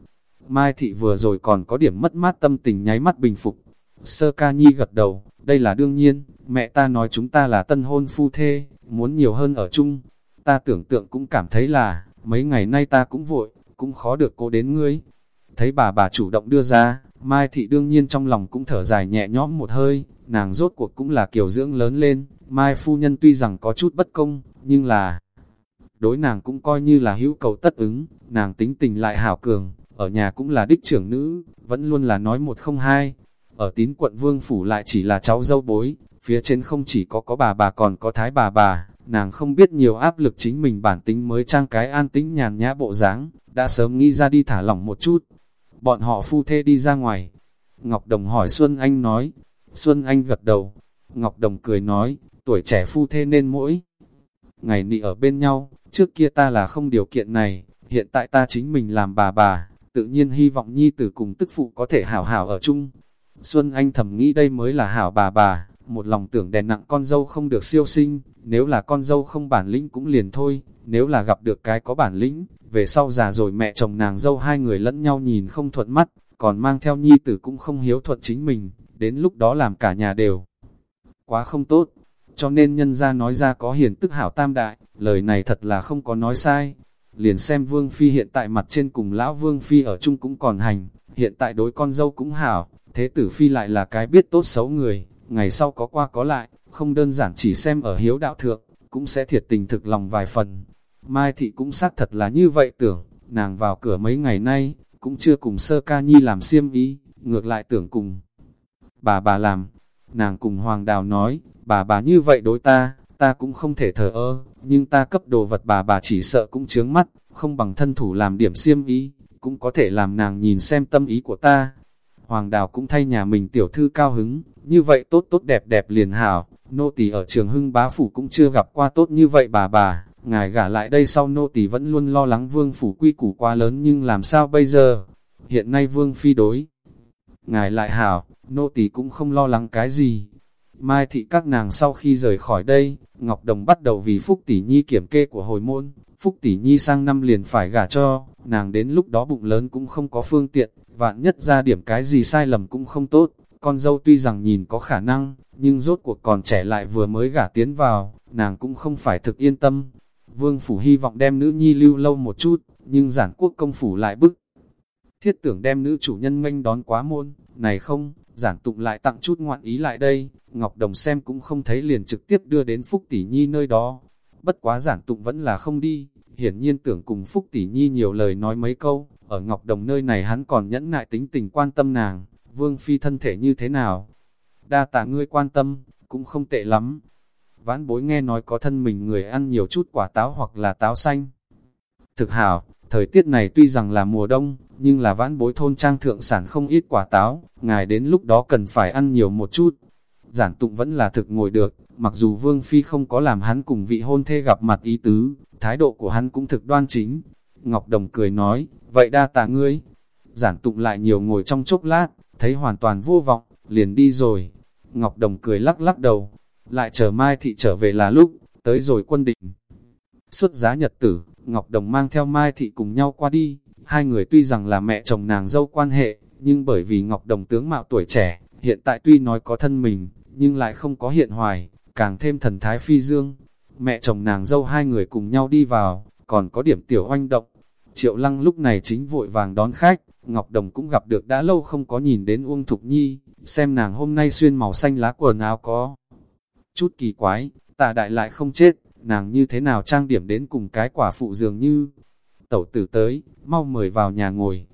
Mai thị vừa rồi còn có điểm mất mát tâm tình nháy mắt bình phục. Sơ ca nhi gật đầu, đây là đương nhiên, mẹ ta nói chúng ta là tân hôn phu thê, muốn nhiều hơn ở chung. Ta tưởng tượng cũng cảm thấy là, mấy ngày nay ta cũng vội, cũng khó được cô đến ngươi. Thấy bà bà chủ động đưa ra, Mai thị đương nhiên trong lòng cũng thở dài nhẹ nhõm một hơi, nàng rốt cuộc cũng là kiểu dưỡng lớn lên, Mai phu nhân tuy rằng có chút bất công, nhưng là đối nàng cũng coi như là hữu cầu tất ứng, nàng tính tình lại hảo cường, ở nhà cũng là đích trưởng nữ, vẫn luôn là nói một không hai. Ở tín quận vương phủ lại chỉ là cháu dâu bối, phía trên không chỉ có có bà bà còn có thái bà bà, nàng không biết nhiều áp lực chính mình bản tính mới trang cái an tính nhàn nhã bộ dáng, đã sớm nghĩ ra đi thả lỏng một chút. Bọn họ phu thê đi ra ngoài. Ngọc Đồng hỏi Xuân Anh nói, Xuân Anh gật đầu. Ngọc Đồng cười nói, tuổi trẻ phu thê nên mỗi ngày nị ở bên nhau, trước kia ta là không điều kiện này, hiện tại ta chính mình làm bà bà, tự nhiên hy vọng nhi tử cùng tức phụ có thể hảo hảo ở chung. Xuân Anh thầm nghĩ đây mới là hảo bà bà, một lòng tưởng đè nặng con dâu không được siêu sinh, nếu là con dâu không bản lĩnh cũng liền thôi, nếu là gặp được cái có bản lĩnh, về sau già rồi mẹ chồng nàng dâu hai người lẫn nhau nhìn không thuận mắt, còn mang theo nhi tử cũng không hiếu thuận chính mình, đến lúc đó làm cả nhà đều. Quá không tốt, cho nên nhân ra nói ra có hiền tức hảo tam đại, lời này thật là không có nói sai. Liền xem Vương Phi hiện tại mặt trên cùng lão Vương Phi ở chung cũng còn hành, hiện tại đối con dâu cũng hảo, thế tử Phi lại là cái biết tốt xấu người, ngày sau có qua có lại, không đơn giản chỉ xem ở hiếu đạo thượng, cũng sẽ thiệt tình thực lòng vài phần. Mai Thị cũng xác thật là như vậy tưởng, nàng vào cửa mấy ngày nay, cũng chưa cùng sơ ca nhi làm xiêm ý, ngược lại tưởng cùng. Bà bà làm, nàng cùng Hoàng Đào nói, bà bà như vậy đối ta, ta cũng không thể thờ ơ, nhưng ta cấp đồ vật bà bà chỉ sợ cũng chướng mắt, không bằng thân thủ làm điểm xiêm ý, cũng có thể làm nàng nhìn xem tâm ý của ta. Hoàng Đào cũng thay nhà mình tiểu thư cao hứng, như vậy tốt tốt đẹp đẹp liền hảo, nô tỳ ở trường hưng bá phủ cũng chưa gặp qua tốt như vậy bà bà, ngài gả lại đây sau nô tỳ vẫn luôn lo lắng vương phủ quy củ quá lớn nhưng làm sao bây giờ? Hiện nay vương phi đối. Ngài lại hảo, nô tỳ cũng không lo lắng cái gì, Mai thị các nàng sau khi rời khỏi đây, Ngọc Đồng bắt đầu vì Phúc Tỷ Nhi kiểm kê của hồi môn. Phúc Tỷ Nhi sang năm liền phải gả cho, nàng đến lúc đó bụng lớn cũng không có phương tiện, vạn nhất ra điểm cái gì sai lầm cũng không tốt. Con dâu tuy rằng nhìn có khả năng, nhưng rốt cuộc còn trẻ lại vừa mới gả tiến vào, nàng cũng không phải thực yên tâm. Vương Phủ hy vọng đem nữ nhi lưu lâu một chút, nhưng giản quốc công phủ lại bức. Thiết tưởng đem nữ chủ nhân nghênh đón quá môn, này không, giản tụng lại tặng chút ngoạn ý lại đây, Ngọc Đồng xem cũng không thấy liền trực tiếp đưa đến Phúc Tỷ Nhi nơi đó. Bất quá giản tụng vẫn là không đi, hiển nhiên tưởng cùng Phúc Tỷ Nhi nhiều lời nói mấy câu, ở Ngọc Đồng nơi này hắn còn nhẫn nại tính tình quan tâm nàng, Vương Phi thân thể như thế nào. Đa tạ ngươi quan tâm, cũng không tệ lắm. Vãn bối nghe nói có thân mình người ăn nhiều chút quả táo hoặc là táo xanh. Thực hảo, thời tiết này tuy rằng là mùa đông, nhưng là vãn bối thôn trang thượng sản không ít quả táo, ngài đến lúc đó cần phải ăn nhiều một chút. Giản tụng vẫn là thực ngồi được, mặc dù Vương Phi không có làm hắn cùng vị hôn thê gặp mặt ý tứ, thái độ của hắn cũng thực đoan chính. Ngọc Đồng cười nói, vậy đa tạ ngươi. Giản tụng lại nhiều ngồi trong chốc lát, thấy hoàn toàn vô vọng, liền đi rồi. Ngọc Đồng cười lắc lắc đầu, lại chờ mai thị trở về là lúc, tới rồi quân định. Xuất giá nhật tử, Ngọc Đồng mang theo Mai Thị cùng nhau qua đi, hai người tuy rằng là mẹ chồng nàng dâu quan hệ, nhưng bởi vì Ngọc Đồng tướng mạo tuổi trẻ, hiện tại tuy nói có thân mình, nhưng lại không có hiện hoài, càng thêm thần thái phi dương. Mẹ chồng nàng dâu hai người cùng nhau đi vào, còn có điểm tiểu oanh động. Triệu Lăng lúc này chính vội vàng đón khách, Ngọc Đồng cũng gặp được đã lâu không có nhìn đến Uông Thục Nhi, xem nàng hôm nay xuyên màu xanh lá quần áo có. Chút kỳ quái, tạ đại lại không chết, nàng như thế nào trang điểm đến cùng cái quả phụ dường như. Tẩu tử tới, mau mời vào nhà ngồi.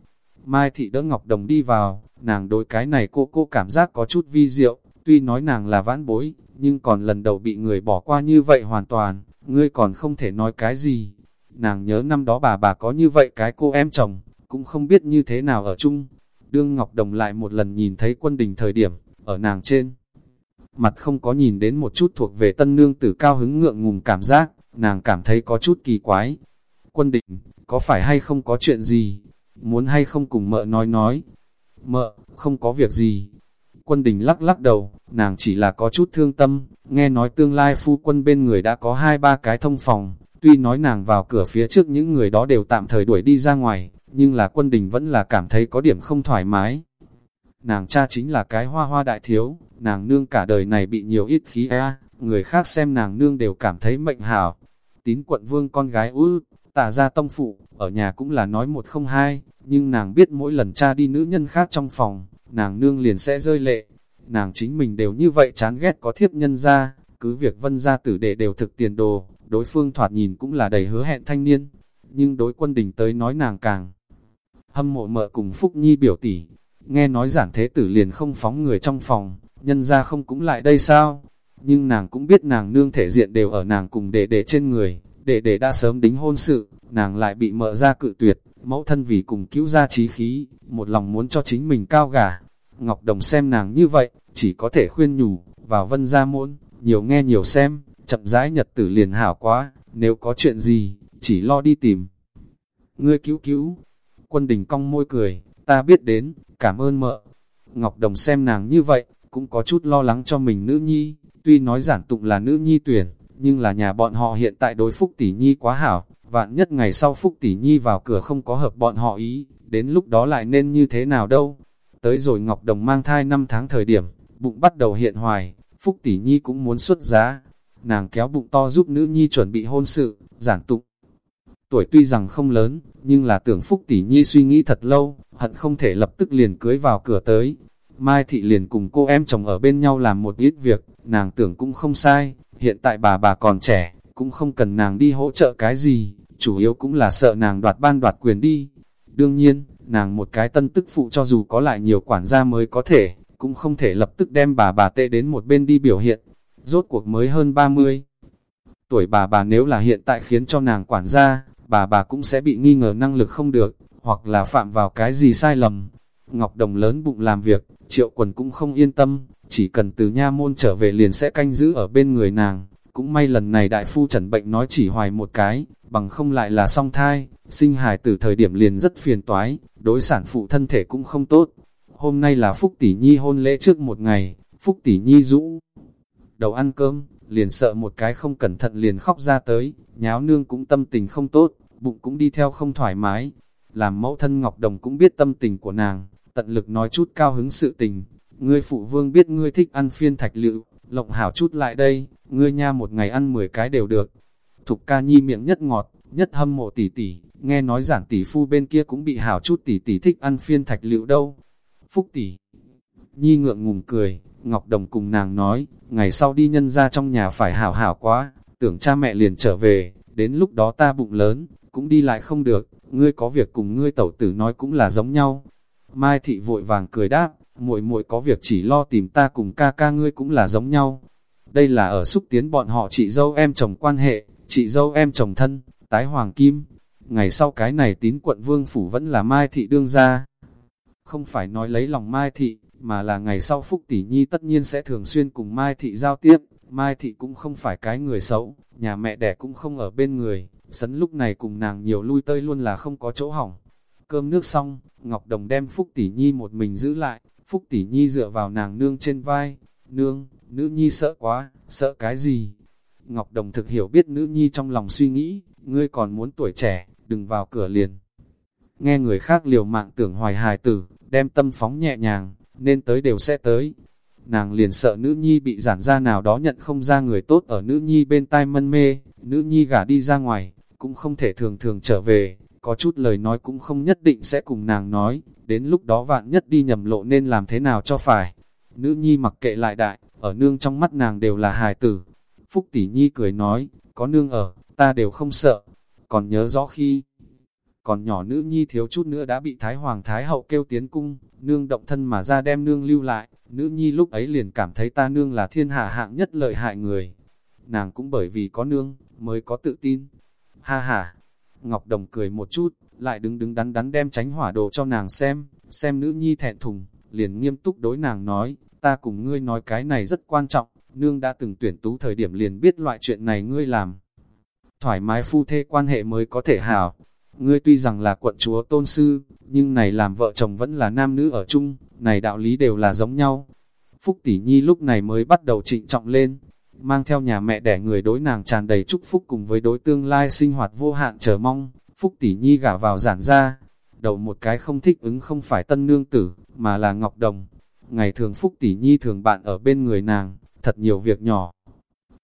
Mai thị đỡ Ngọc Đồng đi vào, nàng đối cái này cô cô cảm giác có chút vi diệu, tuy nói nàng là vãn bối, nhưng còn lần đầu bị người bỏ qua như vậy hoàn toàn, ngươi còn không thể nói cái gì. Nàng nhớ năm đó bà bà có như vậy cái cô em chồng, cũng không biết như thế nào ở chung. Đương Ngọc Đồng lại một lần nhìn thấy quân đình thời điểm, ở nàng trên. Mặt không có nhìn đến một chút thuộc về tân nương tử cao hứng ngượng ngùng cảm giác, nàng cảm thấy có chút kỳ quái. Quân đình, có phải hay không có chuyện gì? Muốn hay không cùng mợ nói nói? Mợ, không có việc gì. Quân đình lắc lắc đầu, nàng chỉ là có chút thương tâm, nghe nói tương lai phu quân bên người đã có hai ba cái thông phòng, tuy nói nàng vào cửa phía trước những người đó đều tạm thời đuổi đi ra ngoài, nhưng là quân đình vẫn là cảm thấy có điểm không thoải mái. Nàng cha chính là cái hoa hoa đại thiếu, nàng nương cả đời này bị nhiều ít khí e, người khác xem nàng nương đều cảm thấy mệnh hảo. Tín quận vương con gái ư, tả ra tông phụ, ở nhà cũng là nói một không hai, nhưng nàng biết mỗi lần cha đi nữ nhân khác trong phòng, nàng nương liền sẽ rơi lệ. Nàng chính mình đều như vậy chán ghét có thiếp nhân ra, cứ việc vân gia tử đệ đều thực tiền đồ, đối phương thoạt nhìn cũng là đầy hứa hẹn thanh niên. Nhưng đối quân đình tới nói nàng càng hâm mộ mợ cùng Phúc Nhi biểu tỷ. Nghe nói giản thế tử liền không phóng người trong phòng, nhân ra không cũng lại đây sao? Nhưng nàng cũng biết nàng nương thể diện đều ở nàng cùng đệ đệ trên người, đệ đệ đã sớm đính hôn sự, nàng lại bị mợ ra cự tuyệt, mẫu thân vì cùng cứu ra trí khí, một lòng muốn cho chính mình cao gà. Ngọc Đồng xem nàng như vậy, chỉ có thể khuyên nhủ, vào vân ra muôn nhiều nghe nhiều xem, chậm rãi nhật tử liền hảo quá, nếu có chuyện gì, chỉ lo đi tìm. Ngươi cứu cứu, quân đình cong môi cười, ta biết đến, cảm ơn mợ. Ngọc Đồng xem nàng như vậy, cũng có chút lo lắng cho mình nữ nhi, tuy nói giản tụng là nữ nhi tuyển, nhưng là nhà bọn họ hiện tại đối Phúc Tỷ Nhi quá hảo, vạn nhất ngày sau Phúc Tỷ Nhi vào cửa không có hợp bọn họ ý, đến lúc đó lại nên như thế nào đâu. Tới rồi Ngọc Đồng mang thai 5 tháng thời điểm, bụng bắt đầu hiện hoài, Phúc Tỷ Nhi cũng muốn xuất giá. Nàng kéo bụng to giúp nữ nhi chuẩn bị hôn sự, giản tụng. Tuổi tuy rằng không lớn, nhưng là tưởng Phúc Tỷ Nhi suy nghĩ thật lâu, hận không thể lập tức liền cưới vào cửa tới. Mai Thị liền cùng cô em chồng ở bên nhau làm một ít việc, nàng tưởng cũng không sai, hiện tại bà bà còn trẻ, cũng không cần nàng đi hỗ trợ cái gì, chủ yếu cũng là sợ nàng đoạt ban đoạt quyền đi. Đương nhiên, nàng một cái tân tức phụ cho dù có lại nhiều quản gia mới có thể, cũng không thể lập tức đem bà bà tệ đến một bên đi biểu hiện. Rốt cuộc mới hơn 30. Tuổi bà bà nếu là hiện tại khiến cho nàng quản gia, bà bà cũng sẽ bị nghi ngờ năng lực không được, hoặc là phạm vào cái gì sai lầm. Ngọc Đồng lớn bụng làm việc, triệu quần cũng không yên tâm, chỉ cần từ nha môn trở về liền sẽ canh giữ ở bên người nàng. Cũng may lần này đại phu trần bệnh nói chỉ hoài một cái, bằng không lại là song thai, sinh hài từ thời điểm liền rất phiền toái, đối sản phụ thân thể cũng không tốt. Hôm nay là Phúc Tỷ Nhi hôn lễ trước một ngày, Phúc Tỷ Nhi rũ. Đầu ăn cơm, liền sợ một cái không cẩn thận liền khóc ra tới, nháo nương cũng tâm tình không tốt, bụng cũng đi theo không thoải mái. Làm mẫu thân Ngọc Đồng cũng biết tâm tình của nàng, tận lực nói chút cao hứng sự tình. Ngươi phụ vương biết ngươi thích ăn phiên thạch lựu, lộng hảo chút lại đây, ngươi nha một ngày ăn 10 cái đều được. Thục ca nhi miệng nhất ngọt, nhất hâm mộ tỷ tỷ, nghe nói giản tỷ phu bên kia cũng bị hảo chút tỷ tỷ thích ăn phiên thạch lựu đâu. Phúc tỷ, nhi ngượng ngùng cười, Ngọc Đồng cùng nàng nói, ngày sau đi nhân ra trong nhà phải hảo hảo quá, tưởng cha mẹ liền trở về, đến lúc đó ta bụng lớn, cũng đi lại không được, ngươi có việc cùng ngươi tẩu tử nói cũng là giống nhau. Mai thị vội vàng cười đáp, muội muội có việc chỉ lo tìm ta cùng ca ca ngươi cũng là giống nhau. Đây là ở xúc tiến bọn họ chị dâu em chồng quan hệ, chị dâu em chồng thân, tái hoàng kim. Ngày sau cái này tín quận vương phủ vẫn là Mai thị đương ra. Không phải nói lấy lòng Mai thị, mà là ngày sau Phúc Tỷ Nhi tất nhiên sẽ thường xuyên cùng Mai Thị giao tiếp. Mai Thị cũng không phải cái người xấu, nhà mẹ đẻ cũng không ở bên người, sấn lúc này cùng nàng nhiều lui tơi luôn là không có chỗ hỏng. Cơm nước xong, Ngọc Đồng đem Phúc Tỷ Nhi một mình giữ lại, Phúc Tỷ Nhi dựa vào nàng nương trên vai. Nương, nữ nhi sợ quá, sợ cái gì? Ngọc Đồng thực hiểu biết nữ nhi trong lòng suy nghĩ, ngươi còn muốn tuổi trẻ, đừng vào cửa liền. Nghe người khác liều mạng tưởng hoài hài tử, đem tâm phóng nhẹ nhàng, nên tới đều sẽ tới. Nàng liền sợ nữ nhi bị giản ra nào đó nhận không ra người tốt ở nữ nhi bên tai mân mê, nữ nhi gả đi ra ngoài, cũng không thể thường thường trở về, có chút lời nói cũng không nhất định sẽ cùng nàng nói, đến lúc đó vạn nhất đi nhầm lộ nên làm thế nào cho phải. Nữ nhi mặc kệ lại đại, ở nương trong mắt nàng đều là hài tử. Phúc tỷ nhi cười nói, có nương ở, ta đều không sợ. Còn nhớ rõ khi, còn nhỏ nữ nhi thiếu chút nữa đã bị Thái Hoàng Thái Hậu kêu tiến cung, nương động thân mà ra đem nương lưu lại, nữ nhi lúc ấy liền cảm thấy ta nương là thiên hạ hạng nhất lợi hại người. Nàng cũng bởi vì có nương, mới có tự tin. Ha ha, Ngọc Đồng cười một chút, lại đứng đứng đắn đắn đem tránh hỏa đồ cho nàng xem, xem nữ nhi thẹn thùng, liền nghiêm túc đối nàng nói, ta cùng ngươi nói cái này rất quan trọng, nương đã từng tuyển tú thời điểm liền biết loại chuyện này ngươi làm. Thoải mái phu thê quan hệ mới có thể hảo, ngươi tuy rằng là quận chúa tôn sư, nhưng này làm vợ chồng vẫn là nam nữ ở chung, này đạo lý đều là giống nhau. Phúc tỷ nhi lúc này mới bắt đầu trịnh trọng lên, mang theo nhà mẹ đẻ người đối nàng tràn đầy chúc phúc cùng với đối tương lai sinh hoạt vô hạn chờ mong, Phúc tỷ nhi gả vào giản ra, đầu một cái không thích ứng không phải tân nương tử, mà là Ngọc Đồng. Ngày thường Phúc tỷ nhi thường bạn ở bên người nàng, thật nhiều việc nhỏ.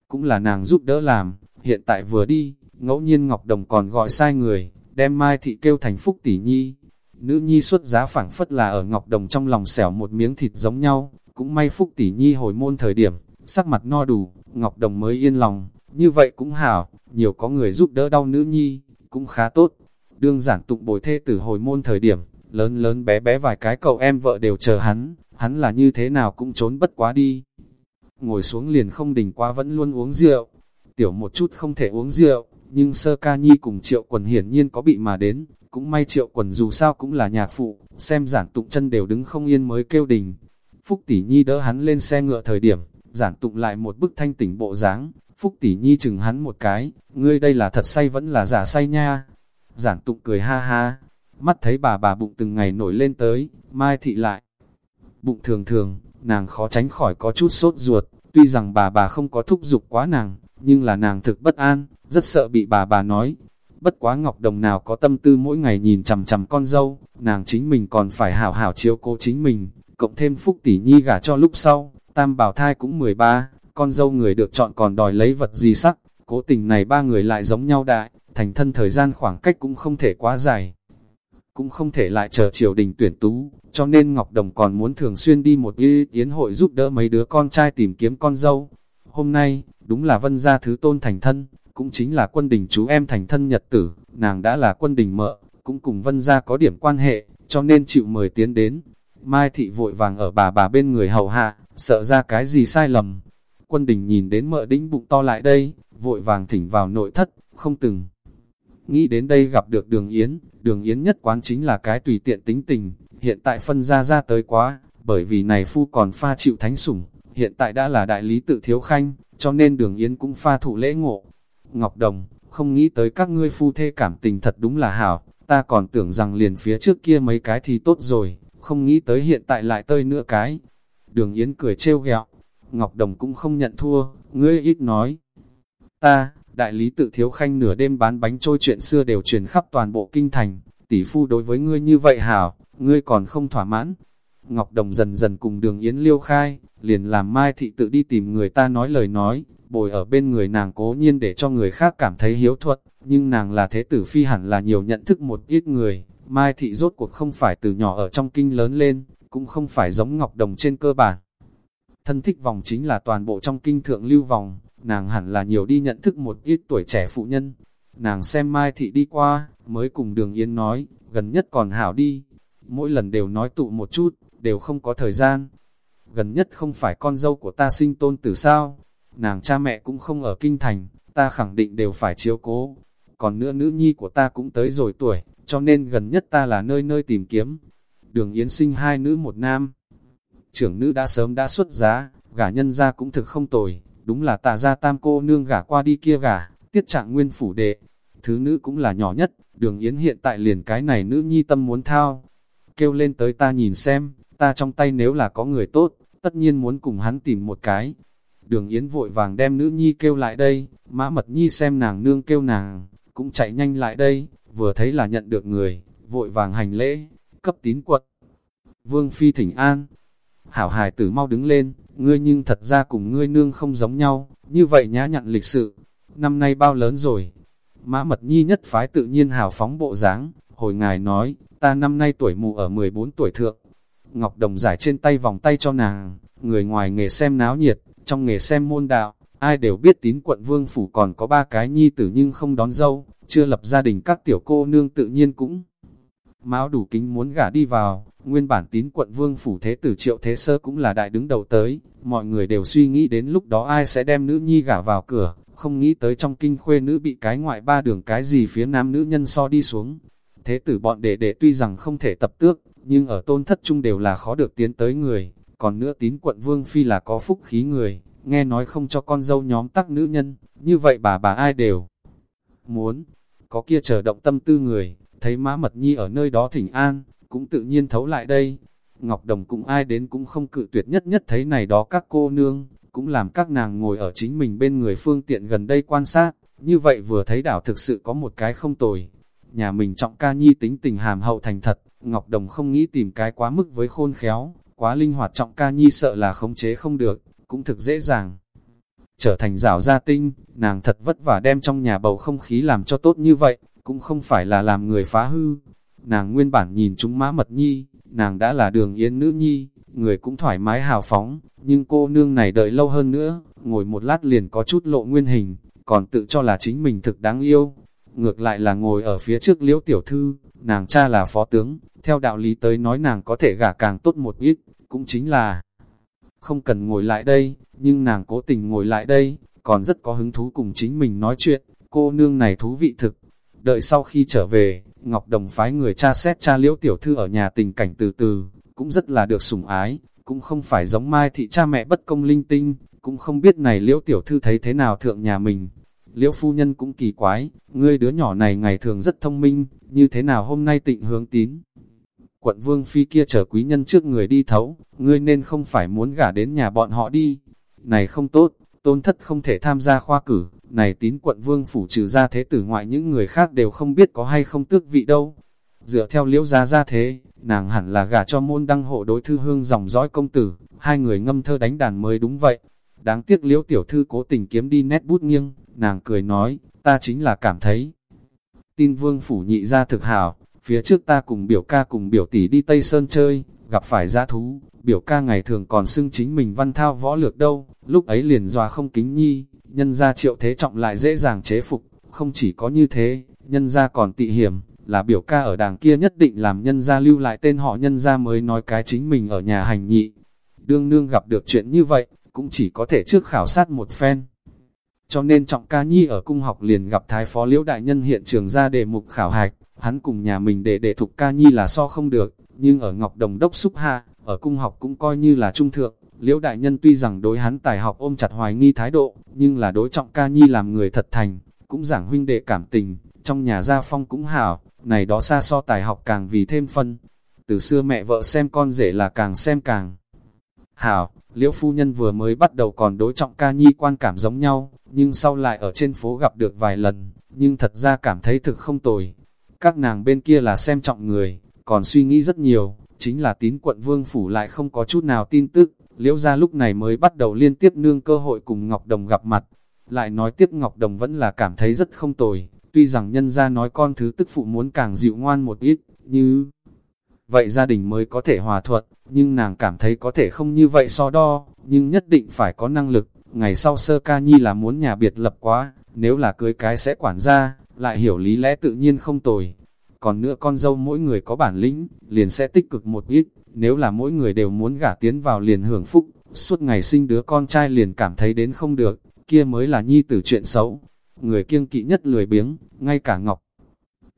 Cũng là nàng giúp đỡ làm, hiện tại vừa đi, ngẫu nhiên Ngọc Đồng còn gọi sai người, đem Mai Thị kêu thành Phúc tỷ nhi. Nữ nhi xuất giá phảng phất là ở Ngọc Đồng trong lòng xẻo một miếng thịt giống nhau, cũng may Phúc tỷ nhi hồi môn thời điểm, sắc mặt no đủ, Ngọc Đồng mới yên lòng, như vậy cũng hảo, nhiều có người giúp đỡ đau nữ nhi, cũng khá tốt. Đương giản tụng bồi thê tử hồi môn thời điểm, lớn lớn bé bé vài cái cậu em vợ đều chờ hắn, hắn là như thế nào cũng trốn bất quá đi. Ngồi xuống liền không đình qua vẫn luôn uống rượu, tiểu một chút không thể uống rượu, nhưng sơ ca nhi cùng triệu quần hiển nhiên có bị mà đến, cũng may triệu quần dù sao cũng là nhạc phụ, xem giản tụng chân đều đứng không yên mới kêu đình. Phúc tỷ nhi đỡ hắn lên xe ngựa thời điểm, giản tụng lại một bức thanh tỉnh bộ dáng Phúc tỷ nhi chừng hắn một cái, ngươi đây là thật say vẫn là giả say nha. Giản tụng cười ha ha, mắt thấy bà bà bụng từng ngày nổi lên tới, mai thị lại. Bụng thường thường, nàng khó tránh khỏi có chút sốt ruột, tuy rằng bà bà không có thúc giục quá nàng, nhưng là nàng thực bất an, rất sợ bị bà bà nói. Bất quá Ngọc Đồng nào có tâm tư mỗi ngày nhìn chằm chằm con dâu, nàng chính mình còn phải hảo hảo chiếu cố chính mình, cộng thêm Phúc tỷ nhi gả cho lúc sau, tam bảo thai cũng 13, con dâu người được chọn còn đòi lấy vật gì sắc, cố tình này ba người lại giống nhau đại, thành thân thời gian khoảng cách cũng không thể quá dài. Cũng không thể lại chờ triều đình tuyển tú, cho nên Ngọc Đồng còn muốn thường xuyên đi một y yến hội giúp đỡ mấy đứa con trai tìm kiếm con dâu. Hôm nay, đúng là vân gia thứ tôn thành thân, cũng chính là quân đình chú em thành thân nhật tử, nàng đã là quân đình mợ, cũng cùng vân gia có điểm quan hệ, cho nên chịu mời tiến đến. Mai thị vội vàng ở bà bà bên người hầu hạ, sợ ra cái gì sai lầm, Quân đình nhìn đến mợ đĩnh bụng to lại đây, vội vàng thỉnh vào nội thất, không từng. Nghĩ đến đây gặp được đường Yến, đường Yến nhất quán chính là cái tùy tiện tính tình, hiện tại phân ra ra tới quá, bởi vì này phu còn pha chịu thánh sủng, hiện tại đã là đại lý tự thiếu khanh, cho nên đường Yến cũng pha thụ lễ ngộ. Ngọc Đồng, không nghĩ tới các ngươi phu thê cảm tình thật đúng là hảo, ta còn tưởng rằng liền phía trước kia mấy cái thì tốt rồi, không nghĩ tới hiện tại lại tơi nữa cái. Đường Yến cười trêu ghẹo, Ngọc Đồng cũng không nhận thua, ngươi ít nói. Ta, đại lý tự thiếu khanh nửa đêm bán bánh trôi chuyện xưa đều truyền khắp toàn bộ kinh thành, tỷ phu đối với ngươi như vậy hảo, ngươi còn không thỏa mãn. Ngọc Đồng dần dần cùng đường Yến liêu khai, liền làm Mai Thị tự đi tìm người ta nói lời nói, bồi ở bên người nàng cố nhiên để cho người khác cảm thấy hiếu thuật, nhưng nàng là thế tử phi hẳn là nhiều nhận thức một ít người, Mai Thị rốt cuộc không phải từ nhỏ ở trong kinh lớn lên, cũng không phải giống Ngọc Đồng trên cơ bản, thân thích vòng chính là toàn bộ trong kinh thượng lưu vòng, nàng hẳn là nhiều đi nhận thức một ít tuổi trẻ phụ nhân. Nàng xem Mai Thị đi qua, mới cùng Đường Yến nói, gần nhất còn hảo đi. Mỗi lần đều nói tụ một chút, đều không có thời gian. Gần nhất không phải con dâu của ta sinh tôn từ sao. Nàng cha mẹ cũng không ở kinh thành, ta khẳng định đều phải chiếu cố. Còn nữa nữ nhi của ta cũng tới rồi tuổi, cho nên gần nhất ta là nơi nơi tìm kiếm. Đường Yến sinh hai nữ một nam trưởng nữ đã sớm đã xuất giá, gả nhân ra cũng thực không tồi, đúng là tà gia tam cô nương gả qua đi kia gả, tiết trạng nguyên phủ đệ. Thứ nữ cũng là nhỏ nhất, đường yến hiện tại liền cái này nữ nhi tâm muốn thao. Kêu lên tới ta nhìn xem, ta trong tay nếu là có người tốt, tất nhiên muốn cùng hắn tìm một cái. Đường yến vội vàng đem nữ nhi kêu lại đây, mã mật nhi xem nàng nương kêu nàng, cũng chạy nhanh lại đây, vừa thấy là nhận được người, vội vàng hành lễ, cấp tín quật. Vương Phi thỉnh an, hảo hài tử mau đứng lên, ngươi nhưng thật ra cùng ngươi nương không giống nhau, như vậy nhã nhặn lịch sự. Năm nay bao lớn rồi? Mã Mật Nhi nhất phái tự nhiên hào phóng bộ dáng, hồi ngài nói, ta năm nay tuổi mù ở 14 tuổi thượng. Ngọc Đồng giải trên tay vòng tay cho nàng, người ngoài nghề xem náo nhiệt, trong nghề xem môn đạo, ai đều biết tín quận vương phủ còn có ba cái nhi tử nhưng không đón dâu, chưa lập gia đình các tiểu cô nương tự nhiên cũng. Mão đủ kính muốn gả đi vào, nguyên bản tín quận vương phủ thế tử triệu thế sơ cũng là đại đứng đầu tới, mọi người đều suy nghĩ đến lúc đó ai sẽ đem nữ nhi gả vào cửa, không nghĩ tới trong kinh khuê nữ bị cái ngoại ba đường cái gì phía nam nữ nhân so đi xuống. Thế tử bọn đệ đệ tuy rằng không thể tập tước, nhưng ở tôn thất chung đều là khó được tiến tới người, còn nữa tín quận vương phi là có phúc khí người, nghe nói không cho con dâu nhóm tắc nữ nhân, như vậy bà bà ai đều muốn, có kia chờ động tâm tư người, thấy mã mật nhi ở nơi đó thỉnh an, cũng tự nhiên thấu lại đây. Ngọc Đồng cũng ai đến cũng không cự tuyệt nhất nhất thấy này đó các cô nương, cũng làm các nàng ngồi ở chính mình bên người phương tiện gần đây quan sát, như vậy vừa thấy đảo thực sự có một cái không tồi. Nhà mình trọng ca nhi tính tình hàm hậu thành thật, Ngọc Đồng không nghĩ tìm cái quá mức với khôn khéo, quá linh hoạt trọng ca nhi sợ là khống chế không được, cũng thực dễ dàng. Trở thành rảo gia tinh, nàng thật vất vả đem trong nhà bầu không khí làm cho tốt như vậy, cũng không phải là làm người phá hư. Nàng nguyên bản nhìn chúng mã mật nhi, nàng đã là đường yến nữ nhi, người cũng thoải mái hào phóng, nhưng cô nương này đợi lâu hơn nữa, ngồi một lát liền có chút lộ nguyên hình, còn tự cho là chính mình thực đáng yêu. Ngược lại là ngồi ở phía trước liễu tiểu thư, nàng cha là phó tướng, theo đạo lý tới nói nàng có thể gả càng tốt một ít, cũng chính là không cần ngồi lại đây, nhưng nàng cố tình ngồi lại đây, còn rất có hứng thú cùng chính mình nói chuyện, cô nương này thú vị thực. Đợi sau khi trở về, Ngọc Đồng phái người cha xét cha liễu tiểu thư ở nhà tình cảnh từ từ, cũng rất là được sủng ái, cũng không phải giống mai thị cha mẹ bất công linh tinh, cũng không biết này liễu tiểu thư thấy thế nào thượng nhà mình. Liễu phu nhân cũng kỳ quái, ngươi đứa nhỏ này ngày thường rất thông minh, như thế nào hôm nay tịnh hướng tín. Quận vương phi kia chở quý nhân trước người đi thấu, ngươi nên không phải muốn gả đến nhà bọn họ đi. Này không tốt, tôn thất không thể tham gia khoa cử, này tín quận vương phủ trừ ra thế tử ngoại những người khác đều không biết có hay không tước vị đâu. Dựa theo liễu gia gia thế, nàng hẳn là gả cho môn đăng hộ đối thư hương dòng dõi công tử, hai người ngâm thơ đánh đàn mới đúng vậy. Đáng tiếc liễu tiểu thư cố tình kiếm đi nét bút nghiêng, nàng cười nói, ta chính là cảm thấy. Tin vương phủ nhị ra thực hảo, phía trước ta cùng biểu ca cùng biểu tỷ đi Tây Sơn chơi, gặp phải giã thú, biểu ca ngày thường còn xưng chính mình văn thao võ lược đâu, lúc ấy liền dòa không kính nhi, nhân ra triệu thế trọng lại dễ dàng chế phục, không chỉ có như thế, nhân ra còn tị hiểm, là biểu ca ở đàng kia nhất định làm nhân ra lưu lại tên họ nhân ra mới nói cái chính mình ở nhà hành nhị. Đương nương gặp được chuyện như vậy, cũng chỉ có thể trước khảo sát một phen. Cho nên trọng ca nhi ở cung học liền gặp thái phó liễu đại nhân hiện trường ra đề mục khảo hạch, hắn cùng nhà mình để để thục ca nhi là so không được, nhưng ở Ngọc Đồng đốc xúc hạ, ở cung học cũng coi như là trung thượng. Liễu đại nhân tuy rằng đối hắn tài học ôm chặt hoài nghi thái độ, nhưng là đối trọng ca nhi làm người thật thành, cũng giảng huynh đệ cảm tình, trong nhà gia phong cũng hảo, này đó xa so tài học càng vì thêm phân. Từ xưa mẹ vợ xem con rể là càng xem càng hảo, liễu phu nhân vừa mới bắt đầu còn đối trọng ca nhi quan cảm giống nhau, nhưng sau lại ở trên phố gặp được vài lần, nhưng thật ra cảm thấy thực không tồi. Các nàng bên kia là xem trọng người, còn suy nghĩ rất nhiều, chính là tín quận vương phủ lại không có chút nào tin tức, liễu ra lúc này mới bắt đầu liên tiếp nương cơ hội cùng Ngọc Đồng gặp mặt. Lại nói tiếp Ngọc Đồng vẫn là cảm thấy rất không tồi, tuy rằng nhân ra nói con thứ tức phụ muốn càng dịu ngoan một ít, như vậy gia đình mới có thể hòa thuận, nhưng nàng cảm thấy có thể không như vậy so đo, nhưng nhất định phải có năng lực, ngày sau sơ ca nhi là muốn nhà biệt lập quá, nếu là cưới cái sẽ quản gia, lại hiểu lý lẽ tự nhiên không tồi. Còn nữa con dâu mỗi người có bản lĩnh, liền sẽ tích cực một ít, nếu là mỗi người đều muốn gả tiến vào liền hưởng phúc, suốt ngày sinh đứa con trai liền cảm thấy đến không được, kia mới là nhi tử chuyện xấu. Người kiêng kỵ nhất lười biếng, ngay cả Ngọc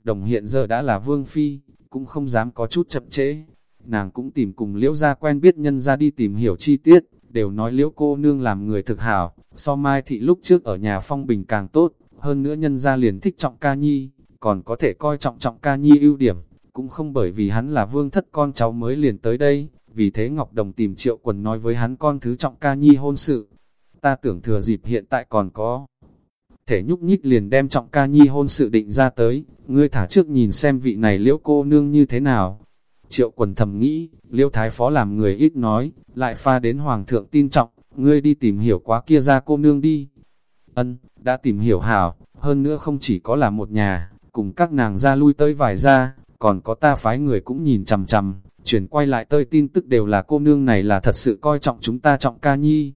Đồng hiện giờ đã là vương phi, cũng không dám có chút chậm trễ. Nàng cũng tìm cùng liễu gia quen biết nhân ra đi tìm hiểu chi tiết, đều nói liễu cô nương làm người thực hảo, so mai thị lúc trước ở nhà phong bình càng tốt, hơn nữa nhân gia liền thích trọng ca nhi, còn có thể coi trọng trọng ca nhi ưu điểm, cũng không bởi vì hắn là vương thất con cháu mới liền tới đây, vì thế Ngọc Đồng tìm triệu quần nói với hắn con thứ trọng ca nhi hôn sự. Ta tưởng thừa dịp hiện tại còn có thể nhúc nhích liền đem trọng ca nhi hôn sự định ra tới, ngươi thả trước nhìn xem vị này liễu cô nương như thế nào. Triệu quần thầm nghĩ, liễu thái phó làm người ít nói, lại pha đến hoàng thượng tin trọng, ngươi đi tìm hiểu quá kia ra cô nương đi. Ân, đã tìm hiểu hảo, hơn nữa không chỉ có là một nhà, cùng các nàng ra lui tới vài ra, còn có ta phái người cũng nhìn chằm chằm, chuyển quay lại tơi tin tức đều là cô nương này là thật sự coi trọng chúng ta trọng ca nhi.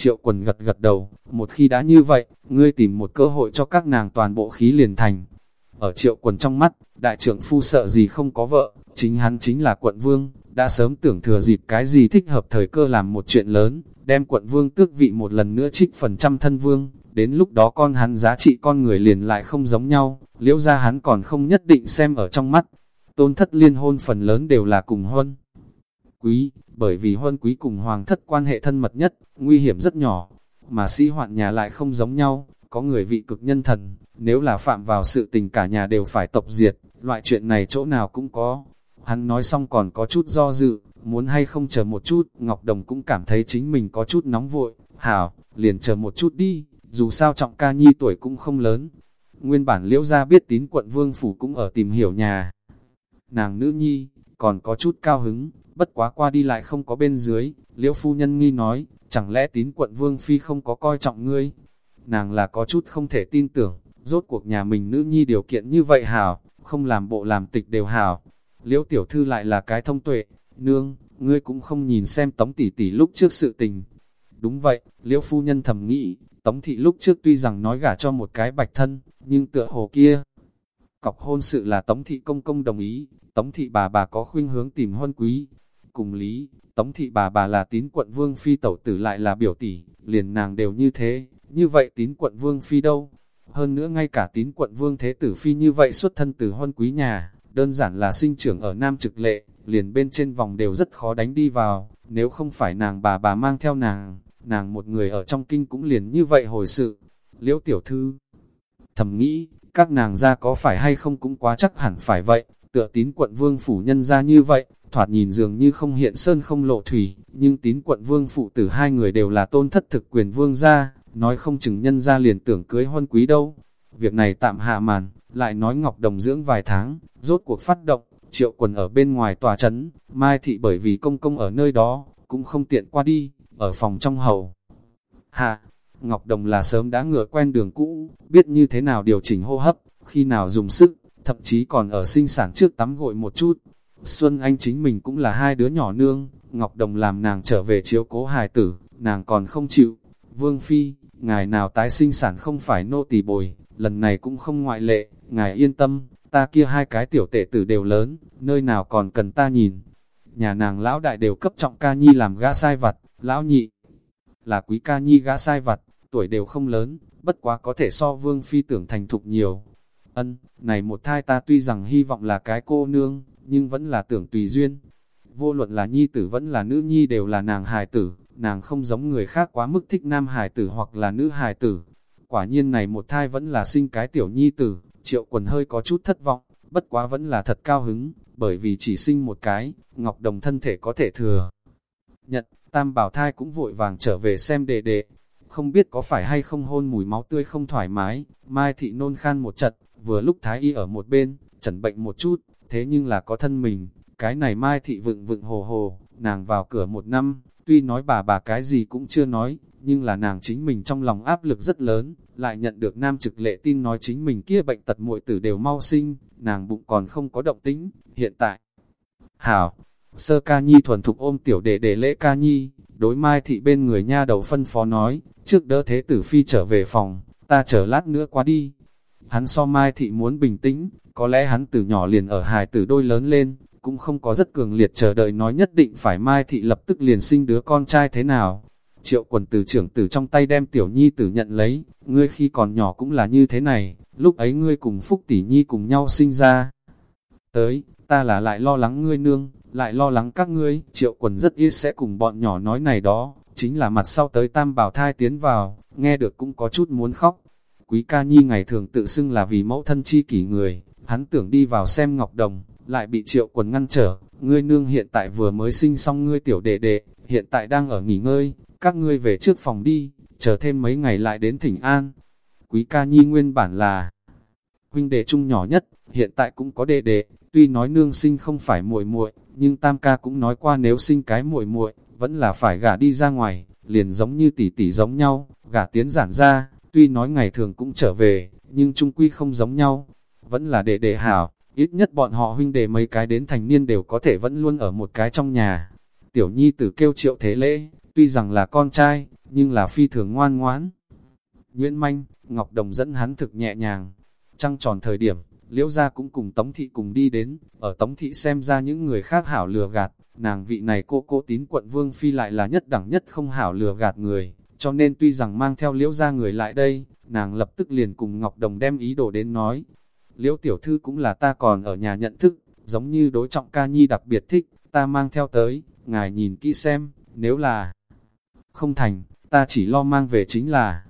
Triệu quần gật gật đầu, một khi đã như vậy, ngươi tìm một cơ hội cho các nàng toàn bộ khí liền thành. Ở triệu quần trong mắt, đại trưởng phu sợ gì không có vợ, chính hắn chính là quận vương, đã sớm tưởng thừa dịp cái gì thích hợp thời cơ làm một chuyện lớn, đem quận vương tước vị một lần nữa trích phần trăm thân vương, đến lúc đó con hắn giá trị con người liền lại không giống nhau, liễu ra hắn còn không nhất định xem ở trong mắt. Tôn thất liên hôn phần lớn đều là cùng huân. Quý, bởi vì huân quý cùng hoàng thất quan hệ thân mật nhất, nguy hiểm rất nhỏ, mà sĩ hoạn nhà lại không giống nhau, có người vị cực nhân thần, nếu là phạm vào sự tình cả nhà đều phải tộc diệt, loại chuyện này chỗ nào cũng có. Hắn nói xong còn có chút do dự, muốn hay không chờ một chút, Ngọc Đồng cũng cảm thấy chính mình có chút nóng vội, hảo, liền chờ một chút đi, dù sao trọng ca nhi tuổi cũng không lớn. Nguyên bản liễu ra biết tín quận vương phủ cũng ở tìm hiểu nhà. Nàng nữ nhi, còn có chút cao hứng, bất quá qua đi lại không có bên dưới, liễu phu nhân nghi nói, chẳng lẽ tín quận vương phi không có coi trọng ngươi. Nàng là có chút không thể tin tưởng, rốt cuộc nhà mình nữ nhi điều kiện như vậy hảo, không làm bộ làm tịch đều hảo. Liễu tiểu thư lại là cái thông tuệ, nương, ngươi cũng không nhìn xem tống tỷ tỷ lúc trước sự tình. Đúng vậy, liễu phu nhân thầm nghĩ, tống thị lúc trước tuy rằng nói gả cho một cái bạch thân, nhưng tựa hồ kia. Cọc hôn sự là tống thị công công đồng ý, tống thị bà bà có khuynh hướng tìm hôn quý. Cùng lý, tống thị bà bà là tín quận vương phi tẩu tử lại là biểu tỷ, liền nàng đều như thế, như vậy tín quận vương phi đâu? Hơn nữa ngay cả tín quận vương thế tử phi như vậy xuất thân từ hôn quý nhà, đơn giản là sinh trưởng ở Nam Trực Lệ, liền bên trên vòng đều rất khó đánh đi vào, nếu không phải nàng bà bà mang theo nàng, nàng một người ở trong kinh cũng liền như vậy hồi sự. Liễu tiểu thư thầm nghĩ, các nàng ra có phải hay không cũng quá chắc hẳn phải vậy, tựa tín quận vương phủ nhân ra như vậy, thoạt nhìn dường như không hiện sơn không lộ thủy, nhưng tín quận vương phụ tử hai người đều là tôn thất thực quyền vương gia, nói không chừng nhân gia liền tưởng cưới huân quý đâu. Việc này tạm hạ màn, lại nói Ngọc Đồng dưỡng vài tháng, rốt cuộc phát động, triệu quần ở bên ngoài tòa chấn, Mai Thị bởi vì công công ở nơi đó, cũng không tiện qua đi, ở phòng trong hầu. Hạ, Ngọc Đồng là sớm đã ngựa quen đường cũ, biết như thế nào điều chỉnh hô hấp, khi nào dùng sức, thậm chí còn ở sinh sản trước tắm gội một chút. Xuân Anh chính mình cũng là hai đứa nhỏ nương, Ngọc Đồng làm nàng trở về chiếu cố hài tử, nàng còn không chịu. Vương Phi, ngài nào tái sinh sản không phải nô tỳ bồi, lần này cũng không ngoại lệ, ngài yên tâm, ta kia hai cái tiểu tệ tử đều lớn, nơi nào còn cần ta nhìn. Nhà nàng lão đại đều cấp trọng ca nhi làm gã sai vặt, lão nhị là quý ca nhi gã sai vặt, tuổi đều không lớn, bất quá có thể so vương phi tưởng thành thục nhiều. Ân, này một thai ta tuy rằng hy vọng là cái cô nương, nhưng vẫn là tưởng tùy duyên. Vô luận là nhi tử vẫn là nữ nhi đều là nàng hài tử, nàng không giống người khác quá mức thích nam hài tử hoặc là nữ hài tử. Quả nhiên này một thai vẫn là sinh cái tiểu nhi tử, triệu quần hơi có chút thất vọng, bất quá vẫn là thật cao hứng, bởi vì chỉ sinh một cái, Ngọc Đồng thân thể có thể thừa. Nhận, tam bảo thai cũng vội vàng trở về xem đệ đệ, không biết có phải hay không hôn mùi máu tươi không thoải mái, Mai Thị nôn khan một trận, vừa lúc Thái Y ở một bên, chẩn bệnh một chút, thế nhưng là có thân mình, cái này Mai Thị vựng vựng hồ hồ, nàng vào cửa một năm, tuy nói bà bà cái gì cũng chưa nói, nhưng là nàng chính mình trong lòng áp lực rất lớn, lại nhận được nam trực lệ tin nói chính mình kia bệnh tật muội tử đều mau sinh, nàng bụng còn không có động tính, hiện tại. Hảo, sơ ca nhi thuần thục ôm tiểu đệ để lễ ca nhi, đối mai thị bên người nha đầu phân phó nói, trước đỡ thế tử phi trở về phòng, ta chờ lát nữa qua đi. Hắn so mai thị muốn bình tĩnh, có lẽ hắn từ nhỏ liền ở hài tử đôi lớn lên, cũng không có rất cường liệt chờ đợi nói nhất định phải mai thị lập tức liền sinh đứa con trai thế nào. Triệu quần từ trưởng tử trong tay đem tiểu nhi tử nhận lấy, ngươi khi còn nhỏ cũng là như thế này, lúc ấy ngươi cùng Phúc tỷ nhi cùng nhau sinh ra. Tới, ta là lại lo lắng ngươi nương, lại lo lắng các ngươi, triệu quần rất ít sẽ cùng bọn nhỏ nói này đó, chính là mặt sau tới tam bảo thai tiến vào, nghe được cũng có chút muốn khóc. Quý ca nhi ngày thường tự xưng là vì mẫu thân chi kỷ người, hắn tưởng đi vào xem ngọc đồng, lại bị triệu quần ngăn trở, ngươi nương hiện tại vừa mới sinh xong ngươi tiểu đệ đệ, hiện tại đang ở nghỉ ngơi, các ngươi về trước phòng đi, chờ thêm mấy ngày lại đến thỉnh an. Quý ca nhi nguyên bản là huynh đệ trung nhỏ nhất, hiện tại cũng có đệ đệ, tuy nói nương sinh không phải muội muội, nhưng tam ca cũng nói qua nếu sinh cái muội muội, vẫn là phải gả đi ra ngoài, liền giống như tỷ tỷ giống nhau, gả tiến giản ra, tuy nói ngày thường cũng trở về, nhưng trung quy không giống nhau, vẫn là đệ đệ hảo, ít nhất bọn họ huynh đệ mấy cái đến thành niên đều có thể vẫn luôn ở một cái trong nhà. Tiểu nhi tử kêu triệu thế lễ, tuy rằng là con trai, nhưng là phi thường ngoan ngoãn. Nguyễn Manh, Ngọc Đồng dẫn hắn thực nhẹ nhàng, trăng tròn thời điểm, liễu gia cũng cùng Tống Thị cùng đi đến, ở Tống Thị xem ra những người khác hảo lừa gạt, nàng vị này cô cô tín quận Vương Phi lại là nhất đẳng nhất không hảo lừa gạt người, cho nên tuy rằng mang theo liễu gia người lại đây, nàng lập tức liền cùng Ngọc Đồng đem ý đồ đến nói. Liễu tiểu thư cũng là ta còn ở nhà nhận thức, giống như đối trọng ca nhi đặc biệt thích, ta mang theo tới, ngài nhìn kỹ xem, nếu là không thành, ta chỉ lo mang về chính là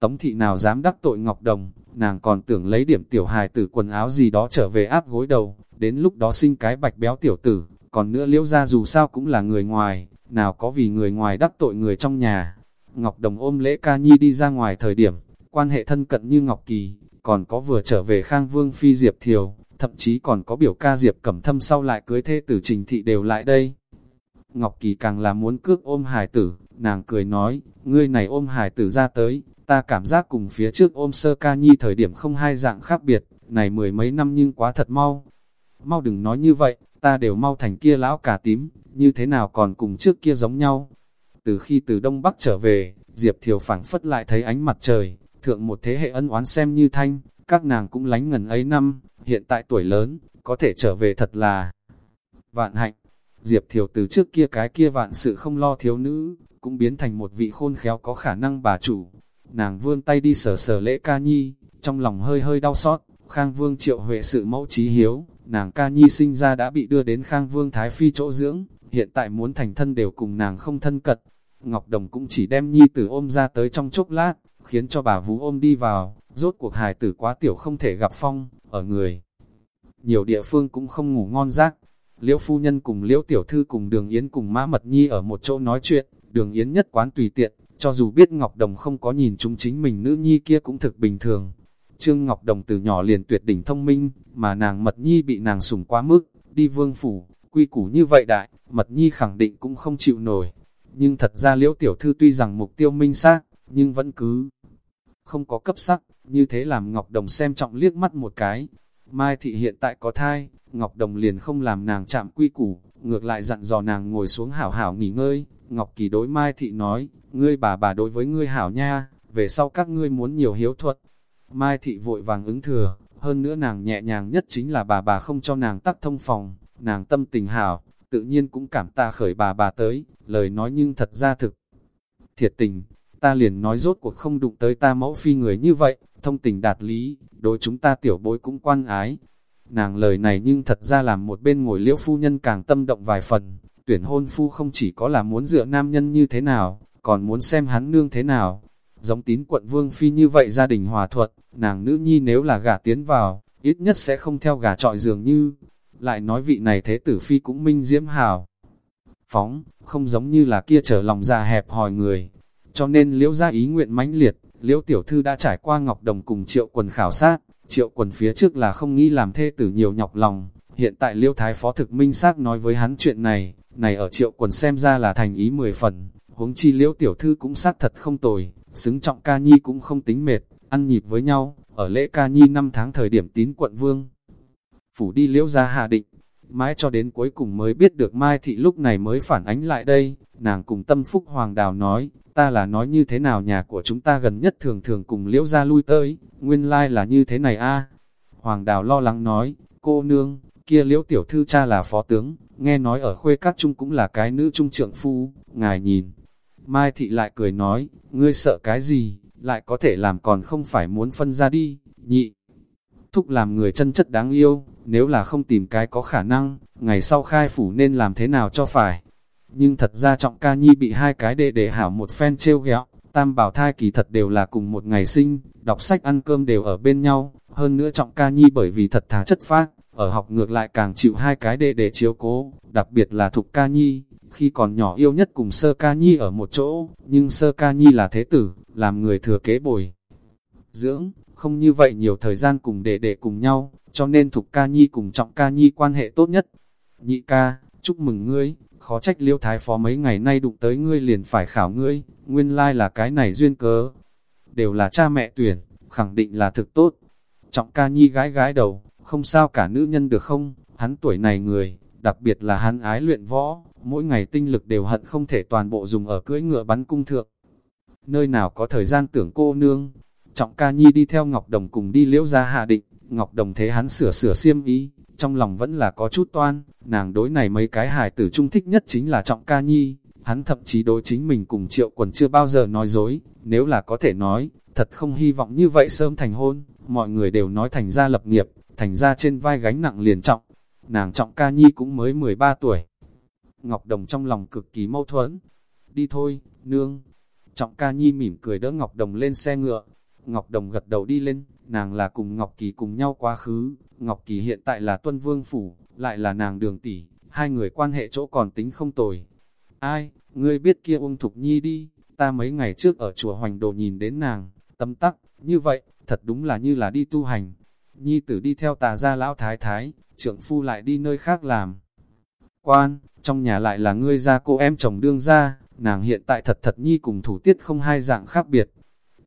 Tống thị nào dám đắc tội Ngọc Đồng, nàng còn tưởng lấy điểm tiểu hài tử quần áo gì đó trở về áp gối đầu, đến lúc đó sinh cái bạch béo tiểu tử, còn nữa liễu ra dù sao cũng là người ngoài, nào có vì người ngoài đắc tội người trong nhà. Ngọc Đồng ôm lễ ca nhi đi ra ngoài thời điểm, quan hệ thân cận như Ngọc Kỳ, còn có vừa trở về Khang Vương Phi Diệp Thiều, thậm chí còn có biểu ca Diệp Cẩm Thâm sau lại cưới thê tử Trình Thị đều lại đây. Ngọc Kỳ càng là muốn cước ôm hải tử, nàng cười nói, ngươi này ôm hải tử ra tới, ta cảm giác cùng phía trước ôm sơ ca nhi thời điểm không hai dạng khác biệt, này mười mấy năm nhưng quá thật mau. Mau đừng nói như vậy, ta đều mau thành kia lão cả tím, như thế nào còn cùng trước kia giống nhau. Từ khi từ Đông Bắc trở về, Diệp Thiều phảng phất lại thấy ánh mặt trời, thượng một thế hệ ân oán xem như thanh, các nàng cũng lánh ngần ấy năm, hiện tại tuổi lớn, có thể trở về thật là vạn hạnh. Diệp Thiều từ trước kia cái kia vạn sự không lo thiếu nữ, cũng biến thành một vị khôn khéo có khả năng bà chủ. Nàng vươn tay đi sờ sờ lễ ca nhi, trong lòng hơi hơi đau xót, Khang Vương triệu huệ sự mẫu trí hiếu, nàng ca nhi sinh ra đã bị đưa đến Khang Vương Thái Phi chỗ dưỡng, hiện tại muốn thành thân đều cùng nàng không thân cật. Ngọc Đồng cũng chỉ đem nhi tử ôm ra tới trong chốc lát, khiến cho bà Vũ ôm đi vào, rốt cuộc hài tử quá tiểu không thể gặp phong, ở người. Nhiều địa phương cũng không ngủ ngon giấc. Liễu phu nhân cùng Liễu tiểu thư cùng Đường Yến cùng Mã Mật Nhi ở một chỗ nói chuyện, Đường Yến nhất quán tùy tiện, cho dù biết Ngọc Đồng không có nhìn chúng chính mình nữ nhi kia cũng thực bình thường. Trương Ngọc Đồng từ nhỏ liền tuyệt đỉnh thông minh, mà nàng Mật Nhi bị nàng sủng quá mức, đi vương phủ, quy củ như vậy đại, Mật Nhi khẳng định cũng không chịu nổi. Nhưng thật ra Liễu tiểu thư tuy rằng mục tiêu minh xác, nhưng vẫn cứ không có cấp sắc, như thế làm Ngọc Đồng xem trọng liếc mắt một cái. Mai thị hiện tại có thai, Ngọc Đồng liền không làm nàng chạm quy củ, ngược lại dặn dò nàng ngồi xuống hảo hảo nghỉ ngơi. Ngọc Kỳ đối Mai thị nói, ngươi bà bà đối với ngươi hảo nha, về sau các ngươi muốn nhiều hiếu thuật. Mai thị vội vàng ứng thừa, hơn nữa nàng nhẹ nhàng nhất chính là bà bà không cho nàng tắc thông phòng, nàng tâm tình hảo, tự nhiên cũng cảm ta khởi bà bà tới, lời nói nhưng thật ra thực. Thiệt tình, ta liền nói rốt cuộc không đụng tới ta mẫu phi người như vậy, thông tình đạt lý, đối chúng ta tiểu bối cũng quan ái. Nàng lời này nhưng thật ra làm một bên ngồi liễu phu nhân càng tâm động vài phần, tuyển hôn phu không chỉ có là muốn dựa nam nhân như thế nào, còn muốn xem hắn nương thế nào. Giống tín quận vương phi như vậy gia đình hòa thuận, nàng nữ nhi nếu là gả tiến vào, ít nhất sẽ không theo gả trọi dường như. Lại nói vị này thế tử phi cũng minh diễm hào. Phóng, không giống như là kia trở lòng già hẹp hòi người, cho nên liễu ra ý nguyện mãnh liệt, liễu tiểu thư đã trải qua Ngọc Đồng cùng triệu quần khảo sát, triệu quần phía trước là không nghĩ làm thê tử nhiều nhọc lòng, hiện tại liễu thái phó thực minh xác nói với hắn chuyện này, này ở triệu quần xem ra là thành ý mười phần, huống chi liễu tiểu thư cũng xác thật không tồi, xứng trọng ca nhi cũng không tính mệt, ăn nhịp với nhau, ở lễ ca nhi năm tháng thời điểm tín quận vương. Phủ đi liễu ra hạ định, mãi cho đến cuối cùng mới biết được Mai Thị lúc này mới phản ánh lại đây, nàng cùng tâm phúc hoàng đào nói, ta là nói như thế nào nhà của chúng ta gần nhất thường thường cùng liễu ra lui tới, nguyên lai like là như thế này a Hoàng đào lo lắng nói, cô nương, kia liễu tiểu thư cha là phó tướng, nghe nói ở khuê các trung cũng là cái nữ trung trượng phu, ngài nhìn. Mai thị lại cười nói, ngươi sợ cái gì, lại có thể làm còn không phải muốn phân ra đi, nhị. Thúc làm người chân chất đáng yêu, nếu là không tìm cái có khả năng, ngày sau khai phủ nên làm thế nào cho phải? Nhưng thật ra trọng ca nhi bị hai cái đệ đệ hảo một phen trêu ghẹo tam bảo thai kỳ thật đều là cùng một ngày sinh, đọc sách ăn cơm đều ở bên nhau, hơn nữa trọng ca nhi bởi vì thật thà chất phác, ở học ngược lại càng chịu hai cái đệ đệ chiếu cố, đặc biệt là thục ca nhi, khi còn nhỏ yêu nhất cùng sơ ca nhi ở một chỗ, nhưng sơ ca nhi là thế tử, làm người thừa kế bồi. Dưỡng, không như vậy nhiều thời gian cùng để để cùng nhau, cho nên thục ca nhi cùng trọng ca nhi quan hệ tốt nhất. Nhị ca, chúc mừng ngươi, khó trách liêu thái phó mấy ngày nay đụng tới ngươi liền phải khảo ngươi, nguyên lai là cái này duyên cớ. đều là cha mẹ tuyển, khẳng định là thực tốt. Trọng ca nhi gái gái đầu, không sao cả nữ nhân được không, hắn tuổi này người, đặc biệt là hắn ái luyện võ, mỗi ngày tinh lực đều hận không thể toàn bộ dùng ở cưỡi ngựa bắn cung thượng. Nơi nào có thời gian tưởng cô nương, trọng ca nhi đi theo Ngọc Đồng cùng đi liễu ra hạ định, Ngọc Đồng thế hắn sửa sửa xiêm ý, trong lòng vẫn là có chút toan, nàng đối này mấy cái hài tử trung thích nhất chính là trọng ca nhi, hắn thậm chí đối chính mình cùng triệu quần chưa bao giờ nói dối, nếu là có thể nói, thật không hy vọng như vậy sớm thành hôn, mọi người đều nói thành ra lập nghiệp, thành ra trên vai gánh nặng liền trọng, nàng trọng ca nhi cũng mới 13 tuổi. Ngọc Đồng trong lòng cực kỳ mâu thuẫn, đi thôi, nương. Trọng ca nhi mỉm cười đỡ Ngọc Đồng lên xe ngựa, Ngọc Đồng gật đầu đi lên, nàng là cùng Ngọc Kỳ cùng nhau quá khứ, Ngọc Kỳ hiện tại là tuân vương phủ, lại là nàng đường tỷ, hai người quan hệ chỗ còn tính không tồi. Ai, ngươi biết kia Uông Thục Nhi đi, ta mấy ngày trước ở chùa Hoành Đồ nhìn đến nàng, tâm tắc, như vậy, thật đúng là như là đi tu hành. Nhi tử đi theo tà gia lão thái thái, trượng phu lại đi nơi khác làm. Quan, trong nhà lại là ngươi ra cô em chồng đương ra, nàng hiện tại thật thật Nhi cùng thủ tiết không hai dạng khác biệt,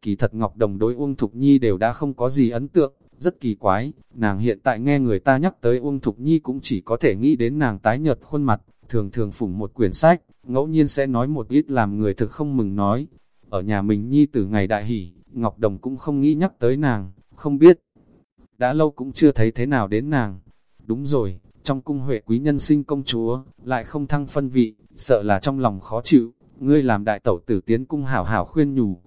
kỳ thật Ngọc Đồng đối Uông Thục Nhi đều đã không có gì ấn tượng, rất kỳ quái, nàng hiện tại nghe người ta nhắc tới Uông Thục Nhi cũng chỉ có thể nghĩ đến nàng tái nhợt khuôn mặt, thường thường phủng một quyển sách, ngẫu nhiên sẽ nói một ít làm người thực không mừng nói. Ở nhà mình Nhi từ ngày đại hỷ, Ngọc Đồng cũng không nghĩ nhắc tới nàng, không biết. Đã lâu cũng chưa thấy thế nào đến nàng. Đúng rồi, trong cung huệ quý nhân sinh công chúa, lại không thăng phân vị, sợ là trong lòng khó chịu, ngươi làm đại tẩu tử tiến cung hảo hảo khuyên nhủ,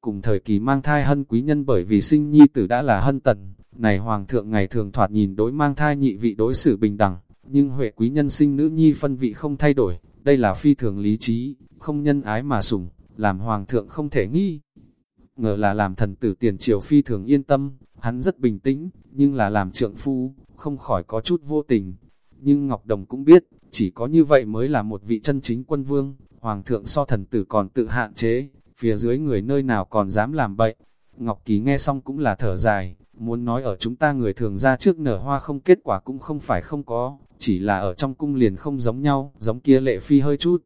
cùng thời kỳ mang thai hân quý nhân bởi vì sinh nhi tử đã là hân tần, này hoàng thượng ngày thường thoạt nhìn đối mang thai nhị vị đối xử bình đẳng, nhưng huệ quý nhân sinh nữ nhi phân vị không thay đổi, đây là phi thường lý trí, không nhân ái mà sủng, làm hoàng thượng không thể nghi. Ngờ là làm thần tử tiền triều phi thường yên tâm, hắn rất bình tĩnh, nhưng là làm trượng phu, không khỏi có chút vô tình. Nhưng Ngọc Đồng cũng biết, chỉ có như vậy mới là một vị chân chính quân vương, hoàng thượng so thần tử còn tự hạn chế, phía dưới người nơi nào còn dám làm bậy. Ngọc Kỳ nghe xong cũng là thở dài, muốn nói ở chúng ta người thường ra trước nở hoa không kết quả cũng không phải không có, chỉ là ở trong cung liền không giống nhau, giống kia lệ phi hơi chút.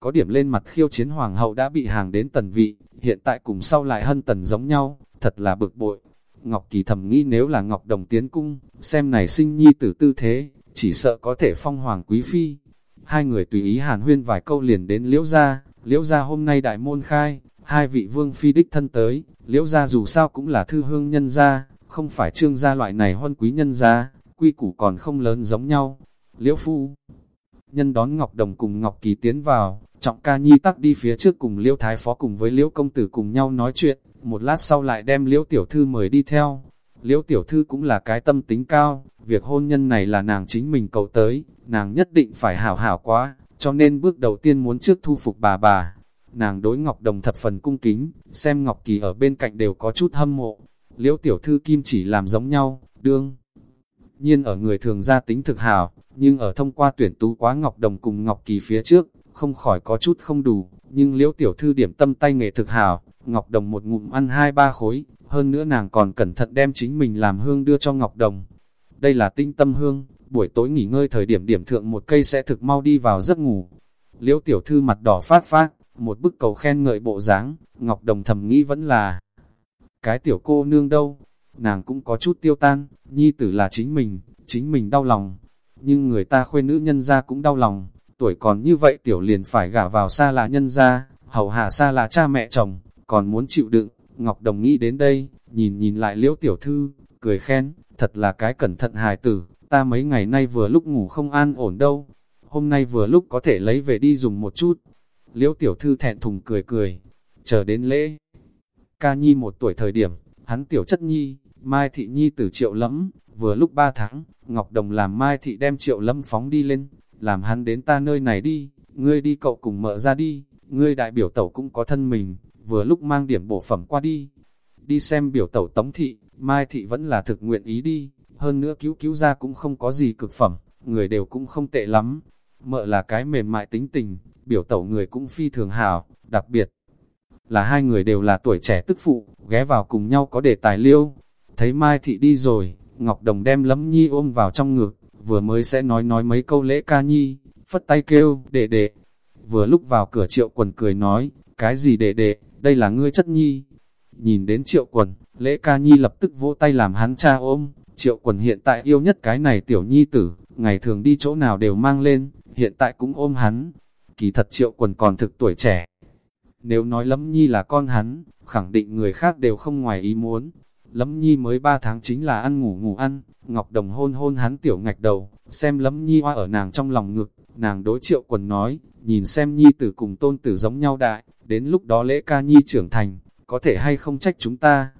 Có điểm lên mặt khiêu chiến hoàng hậu đã bị hàng đến tần vị, hiện tại cùng sau lại hân tần giống nhau, thật là bực bội. Ngọc Kỳ thầm nghĩ nếu là Ngọc Đồng tiến cung, xem này sinh nhi tử tư thế, chỉ sợ có thể phong hoàng quý phi. Hai người tùy ý hàn huyên vài câu liền đến liễu ra, liễu gia hôm nay đại môn khai, hai vị vương phi đích thân tới, liễu gia dù sao cũng là thư hương nhân gia, không phải trương gia loại này huân quý nhân gia, quy củ còn không lớn giống nhau. Liễu phu nhân đón Ngọc Đồng cùng Ngọc Kỳ tiến vào, trọng ca nhi tắc đi phía trước cùng liễu thái phó cùng với liễu công tử cùng nhau nói chuyện, một lát sau lại đem liễu tiểu thư mời đi theo. Liễu tiểu thư cũng là cái tâm tính cao, việc hôn nhân này là nàng chính mình cầu tới, nàng nhất định phải hảo hảo quá, cho nên bước đầu tiên muốn trước thu phục bà bà. Nàng đối Ngọc Đồng thập phần cung kính, xem Ngọc Kỳ ở bên cạnh đều có chút hâm mộ. Liễu tiểu thư kim chỉ làm giống nhau, đương. Nhiên ở người thường gia tính thực hào, nhưng ở thông qua tuyển tú quá Ngọc Đồng cùng Ngọc Kỳ phía trước, không khỏi có chút không đủ, nhưng liễu tiểu thư điểm tâm tay nghề thực hào, Ngọc Đồng một ngụm ăn hai ba khối, hơn nữa nàng còn cẩn thận đem chính mình làm hương đưa cho Ngọc Đồng. Đây là tinh tâm hương, buổi tối nghỉ ngơi thời điểm điểm thượng một cây sẽ thực mau đi vào giấc ngủ. Liễu tiểu thư mặt đỏ phát phát, một bức cầu khen ngợi bộ dáng, Ngọc Đồng thầm nghĩ vẫn là cái tiểu cô nương đâu, nàng cũng có chút tiêu tan, nhi tử là chính mình, chính mình đau lòng, nhưng người ta khuê nữ nhân ra cũng đau lòng, tuổi còn như vậy tiểu liền phải gả vào xa là nhân ra, hầu hạ xa là cha mẹ chồng, còn muốn chịu đựng, Ngọc Đồng nghĩ đến đây, nhìn nhìn lại liễu tiểu thư, cười khen, thật là cái cẩn thận hài tử, ta mấy ngày nay vừa lúc ngủ không an ổn đâu, hôm nay vừa lúc có thể lấy về đi dùng một chút. Liễu tiểu thư thẹn thùng cười cười, chờ đến lễ. Ca nhi một tuổi thời điểm, hắn tiểu chất nhi, Mai Thị Nhi tử triệu lẫm, vừa lúc ba tháng, Ngọc Đồng làm Mai Thị đem triệu lẫm phóng đi lên, làm hắn đến ta nơi này đi, ngươi đi cậu cùng mợ ra đi, ngươi đại biểu tẩu cũng có thân mình, vừa lúc mang điểm bổ phẩm qua đi. Đi xem biểu tẩu Tống Thị, Mai Thị vẫn là thực nguyện ý đi, hơn nữa cứu cứu ra cũng không có gì cực phẩm, người đều cũng không tệ lắm. Mợ là cái mềm mại tính tình, biểu tẩu người cũng phi thường hảo, đặc biệt là hai người đều là tuổi trẻ tức phụ, ghé vào cùng nhau có đề tài liêu. Thấy Mai Thị đi rồi, Ngọc Đồng đem lấm nhi ôm vào trong ngực, vừa mới sẽ nói nói mấy câu lễ ca nhi, phất tay kêu, đệ đệ. Vừa lúc vào cửa triệu quần cười nói, cái gì đệ đệ, đây là ngươi chất nhi. nhìn đến triệu quần, lễ ca nhi lập tức vỗ tay làm hắn cha ôm, triệu quần hiện tại yêu nhất cái này tiểu nhi tử, ngày thường đi chỗ nào đều mang lên, hiện tại cũng ôm hắn, kỳ thật triệu quần còn thực tuổi trẻ. Nếu nói Lâm Nhi là con hắn, khẳng định người khác đều không ngoài ý muốn. Lâm Nhi mới 3 tháng chính là ăn ngủ ngủ ăn, Ngọc Đồng hôn hôn hắn tiểu ngạch đầu, xem Lâm Nhi hoa ở nàng trong lòng ngực, nàng đối triệu quần nói, nhìn xem Nhi tử cùng tôn tử giống nhau đại, đến lúc đó lễ ca Nhi trưởng thành, có thể hay không trách chúng ta.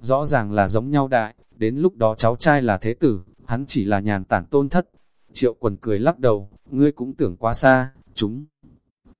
Rõ ràng là giống nhau đại, đến lúc đó cháu trai là thế tử, hắn chỉ là nhàn tản tôn thất. Triệu quần cười lắc đầu, ngươi cũng tưởng quá xa, chúng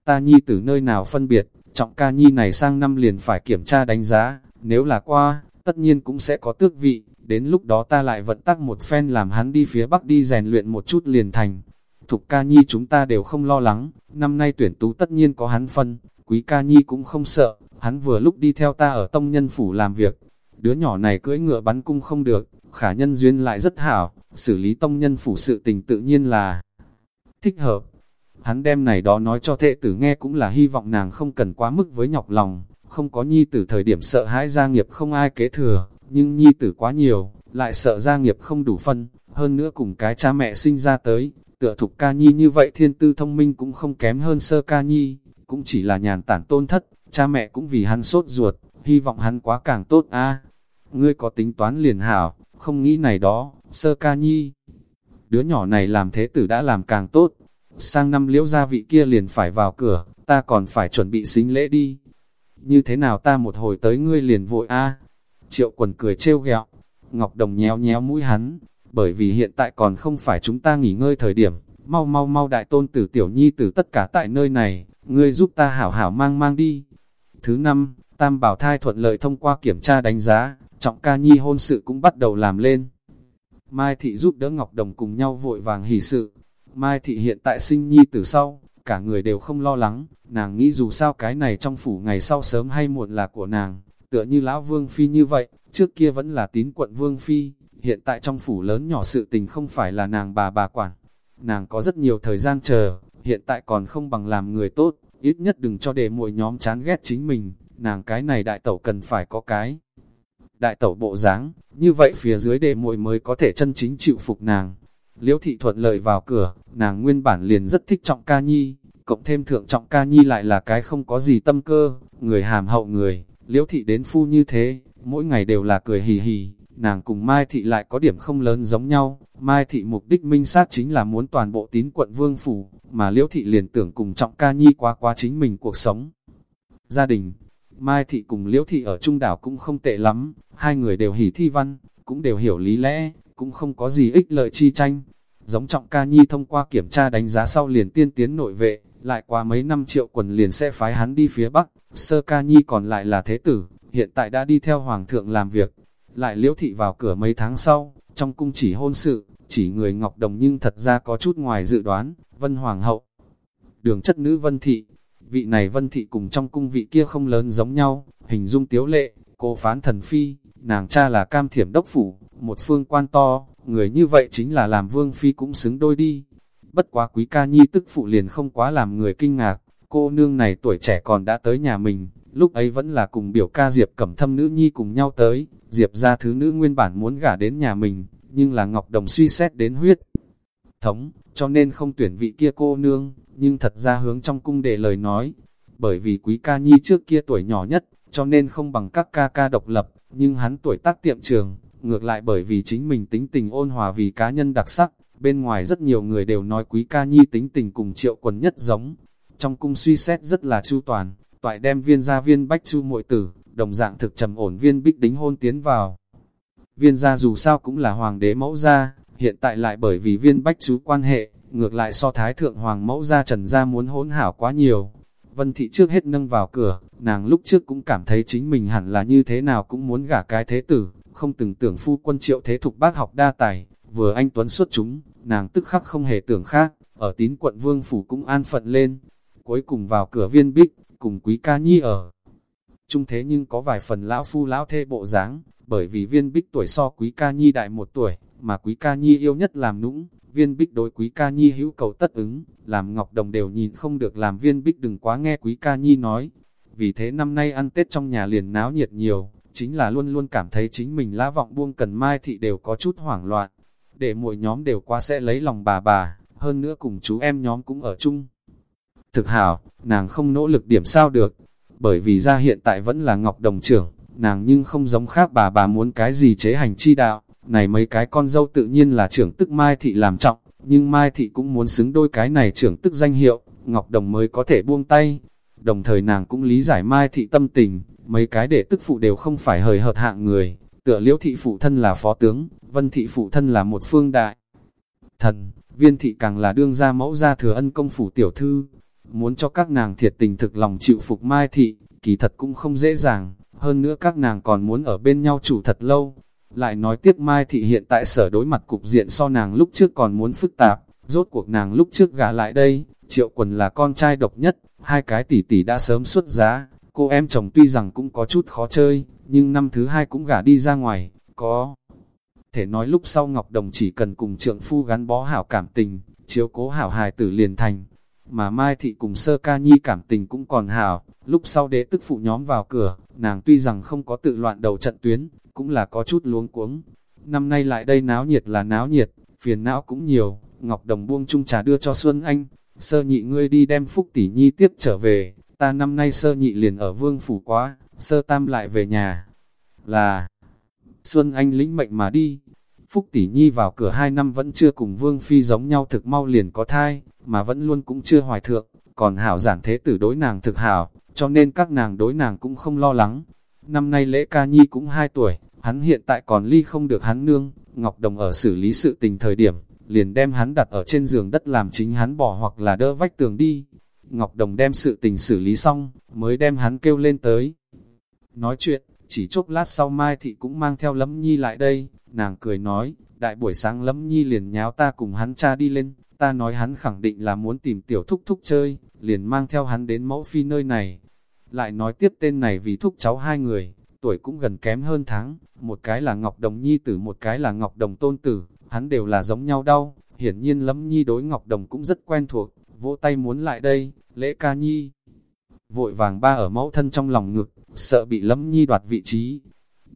ta nhi từ nơi nào phân biệt, trọng ca nhi này sang năm liền phải kiểm tra đánh giá, nếu là qua, tất nhiên cũng sẽ có tước vị, đến lúc đó ta lại vận tắc một phen làm hắn đi phía bắc đi rèn luyện một chút liền thành. Thục ca nhi chúng ta đều không lo lắng, năm nay tuyển tú tất nhiên có hắn phân, quý ca nhi cũng không sợ, hắn vừa lúc đi theo ta ở tông nhân phủ làm việc. Đứa nhỏ này cưỡi ngựa bắn cung không được, khả nhân duyên lại rất hảo, xử lý tông nhân phủ sự tình tự nhiên là thích hợp. Hắn đem này đó nói cho thệ tử nghe cũng là hy vọng nàng không cần quá mức với nhọc lòng, không có nhi tử thời điểm sợ hãi gia nghiệp không ai kế thừa, nhưng nhi tử quá nhiều, lại sợ gia nghiệp không đủ phân, hơn nữa cùng cái cha mẹ sinh ra tới, tựa thục ca nhi như vậy thiên tư thông minh cũng không kém hơn sơ ca nhi, cũng chỉ là nhàn tản tôn thất, cha mẹ cũng vì hắn sốt ruột, hy vọng hắn quá càng tốt a Ngươi có tính toán liền hảo, không nghĩ này đó, sơ ca nhi. Đứa nhỏ này làm thế tử đã làm càng tốt, sang năm liễu gia vị kia liền phải vào cửa, ta còn phải chuẩn bị xính lễ đi. Như thế nào ta một hồi tới ngươi liền vội a Triệu quần cười trêu ghẹo Ngọc Đồng nhéo nhéo mũi hắn, bởi vì hiện tại còn không phải chúng ta nghỉ ngơi thời điểm, mau mau mau đại tôn tử tiểu nhi tử tất cả tại nơi này, ngươi giúp ta hảo hảo mang mang đi. Thứ năm, Tam Bảo Thai thuận lợi thông qua kiểm tra đánh giá, trọng ca nhi hôn sự cũng bắt đầu làm lên. Mai Thị giúp đỡ Ngọc Đồng cùng nhau vội vàng hỷ sự. Mai Thị hiện tại sinh nhi từ sau, cả người đều không lo lắng, nàng nghĩ dù sao cái này trong phủ ngày sau sớm hay muộn là của nàng, tựa như lão Vương Phi như vậy, trước kia vẫn là tín quận Vương Phi, hiện tại trong phủ lớn nhỏ sự tình không phải là nàng bà bà quản. Nàng có rất nhiều thời gian chờ, hiện tại còn không bằng làm người tốt, ít nhất đừng cho để mỗi nhóm chán ghét chính mình, nàng cái này đại tẩu cần phải có cái. Đại tẩu bộ dáng như vậy phía dưới đề muội mới có thể chân chính chịu phục nàng. Liễu thị thuận lợi vào cửa, nàng nguyên bản liền rất thích trọng ca nhi, cộng thêm thượng trọng ca nhi lại là cái không có gì tâm cơ, người hàm hậu người, liễu thị đến phu như thế, mỗi ngày đều là cười hì hì, nàng cùng Mai thị lại có điểm không lớn giống nhau, Mai thị mục đích minh sát chính là muốn toàn bộ tín quận vương phủ, mà liễu thị liền tưởng cùng trọng ca nhi quá quá chính mình cuộc sống. Gia đình, Mai thị cùng liễu thị ở trung đảo cũng không tệ lắm, hai người đều hỉ thi văn, cũng đều hiểu lý lẽ, cũng không có gì ích lợi chi tranh. Giống trọng ca nhi thông qua kiểm tra đánh giá sau liền tiên tiến nội vệ, lại qua mấy năm triệu quần liền sẽ phái hắn đi phía Bắc, sơ ca nhi còn lại là thế tử, hiện tại đã đi theo hoàng thượng làm việc. Lại liễu thị vào cửa mấy tháng sau, trong cung chỉ hôn sự, chỉ người Ngọc Đồng nhưng thật ra có chút ngoài dự đoán, Vân Hoàng hậu. Đường chất nữ Vân Thị, vị này Vân Thị cùng trong cung vị kia không lớn giống nhau, hình dung tiếu lệ, cô phán thần phi, nàng cha là cam thiểm đốc phủ, một phương quan to, người như vậy chính là làm vương phi cũng xứng đôi đi. Bất quá quý ca nhi tức phụ liền không quá làm người kinh ngạc, cô nương này tuổi trẻ còn đã tới nhà mình, lúc ấy vẫn là cùng biểu ca Diệp cẩm thâm nữ nhi cùng nhau tới, Diệp ra thứ nữ nguyên bản muốn gả đến nhà mình, nhưng là Ngọc Đồng suy xét đến huyết. Thống, cho nên không tuyển vị kia cô nương, nhưng thật ra hướng trong cung để lời nói, bởi vì quý ca nhi trước kia tuổi nhỏ nhất, cho nên không bằng các ca ca độc lập, nhưng hắn tuổi tác tiệm trường, ngược lại bởi vì chính mình tính tình ôn hòa vì cá nhân đặc sắc, bên ngoài rất nhiều người đều nói quý ca nhi tính tình cùng triệu quần nhất giống. Trong cung suy xét rất là chu toàn, toại đem viên gia viên bách chu muội tử, đồng dạng thực trầm ổn viên bích đính hôn tiến vào. Viên gia dù sao cũng là hoàng đế mẫu gia, hiện tại lại bởi vì viên bách chú quan hệ, ngược lại so thái thượng hoàng mẫu gia trần gia muốn hỗn hảo quá nhiều. Vân thị trước hết nâng vào cửa, nàng lúc trước cũng cảm thấy chính mình hẳn là như thế nào cũng muốn gả cái thế tử, không từng tưởng phu quân triệu thế thục bác học đa tài, vừa anh Tuấn xuất chúng, nàng tức khắc không hề tưởng khác, ở tín quận vương phủ cũng an phận lên. Cuối cùng vào cửa viên bích, cùng quý ca nhi ở. Trung thế nhưng có vài phần lão phu lão thê bộ dáng, bởi vì viên bích tuổi so quý ca nhi đại một tuổi, mà quý ca nhi yêu nhất làm nũng, viên bích đối quý ca nhi hữu cầu tất ứng, làm ngọc đồng đều nhìn không được làm viên bích đừng quá nghe quý ca nhi nói. Vì thế năm nay ăn Tết trong nhà liền náo nhiệt nhiều, chính là luôn luôn cảm thấy chính mình lã vọng buông cần mai thị đều có chút hoảng loạn, để mỗi nhóm đều qua sẽ lấy lòng bà bà, hơn nữa cùng chú em nhóm cũng ở chung. Thực hảo, nàng không nỗ lực điểm sao được, bởi vì ra hiện tại vẫn là Ngọc Đồng trưởng, nàng nhưng không giống khác bà bà muốn cái gì chế hành chi đạo, này mấy cái con dâu tự nhiên là trưởng tức Mai Thị làm trọng, nhưng Mai Thị cũng muốn xứng đôi cái này trưởng tức danh hiệu, Ngọc Đồng mới có thể buông tay. Đồng thời nàng cũng lý giải Mai Thị tâm tình, mấy cái đệ tức phụ đều không phải hời hợt hạng người, tựa liễu thị phụ thân là phó tướng, vân thị phụ thân là một phương đại. Thần, viên thị càng là đương gia mẫu gia thừa ân công phủ tiểu thư, muốn cho các nàng thiệt tình thực lòng chịu phục Mai Thị, kỳ thật cũng không dễ dàng, hơn nữa các nàng còn muốn ở bên nhau chủ thật lâu. Lại nói tiếp Mai Thị hiện tại sở đối mặt cục diện so nàng lúc trước còn muốn phức tạp, rốt cuộc nàng lúc trước gả lại đây, triệu quần là con trai độc nhất, hai cái tỷ tỷ đã sớm xuất giá, cô em chồng tuy rằng cũng có chút khó chơi, nhưng năm thứ hai cũng gả đi ra ngoài, có. Thể nói lúc sau Ngọc Đồng chỉ cần cùng trượng phu gắn bó hảo cảm tình, chiếu cố hảo hài tử liền thành, mà Mai Thị cùng Sơ Ca Nhi cảm tình cũng còn hảo, lúc sau đế tức phụ nhóm vào cửa, nàng tuy rằng không có tự loạn đầu trận tuyến, cũng là có chút luống cuống. Năm nay lại đây náo nhiệt là náo nhiệt, phiền não cũng nhiều, Ngọc Đồng buông chung trà đưa cho Xuân Anh, sơ nhị ngươi đi đem Phúc Tỷ Nhi tiếp trở về, ta năm nay sơ nhị liền ở vương phủ quá, sơ tam lại về nhà. Là, Xuân Anh lĩnh mệnh mà đi, Phúc Tỷ Nhi vào cửa hai năm vẫn chưa cùng Vương Phi giống nhau thực mau liền có thai, mà vẫn luôn cũng chưa hoài thượng, còn hảo giản thế tử đối nàng thực hảo, cho nên các nàng đối nàng cũng không lo lắng. Năm nay lễ ca nhi cũng 2 tuổi, hắn hiện tại còn ly không được hắn nương, Ngọc Đồng ở xử lý sự tình thời điểm, liền đem hắn đặt ở trên giường đất làm chính hắn bỏ hoặc là đỡ vách tường đi. Ngọc Đồng đem sự tình xử lý xong, mới đem hắn kêu lên tới. Nói chuyện, chỉ chốc lát sau Mai Thị cũng mang theo lấm Nhi lại đây, nàng cười nói, đại buổi sáng lẫm Nhi liền nháo ta cùng hắn cha đi lên, ta nói hắn khẳng định là muốn tìm tiểu thúc thúc chơi, liền mang theo hắn đến mẫu phi nơi này. Lại nói tiếp tên này vì thúc cháu hai người, tuổi cũng gần kém hơn tháng, một cái là Ngọc Đồng Nhi tử một cái là Ngọc Đồng Tôn Tử, hắn đều là giống nhau đau, hiển nhiên lẫm Nhi đối Ngọc Đồng cũng rất quen thuộc, vỗ tay muốn lại đây, lễ ca Nhi. Vội vàng ba ở mẫu thân trong lòng ngực, sợ bị lẫm Nhi đoạt vị trí,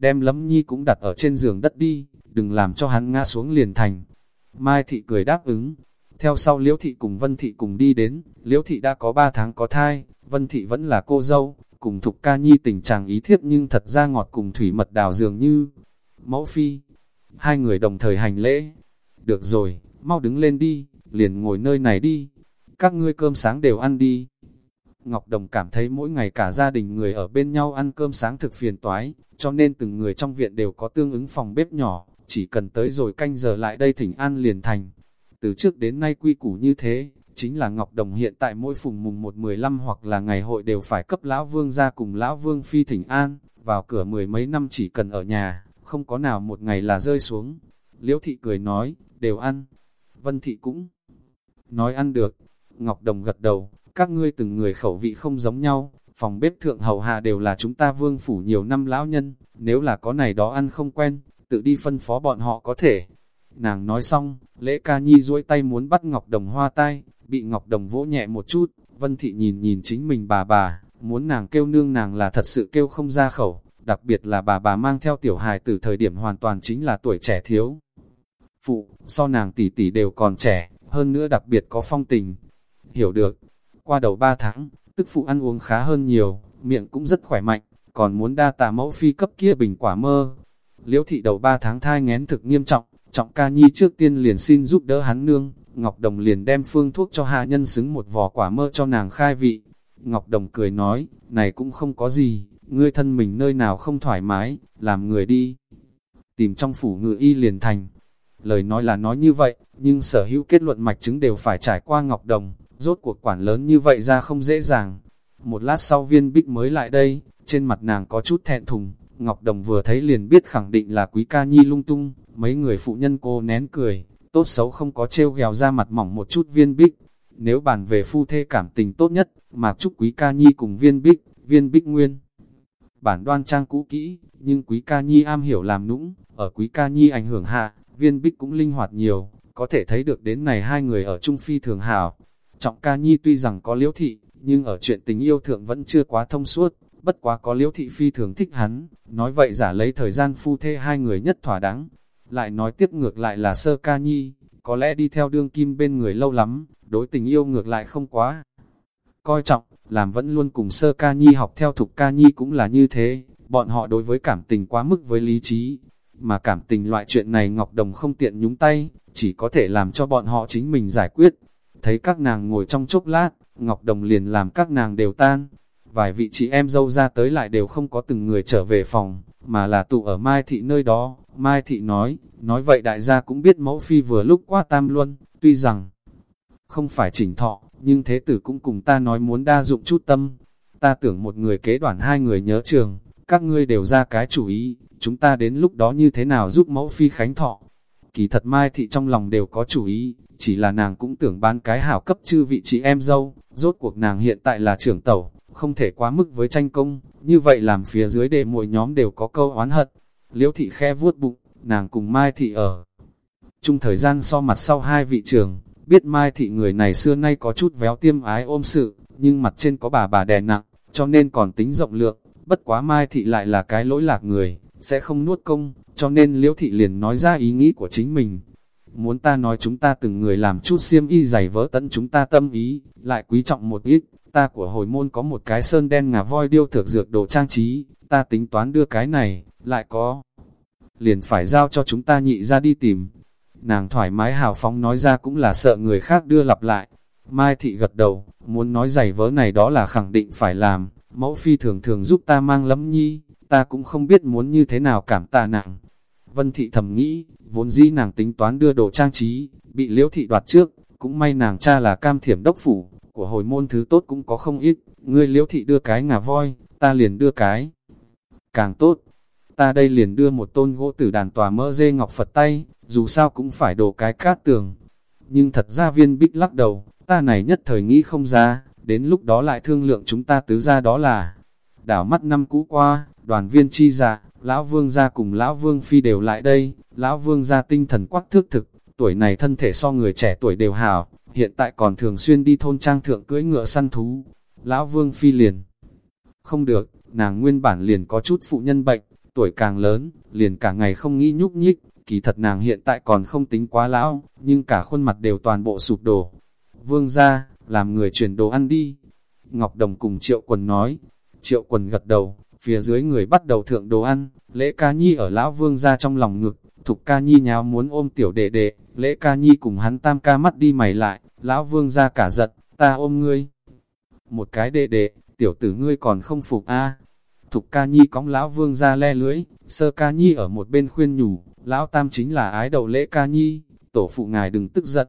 đem lấm Nhi cũng đặt ở trên giường đất đi, đừng làm cho hắn ngã xuống liền thành. Mai Thị cười đáp ứng, theo sau Liễu Thị cùng Vân Thị cùng đi đến, Liễu Thị đã có 3 tháng có thai, Vân Thị vẫn là cô dâu, cùng Thục Ca Nhi tình chàng ý thiếp nhưng thật ra ngọt cùng thủy mật đào dường như. Mẫu Phi, hai người đồng thời hành lễ. Được rồi, mau đứng lên đi, liền ngồi nơi này đi. Các ngươi cơm sáng đều ăn đi. Ngọc Đồng cảm thấy mỗi ngày cả gia đình người ở bên nhau ăn cơm sáng thực phiền toái, cho nên từng người trong viện đều có tương ứng phòng bếp nhỏ, chỉ cần tới rồi canh giờ lại đây thỉnh an liền thành. Từ trước đến nay quy củ như thế, chính là Ngọc Đồng hiện tại mỗi phùng mùng 1-15 hoặc là ngày hội đều phải cấp Lão Vương ra cùng Lão Vương Phi thỉnh an, vào cửa mười mấy năm chỉ cần ở nhà, không có nào một ngày là rơi xuống. Liễu Thị cười nói, đều ăn. Vân Thị cũng nói ăn được. Ngọc Đồng gật đầu, các ngươi từng người khẩu vị không giống nhau, phòng bếp thượng hầu hạ đều là chúng ta vương phủ nhiều năm lão nhân, nếu là có này đó ăn không quen, tự đi phân phó bọn họ có thể. Nàng nói xong, lễ ca nhi duỗi tay muốn bắt Ngọc Đồng hoa tay, bị Ngọc Đồng vỗ nhẹ một chút, Vân Thị nhìn nhìn chính mình bà bà, muốn nàng kêu nương nàng là thật sự kêu không ra khẩu, đặc biệt là bà bà mang theo tiểu hài từ thời điểm hoàn toàn chính là tuổi trẻ thiếu. Phụ, so nàng tỷ tỷ đều còn trẻ, hơn nữa đặc biệt có phong tình. Hiểu được, qua đầu 3 tháng, tức phụ ăn uống khá hơn nhiều, miệng cũng rất khỏe mạnh, còn muốn đa tà mẫu phi cấp kia bình quả mơ. Liễu thị đầu 3 tháng thai ngén thực nghiêm trọng, trọng ca nhi trước tiên liền xin giúp đỡ hắn nương, Ngọc Đồng liền đem phương thuốc cho hạ nhân xứng một vò quả mơ cho nàng khai vị. Ngọc Đồng cười nói, này cũng không có gì, ngươi thân mình nơi nào không thoải mái, làm người đi. Tìm trong phủ ngự y liền thành. Lời nói là nói như vậy, nhưng sở hữu kết luận mạch chứng đều phải trải qua Ngọc Đồng, rốt cuộc quản lớn như vậy ra không dễ dàng. Một lát sau viên bích mới lại đây, trên mặt nàng có chút thẹn thùng, Ngọc Đồng vừa thấy liền biết khẳng định là quý ca nhi lung tung, mấy người phụ nhân cô nén cười, tốt xấu không có trêu ghèo ra mặt mỏng một chút viên bích. Nếu bàn về phu thê cảm tình tốt nhất, mà chúc quý ca nhi cùng viên bích, viên bích nguyên. Bản đoan trang cũ kỹ, nhưng quý ca nhi am hiểu làm nũng, ở quý ca nhi ảnh hưởng hạ, viên bích cũng linh hoạt nhiều, có thể thấy được đến này hai người ở Trung Phi thường hảo, Trọng ca nhi tuy rằng có liễu thị, nhưng ở chuyện tình yêu thượng vẫn chưa quá thông suốt, bất quá có liễu thị phi thường thích hắn, nói vậy giả lấy thời gian phu thê hai người nhất thỏa đáng. Lại nói tiếp ngược lại là sơ ca nhi, có lẽ đi theo đương kim bên người lâu lắm, đối tình yêu ngược lại không quá. Coi trọng, làm vẫn luôn cùng sơ ca nhi học theo thục ca nhi cũng là như thế, bọn họ đối với cảm tình quá mức với lý trí, mà cảm tình loại chuyện này Ngọc Đồng không tiện nhúng tay, chỉ có thể làm cho bọn họ chính mình giải quyết. Thấy các nàng ngồi trong chốc lát, Ngọc Đồng liền làm các nàng đều tan. Vài vị chị em dâu ra tới lại đều không có từng người trở về phòng, mà là tụ ở Mai Thị nơi đó. Mai Thị nói, nói vậy đại gia cũng biết mẫu phi vừa lúc qua tam luân, tuy rằng không phải chỉnh thọ, nhưng thế tử cũng cùng ta nói muốn đa dụng chút tâm. Ta tưởng một người kế đoàn hai người nhớ trường, các ngươi đều ra cái chủ ý, chúng ta đến lúc đó như thế nào giúp mẫu phi khánh thọ. Kỳ thật Mai Thị trong lòng đều có chủ ý, chỉ là nàng cũng tưởng bán cái hảo cấp chư vị chị em dâu, rốt cuộc nàng hiện tại là trưởng tẩu, không thể quá mức với tranh công, như vậy làm phía dưới đề mỗi nhóm đều có câu oán hận. Liễu Thị khe vuốt bụng, nàng cùng Mai Thị ở. Chung thời gian so mặt sau hai vị trường, biết Mai Thị người này xưa nay có chút véo tiêm ái ôm sự, nhưng mặt trên có bà bà đè nặng, cho nên còn tính rộng lượng, bất quá Mai Thị lại là cái lỗi lạc người, sẽ không nuốt công, cho nên Liễu Thị liền nói ra ý nghĩ của chính mình. Muốn ta nói chúng ta từng người làm chút xiêm y giày vỡ tận chúng ta tâm ý, lại quý trọng một ít, ta của hồi môn có một cái sơn đen ngà voi điêu thược dược đồ trang trí, ta tính toán đưa cái này, lại có. Liền phải giao cho chúng ta nhị ra đi tìm. Nàng thoải mái hào phóng nói ra cũng là sợ người khác đưa lặp lại. Mai thị gật đầu, muốn nói giày vỡ này đó là khẳng định phải làm, mẫu phi thường thường giúp ta mang lấm nhi, ta cũng không biết muốn như thế nào cảm tạ nàng. Vân thị thầm nghĩ, vốn dĩ nàng tính toán đưa đồ trang trí, bị liễu thị đoạt trước, cũng may nàng cha là cam thiểm đốc phủ, của hồi môn thứ tốt cũng có không ít, ngươi liễu thị đưa cái ngà voi, ta liền đưa cái. Càng tốt, ta đây liền đưa một tôn gỗ tử đàn tòa mỡ dê ngọc Phật tay, dù sao cũng phải đổ cái cát tường. Nhưng thật ra viên bích lắc đầu, ta này nhất thời nghĩ không ra, đến lúc đó lại thương lượng chúng ta tứ ra đó là đảo mắt năm cũ qua, đoàn viên chi dạ, lão vương gia cùng lão vương phi đều lại đây, lão vương gia tinh thần quắc thước thực, tuổi này thân thể so người trẻ tuổi đều hảo, hiện tại còn thường xuyên đi thôn trang thượng cưỡi ngựa săn thú. Lão vương phi liền, không được, nàng nguyên bản liền có chút phụ nhân bệnh, tuổi càng lớn, liền cả ngày không nghĩ nhúc nhích, kỳ thật nàng hiện tại còn không tính quá lão, nhưng cả khuôn mặt đều toàn bộ sụp đổ. Vương gia, làm người chuyển đồ ăn đi. Ngọc Đồng cùng Triệu Quần nói, Triệu Quần gật đầu, phía dưới người bắt đầu thượng đồ ăn, lễ ca nhi ở lão vương gia trong lòng ngực, thục ca nhi nháo muốn ôm tiểu đệ đệ, lễ ca nhi cùng hắn tam ca mắt đi mày lại, lão vương gia cả giận, ta ôm ngươi. Một cái đệ đệ, tiểu tử ngươi còn không phục a Thục ca nhi cóng lão vương gia le lưỡi, sơ ca nhi ở một bên khuyên nhủ, lão tam chính là ái đầu lễ ca nhi, tổ phụ ngài đừng tức giận.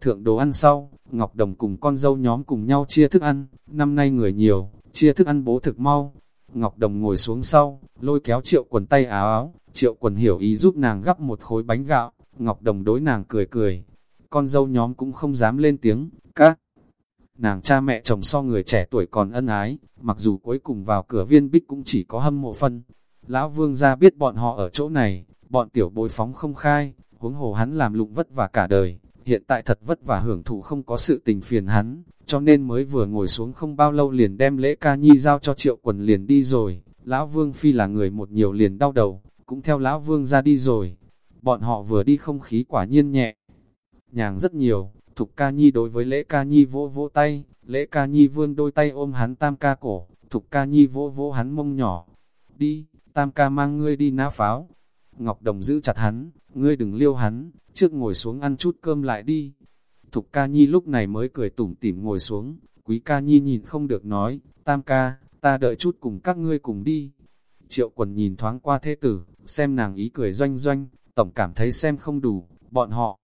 Thượng đồ ăn sau, Ngọc Đồng cùng con dâu nhóm cùng nhau chia thức ăn, năm nay người nhiều, chia thức ăn bố thực mau, Ngọc Đồng ngồi xuống sau, lôi kéo triệu quần tay áo áo, triệu quần hiểu ý giúp nàng gắp một khối bánh gạo, Ngọc Đồng đối nàng cười cười. Con dâu nhóm cũng không dám lên tiếng, các nàng cha mẹ chồng so người trẻ tuổi còn ân ái, mặc dù cuối cùng vào cửa viên bích cũng chỉ có hâm mộ phân. Lão vương ra biết bọn họ ở chỗ này, bọn tiểu bối phóng không khai, huống hồ hắn làm lụng vất vả cả đời, hiện tại thật vất vả hưởng thụ không có sự tình phiền hắn, cho nên mới vừa ngồi xuống không bao lâu liền đem lễ ca nhi giao cho triệu quần liền đi rồi. Lão Vương Phi là người một nhiều liền đau đầu, cũng theo Lão Vương ra đi rồi. Bọn họ vừa đi không khí quả nhiên nhẹ. Nhàng rất nhiều, Thục ca nhi đối với lễ ca nhi vỗ vỗ tay, lễ ca nhi vươn đôi tay ôm hắn tam ca cổ, Thục ca nhi vỗ vỗ hắn mông nhỏ. Đi, tam ca mang ngươi đi nã pháo. Ngọc Đồng giữ chặt hắn, ngươi đừng liêu hắn, trước ngồi xuống ăn chút cơm lại đi. Thục ca nhi lúc này mới cười tủm tỉm ngồi xuống, quý ca nhi nhìn không được nói, tam ca, ta đợi chút cùng các ngươi cùng đi. Triệu quần nhìn thoáng qua thế tử, xem nàng ý cười doanh doanh, tổng cảm thấy xem không đủ, bọn họ.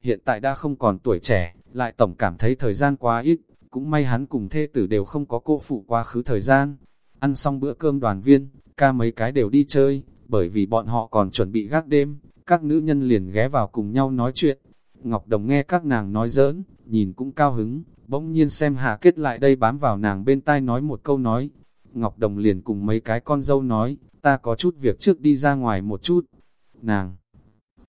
Hiện tại đã không còn tuổi trẻ, lại tổng cảm thấy thời gian quá ít, cũng may hắn cùng thê tử đều không có cô phụ quá khứ thời gian. Ăn xong bữa cơm đoàn viên, ca mấy cái đều đi chơi, bởi vì bọn họ còn chuẩn bị gác đêm, các nữ nhân liền ghé vào cùng nhau nói chuyện. Ngọc Đồng nghe các nàng nói giỡn, nhìn cũng cao hứng, bỗng nhiên xem Hà Kết lại đây bám vào nàng bên tai nói một câu nói. Ngọc Đồng liền cùng mấy cái con dâu nói, ta có chút việc trước đi ra ngoài một chút. Nàng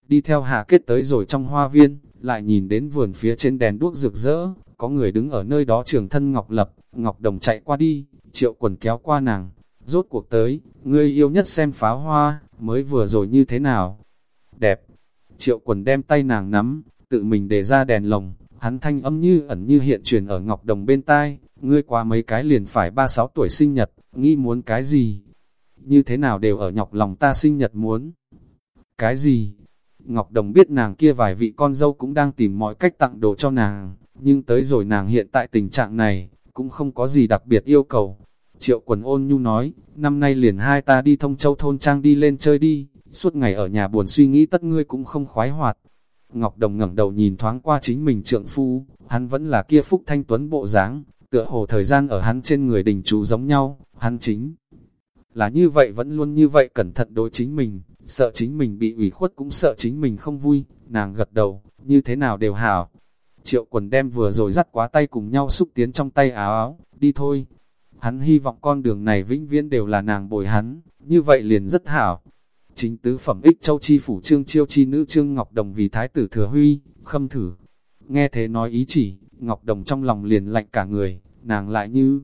đi theo Hà Kết tới rồi trong hoa viên, lại nhìn đến vườn phía trên đèn đuốc rực rỡ, có người đứng ở nơi đó trường thân Ngọc Lập, Ngọc Đồng chạy qua đi, triệu quần kéo qua nàng, rốt cuộc tới, ngươi yêu nhất xem pháo hoa, mới vừa rồi như thế nào? Đẹp! Triệu quần đem tay nàng nắm, tự mình để ra đèn lồng, hắn thanh âm như ẩn như hiện truyền ở Ngọc Đồng bên tai, ngươi qua mấy cái liền phải ba sáu tuổi sinh nhật, nghĩ muốn cái gì? Như thế nào đều ở nhọc lòng ta sinh nhật muốn? Cái gì? Ngọc Đồng biết nàng kia vài vị con dâu cũng đang tìm mọi cách tặng đồ cho nàng, nhưng tới rồi nàng hiện tại tình trạng này, cũng không có gì đặc biệt yêu cầu. Triệu quần ôn nhu nói, năm nay liền hai ta đi thông châu thôn trang đi lên chơi đi, suốt ngày ở nhà buồn suy nghĩ tất ngươi cũng không khoái hoạt. Ngọc Đồng ngẩng đầu nhìn thoáng qua chính mình trượng phu, hắn vẫn là kia phúc thanh tuấn bộ dáng, tựa hồ thời gian ở hắn trên người đình chú giống nhau, hắn chính là như vậy vẫn luôn như vậy cẩn thận đối chính mình, sợ chính mình bị ủy khuất cũng sợ chính mình không vui, nàng gật đầu, như thế nào đều hảo. Triệu quần đem vừa rồi dắt quá tay cùng nhau xúc tiến trong tay áo áo, đi thôi. Hắn hy vọng con đường này vĩnh viễn đều là nàng bồi hắn, như vậy liền rất hảo. Chính tứ phẩm ích châu chi phủ trương chiêu chi nữ trương Ngọc Đồng vì thái tử thừa huy, khâm thử. Nghe thế nói ý chỉ, Ngọc Đồng trong lòng liền lạnh cả người, nàng lại như...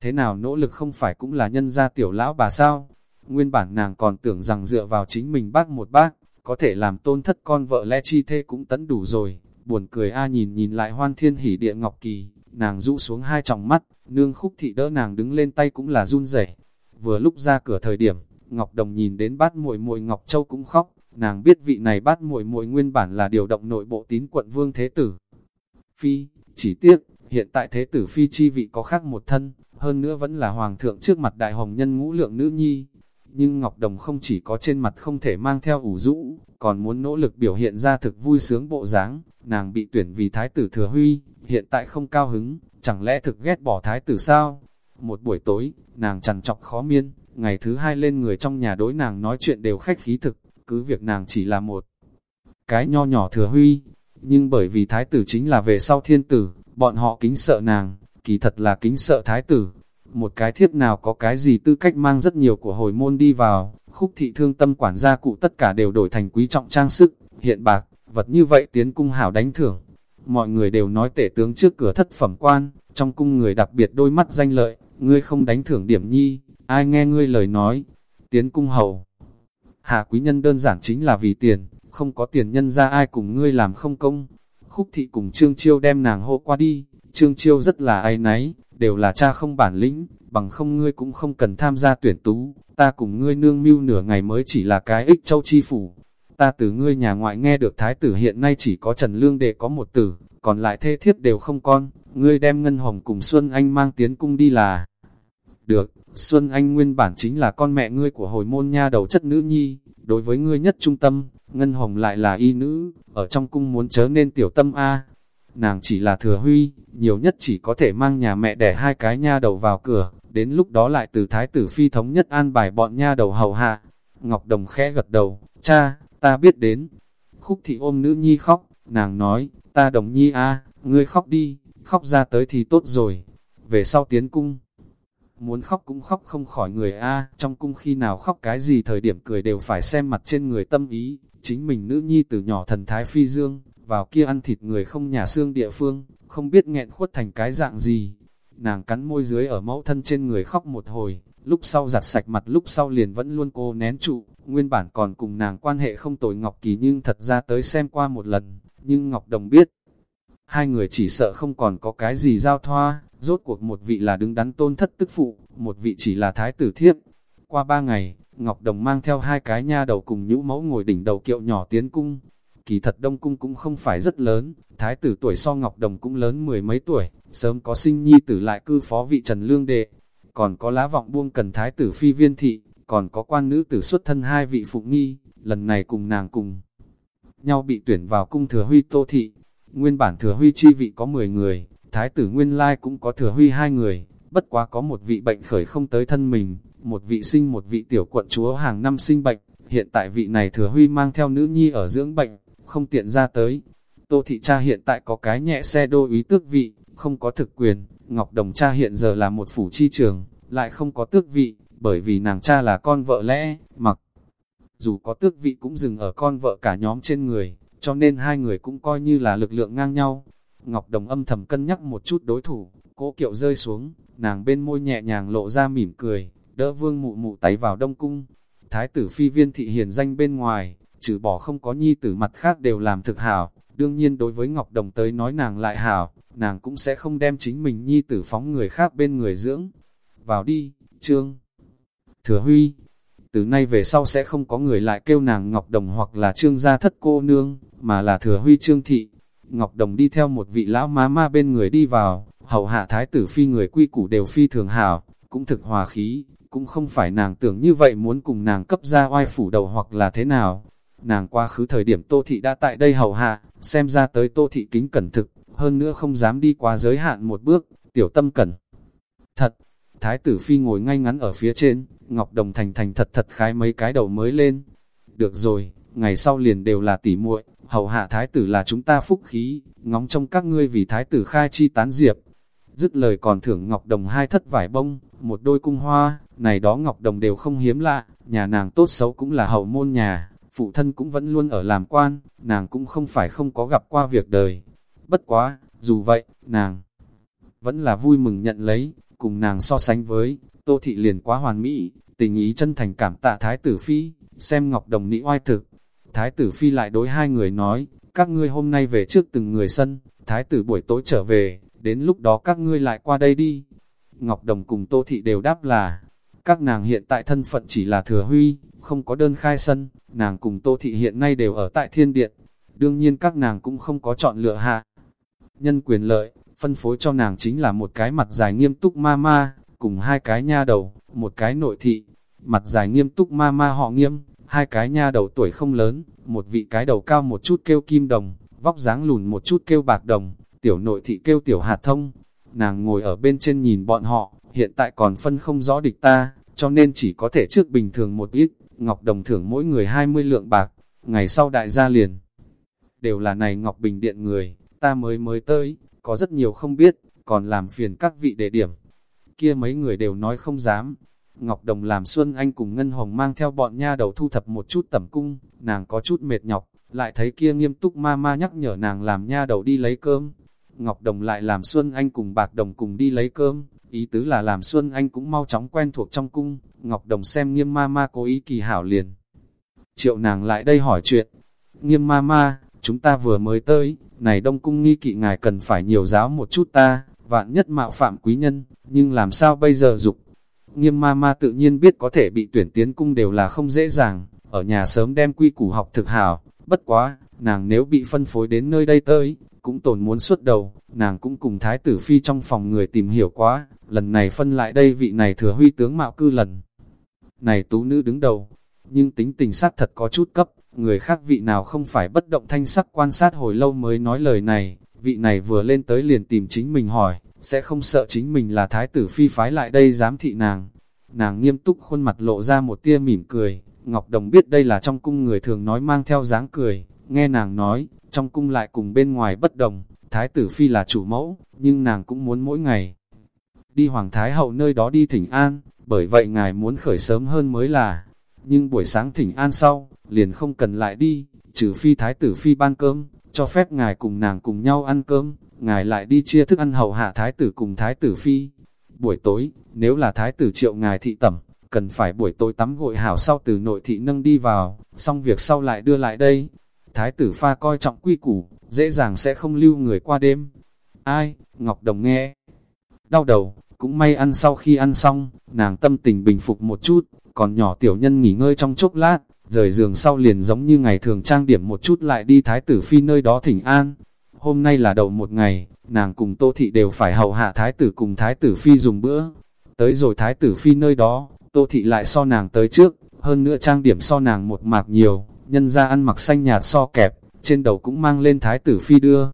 Thế nào nỗ lực không phải cũng là nhân gia tiểu lão bà sao? Nguyên bản nàng còn tưởng rằng dựa vào chính mình bác một bác, có thể làm tôn thất con vợ lẽ chi thê cũng tấn đủ rồi. Buồn cười A nhìn nhìn lại hoan thiên hỉ địa ngọc kỳ, nàng rũ xuống hai tròng mắt, nương khúc thị đỡ nàng đứng lên tay cũng là run rẩy. Vừa lúc ra cửa thời điểm, Ngọc Đồng nhìn đến bát muội muội Ngọc Châu cũng khóc, nàng biết vị này bát muội muội nguyên bản là điều động nội bộ tín quận vương thế tử. Phi, chỉ tiếc, hiện tại thế tử Phi chi vị có khác một thân, hơn nữa vẫn là hoàng thượng trước mặt đại hồng nhân ngũ lượng nữ nhi, nhưng Ngọc Đồng không chỉ có trên mặt không thể mang theo ủ rũ, còn muốn nỗ lực biểu hiện ra thực vui sướng bộ dáng. Nàng bị tuyển vì thái tử thừa huy, hiện tại không cao hứng, chẳng lẽ thực ghét bỏ thái tử sao? Một buổi tối, nàng trằn trọc khó miên, ngày thứ hai lên người trong nhà đối nàng nói chuyện đều khách khí thực, cứ việc nàng chỉ là một cái nho nhỏ thừa huy, nhưng bởi vì thái tử chính là về sau thiên tử, bọn họ kính sợ nàng, kỳ thật là kính sợ thái tử, một cái thiếp nào có cái gì tư cách mang rất nhiều của hồi môn đi vào, khúc thị thương tâm quản gia cụ tất cả đều đổi thành quý trọng trang sức, hiện bạc, vật như vậy tiến cung hảo đánh thưởng. Mọi người đều nói tể tướng trước cửa thất phẩm quan, trong cung người đặc biệt đôi mắt danh lợi, ngươi không đánh thưởng điểm nhi, ai nghe ngươi lời nói, tiến cung hầu. Hạ quý nhân đơn giản chính là vì tiền, không có tiền nhân ra ai cùng ngươi làm không công. Khúc thị cùng Trương Chiêu đem nàng hô qua đi, Trương Chiêu rất là ai náy, đều là cha không bản lĩnh, bằng không ngươi cũng không cần tham gia tuyển tú, ta cùng ngươi nương mưu nửa ngày mới chỉ là cái ích châu chi phủ. Ta từ ngươi nhà ngoại nghe được thái tử hiện nay chỉ có Trần Lương để có một tử, còn lại thê thiếp đều không con, ngươi đem Ngân Hồng cùng Xuân Anh mang tiến cung đi là... Được, Xuân Anh nguyên bản chính là con mẹ ngươi của hồi môn nha đầu chất nữ nhi, đối với ngươi nhất trung tâm, Ngân Hồng lại là y nữ, ở trong cung muốn chớ nên tiểu tâm A, nàng chỉ là thừa huy, nhiều nhất chỉ có thể mang nhà mẹ đẻ hai cái nha đầu vào cửa, đến lúc đó lại từ thái tử phi thống nhất an bài bọn nha đầu hầu hạ. Ngọc Đồng khẽ gật đầu, cha, ta biết đến. Khúc thị ôm nữ nhi khóc, nàng nói, ta đồng nhi a ngươi khóc đi, khóc ra tới thì tốt rồi. Về sau tiến cung, muốn khóc cũng khóc không khỏi người a trong cung khi nào khóc cái gì thời điểm cười đều phải xem mặt trên người tâm ý, chính mình nữ nhi từ nhỏ thần thái phi dương, vào kia ăn thịt người không nhà xương địa phương, không biết nghẹn khuất thành cái dạng gì. Nàng cắn môi dưới ở mẫu thân trên người khóc một hồi, lúc sau giặt sạch mặt lúc sau liền vẫn luôn cô nén trụ, nguyên bản còn cùng nàng quan hệ không tồi Ngọc Kỳ nhưng thật ra tới xem qua một lần, nhưng Ngọc Đồng biết, hai người chỉ sợ không còn có cái gì giao thoa, rốt cuộc một vị là đứng đắn tôn thất tức phụ, một vị chỉ là thái tử thiếp. Qua ba ngày, Ngọc Đồng mang theo hai cái nha đầu cùng nhũ mẫu ngồi đỉnh đầu kiệu nhỏ tiến cung, Kỳ thật Đông Cung cũng không phải rất lớn, thái tử tuổi so Ngọc Đồng cũng lớn mười mấy tuổi, sớm có sinh nhi tử lại cư phó vị Trần Lương Đệ, còn có lá vọng buông cần thái tử phi viên thị, còn có quan nữ tử xuất thân hai vị phụ nghi, lần này cùng nàng cùng nhau bị tuyển vào cung thừa huy tô thị. Nguyên bản thừa huy chi vị có 10 người, thái tử nguyên lai cũng có thừa huy hai người, bất quá có một vị bệnh khởi không tới thân mình, một vị sinh một vị tiểu quận chúa hàng năm sinh bệnh, hiện tại vị này thừa huy mang theo nữ nhi ở dưỡng bệnh, không tiện ra tới. Tô thị cha hiện tại có cái nhẹ xe đô ý tước vị, không có thực quyền, Ngọc Đồng cha hiện giờ là một phủ chi trường, lại không có tước vị, bởi vì nàng cha là con vợ lẽ, mặc. Dù có tước vị cũng dừng ở con vợ cả nhóm trên người, cho nên hai người cũng coi như là lực lượng ngang nhau. Ngọc Đồng âm thầm cân nhắc một chút đối thủ, cố kiệu rơi xuống, nàng bên môi nhẹ nhàng lộ ra mỉm cười, đỡ vương mụ mụ tay vào đông cung. Thái tử phi viên thị hiền danh bên ngoài, trừ bỏ không có nhi tử mặt khác đều làm thực hảo, đương nhiên đối với Ngọc Đồng tới nói nàng lại hảo, nàng cũng sẽ không đem chính mình nhi tử phóng người khác bên người dưỡng. Vào đi, trương. Thừa Huy, từ nay về sau sẽ không có người lại kêu nàng Ngọc Đồng hoặc là trương gia thất cô nương, mà là Thừa Huy trương thị. Ngọc Đồng đi theo một vị lão má ma bên người đi vào, hậu hạ thái tử phi người quy củ đều phi thường hảo, cũng thực hòa khí, cũng không phải nàng tưởng như vậy muốn cùng nàng cấp ra oai phủ đầu hoặc là thế nào. Nàng quá khứ thời điểm Tô Thị đã tại đây hầu hạ, xem ra tới Tô Thị kính cẩn thực, hơn nữa không dám đi qua giới hạn một bước, tiểu tâm cẩn. Thật, Thái tử Phi ngồi ngay ngắn ở phía trên, Ngọc Đồng thành thành thật thật khái mấy cái đầu mới lên. Được rồi, ngày sau liền đều là tỉ muội, hầu hạ Thái tử là chúng ta phúc khí, ngóng trong các ngươi vì Thái tử khai chi tán diệp. Dứt lời còn thưởng Ngọc Đồng hai thất vải bông, một đôi cung hoa, này đó Ngọc Đồng đều không hiếm lạ, nhà nàng tốt xấu cũng là hậu môn nhà, phụ thân cũng vẫn luôn ở làm quan, nàng cũng không phải không có gặp qua việc đời. Bất quá, dù vậy, nàng vẫn là vui mừng nhận lấy, cùng nàng so sánh với, Tô Thị liền quá hoàn mỹ, tình ý chân thành cảm tạ Thái Tử Phi, xem Ngọc Đồng nị oai thực. Thái Tử Phi lại đối hai người nói, các ngươi hôm nay về trước từng người sân, Thái Tử buổi tối trở về, đến lúc đó các ngươi lại qua đây đi. Ngọc Đồng cùng Tô Thị đều đáp là, các nàng hiện tại thân phận chỉ là thừa huy, không có đơn khai sân, nàng cùng Tô Thị hiện nay đều ở tại thiên điện. Đương nhiên các nàng cũng không có chọn lựa hạ. Nhân quyền lợi, phân phối cho nàng chính là một cái mặt dài nghiêm túc ma ma, cùng hai cái nha đầu, một cái nội thị. Mặt dài nghiêm túc ma ma họ nghiêm, hai cái nha đầu tuổi không lớn, một vị cái đầu cao một chút kêu kim đồng, vóc dáng lùn một chút kêu bạc đồng, tiểu nội thị kêu tiểu hạt thông. Nàng ngồi ở bên trên nhìn bọn họ, hiện tại còn phân không rõ địch ta, cho nên chỉ có thể trước bình thường một ít, Ngọc Đồng thưởng mỗi người 20 lượng bạc, ngày sau đại gia liền. Đều là này Ngọc Bình Điện người, ta mới mới tới, có rất nhiều không biết, còn làm phiền các vị đề điểm. Kia mấy người đều nói không dám. Ngọc Đồng làm Xuân Anh cùng Ngân Hồng mang theo bọn nha đầu thu thập một chút tẩm cung, nàng có chút mệt nhọc, lại thấy kia nghiêm túc ma ma nhắc nhở nàng làm nha đầu đi lấy cơm. Ngọc Đồng lại làm Xuân Anh cùng Bạc Đồng cùng đi lấy cơm, ý tứ là làm Xuân Anh cũng mau chóng quen thuộc trong cung, Ngọc Đồng xem nghiêm ma ma cố ý kỳ hảo liền. Triệu nàng lại đây hỏi chuyện, nghiêm ma ma, chúng ta vừa mới tới, này đông cung nghi kỵ ngài cần phải nhiều giáo một chút ta, vạn nhất mạo phạm quý nhân, nhưng làm sao bây giờ dục Nghiêm ma ma tự nhiên biết có thể bị tuyển tiến cung đều là không dễ dàng, ở nhà sớm đem quy củ học thực hảo, bất quá, nàng nếu bị phân phối đến nơi đây tới, cũng tổn muốn xuất đầu, nàng cũng cùng thái tử phi trong phòng người tìm hiểu quá, lần này phân lại đây vị này thừa huy tướng mạo cư lần. Này tú nữ đứng đầu, nhưng tính tình sát thật có chút cấp, người khác vị nào không phải bất động thanh sắc quan sát hồi lâu mới nói lời này, vị này vừa lên tới liền tìm chính mình hỏi, sẽ không sợ chính mình là thái tử phi phái lại đây giám thị nàng. Nàng nghiêm túc khuôn mặt lộ ra một tia mỉm cười, Ngọc Đồng biết đây là trong cung người thường nói mang theo dáng cười, nghe nàng nói, trong cung lại cùng bên ngoài bất đồng, thái tử phi là chủ mẫu, nhưng nàng cũng muốn mỗi ngày đi Hoàng Thái Hậu nơi đó đi thỉnh an, bởi vậy ngài muốn khởi sớm hơn mới là, nhưng buổi sáng thỉnh an sau, liền không cần lại đi, trừ phi thái tử phi ban cơm, cho phép ngài cùng nàng cùng nhau ăn cơm, ngài lại đi chia thức ăn hậu hạ thái tử cùng thái tử phi. Buổi tối, nếu là thái tử triệu ngài thị tẩm, cần phải buổi tối tắm gội hảo sau từ nội thị nâng đi vào, xong việc sau lại đưa lại đây. Thái tử pha coi trọng quy củ, dễ dàng sẽ không lưu người qua đêm. Ai, Ngọc Đồng nghe. Đau đầu, cũng may ăn sau khi ăn xong, nàng tâm tình bình phục một chút, còn nhỏ tiểu nhân nghỉ ngơi trong chốc lát, rời giường sau liền giống như ngày thường trang điểm một chút lại đi thái tử phi nơi đó thỉnh an. Hôm nay là đầu một ngày, nàng cùng tô thị đều phải hầu hạ thái tử cùng thái tử phi dùng bữa. Tới rồi thái tử phi nơi đó, tô thị lại so nàng tới trước, hơn nữa trang điểm so nàng một mạc nhiều, nhân ra ăn mặc xanh nhạt so kẹp, trên đầu cũng mang lên thái tử phi đưa.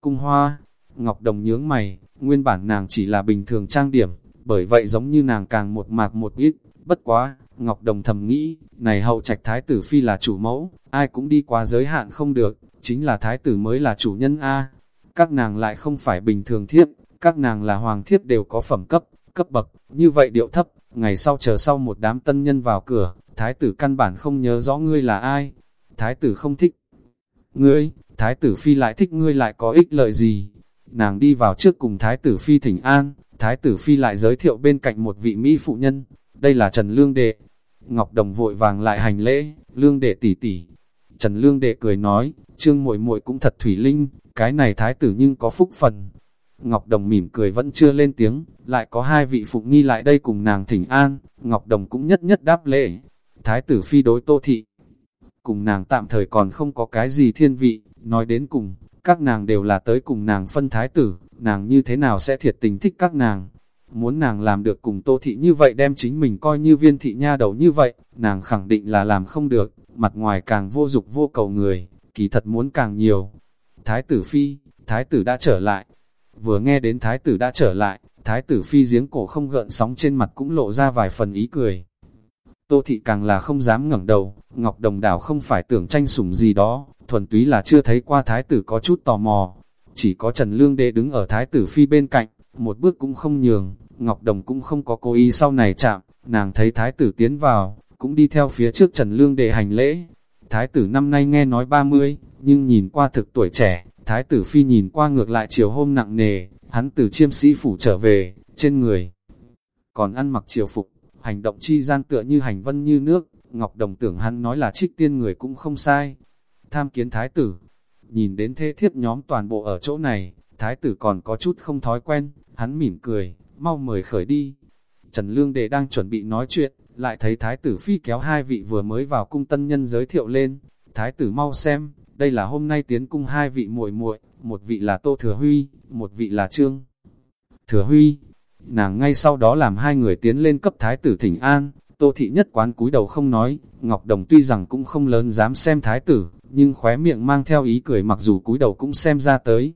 Cung hoa, Ngọc Đồng nhướng mày, nguyên bản nàng chỉ là bình thường trang điểm, bởi vậy giống như nàng càng một mạc một ít, bất quá, Ngọc Đồng thầm nghĩ, này hậu trạch thái tử phi là chủ mẫu, ai cũng đi qua giới hạn không được, chính là thái tử mới là chủ nhân A. Các nàng lại không phải bình thường thiếp, các nàng là hoàng thiếp đều có phẩm cấp, cấp bậc, như vậy điệu thấp, ngày sau chờ sau một đám tân nhân vào cửa, thái tử căn bản không nhớ rõ ngươi là ai. Thái tử không thích ngươi, thái tử phi lại thích ngươi lại có ích lợi gì? Nàng đi vào trước cùng thái tử phi thỉnh an, thái tử phi lại giới thiệu bên cạnh một vị Mỹ phụ nhân, đây là Trần Lương Đệ. Ngọc Đồng vội vàng lại hành lễ, Lương Đệ tỷ tỷ. Trần Lương Đệ cười nói, trương muội muội cũng thật thủy linh, cái này thái tử nhưng có phúc phần. Ngọc Đồng mỉm cười vẫn chưa lên tiếng, lại có hai vị phụ nghi lại đây cùng nàng thỉnh an, Ngọc Đồng cũng nhất nhất đáp lễ. Thái tử phi đối tô thị, cùng nàng tạm thời còn không có cái gì thiên vị, nói đến cùng, các nàng đều là tới cùng nàng phân thái tử, nàng như thế nào sẽ thiệt tình thích các nàng. Muốn nàng làm được cùng tô thị như vậy đem chính mình coi như viên thị nha đầu như vậy, nàng khẳng định là làm không được, mặt ngoài càng vô dục vô cầu người, kỳ thật muốn càng nhiều. Thái tử phi, thái tử đã trở lại. Vừa nghe đến thái tử đã trở lại, thái tử phi giếng cổ không gợn sóng trên mặt cũng lộ ra vài phần ý cười. Tô thị càng là không dám ngẩng đầu, Ngọc Đồng Đảo không phải tưởng tranh sủng gì đó, thuần túy là chưa thấy qua thái tử có chút tò mò. Chỉ có Trần Lương Đế đứng ở thái tử phi bên cạnh, một bước cũng không nhường, Ngọc Đồng cũng không có cố ý sau này chạm, nàng thấy thái tử tiến vào, cũng đi theo phía trước Trần Lương để hành lễ. Thái tử năm nay nghe nói 30, nhưng nhìn qua thực tuổi trẻ, thái tử phi nhìn qua ngược lại chiều hôm nặng nề, hắn từ chiêm sĩ phủ trở về, trên người. Còn ăn mặc triều phục, hành động chi gian tựa như hành vân như nước, Ngọc Đồng tưởng hắn nói là trích tiên người cũng không sai. Tham kiến thái tử, nhìn đến thế thiếp nhóm toàn bộ ở chỗ này, thái tử còn có chút không thói quen, hắn mỉm cười, mau mời khởi đi. Trần Lương Đệ đang chuẩn bị nói chuyện, lại thấy thái tử phi kéo hai vị vừa mới vào cung tân nhân giới thiệu lên. Thái tử mau xem, đây là hôm nay tiến cung hai vị muội muội, một vị là Tô Thừa Huy, một vị là Trương. Thừa Huy, nàng ngay sau đó làm hai người tiến lên cấp thái tử thỉnh an, Tô Thị nhất quán cúi đầu không nói, Ngọc Đồng tuy rằng cũng không lớn dám xem thái tử, nhưng khóe miệng mang theo ý cười mặc dù cúi đầu cũng xem ra tới.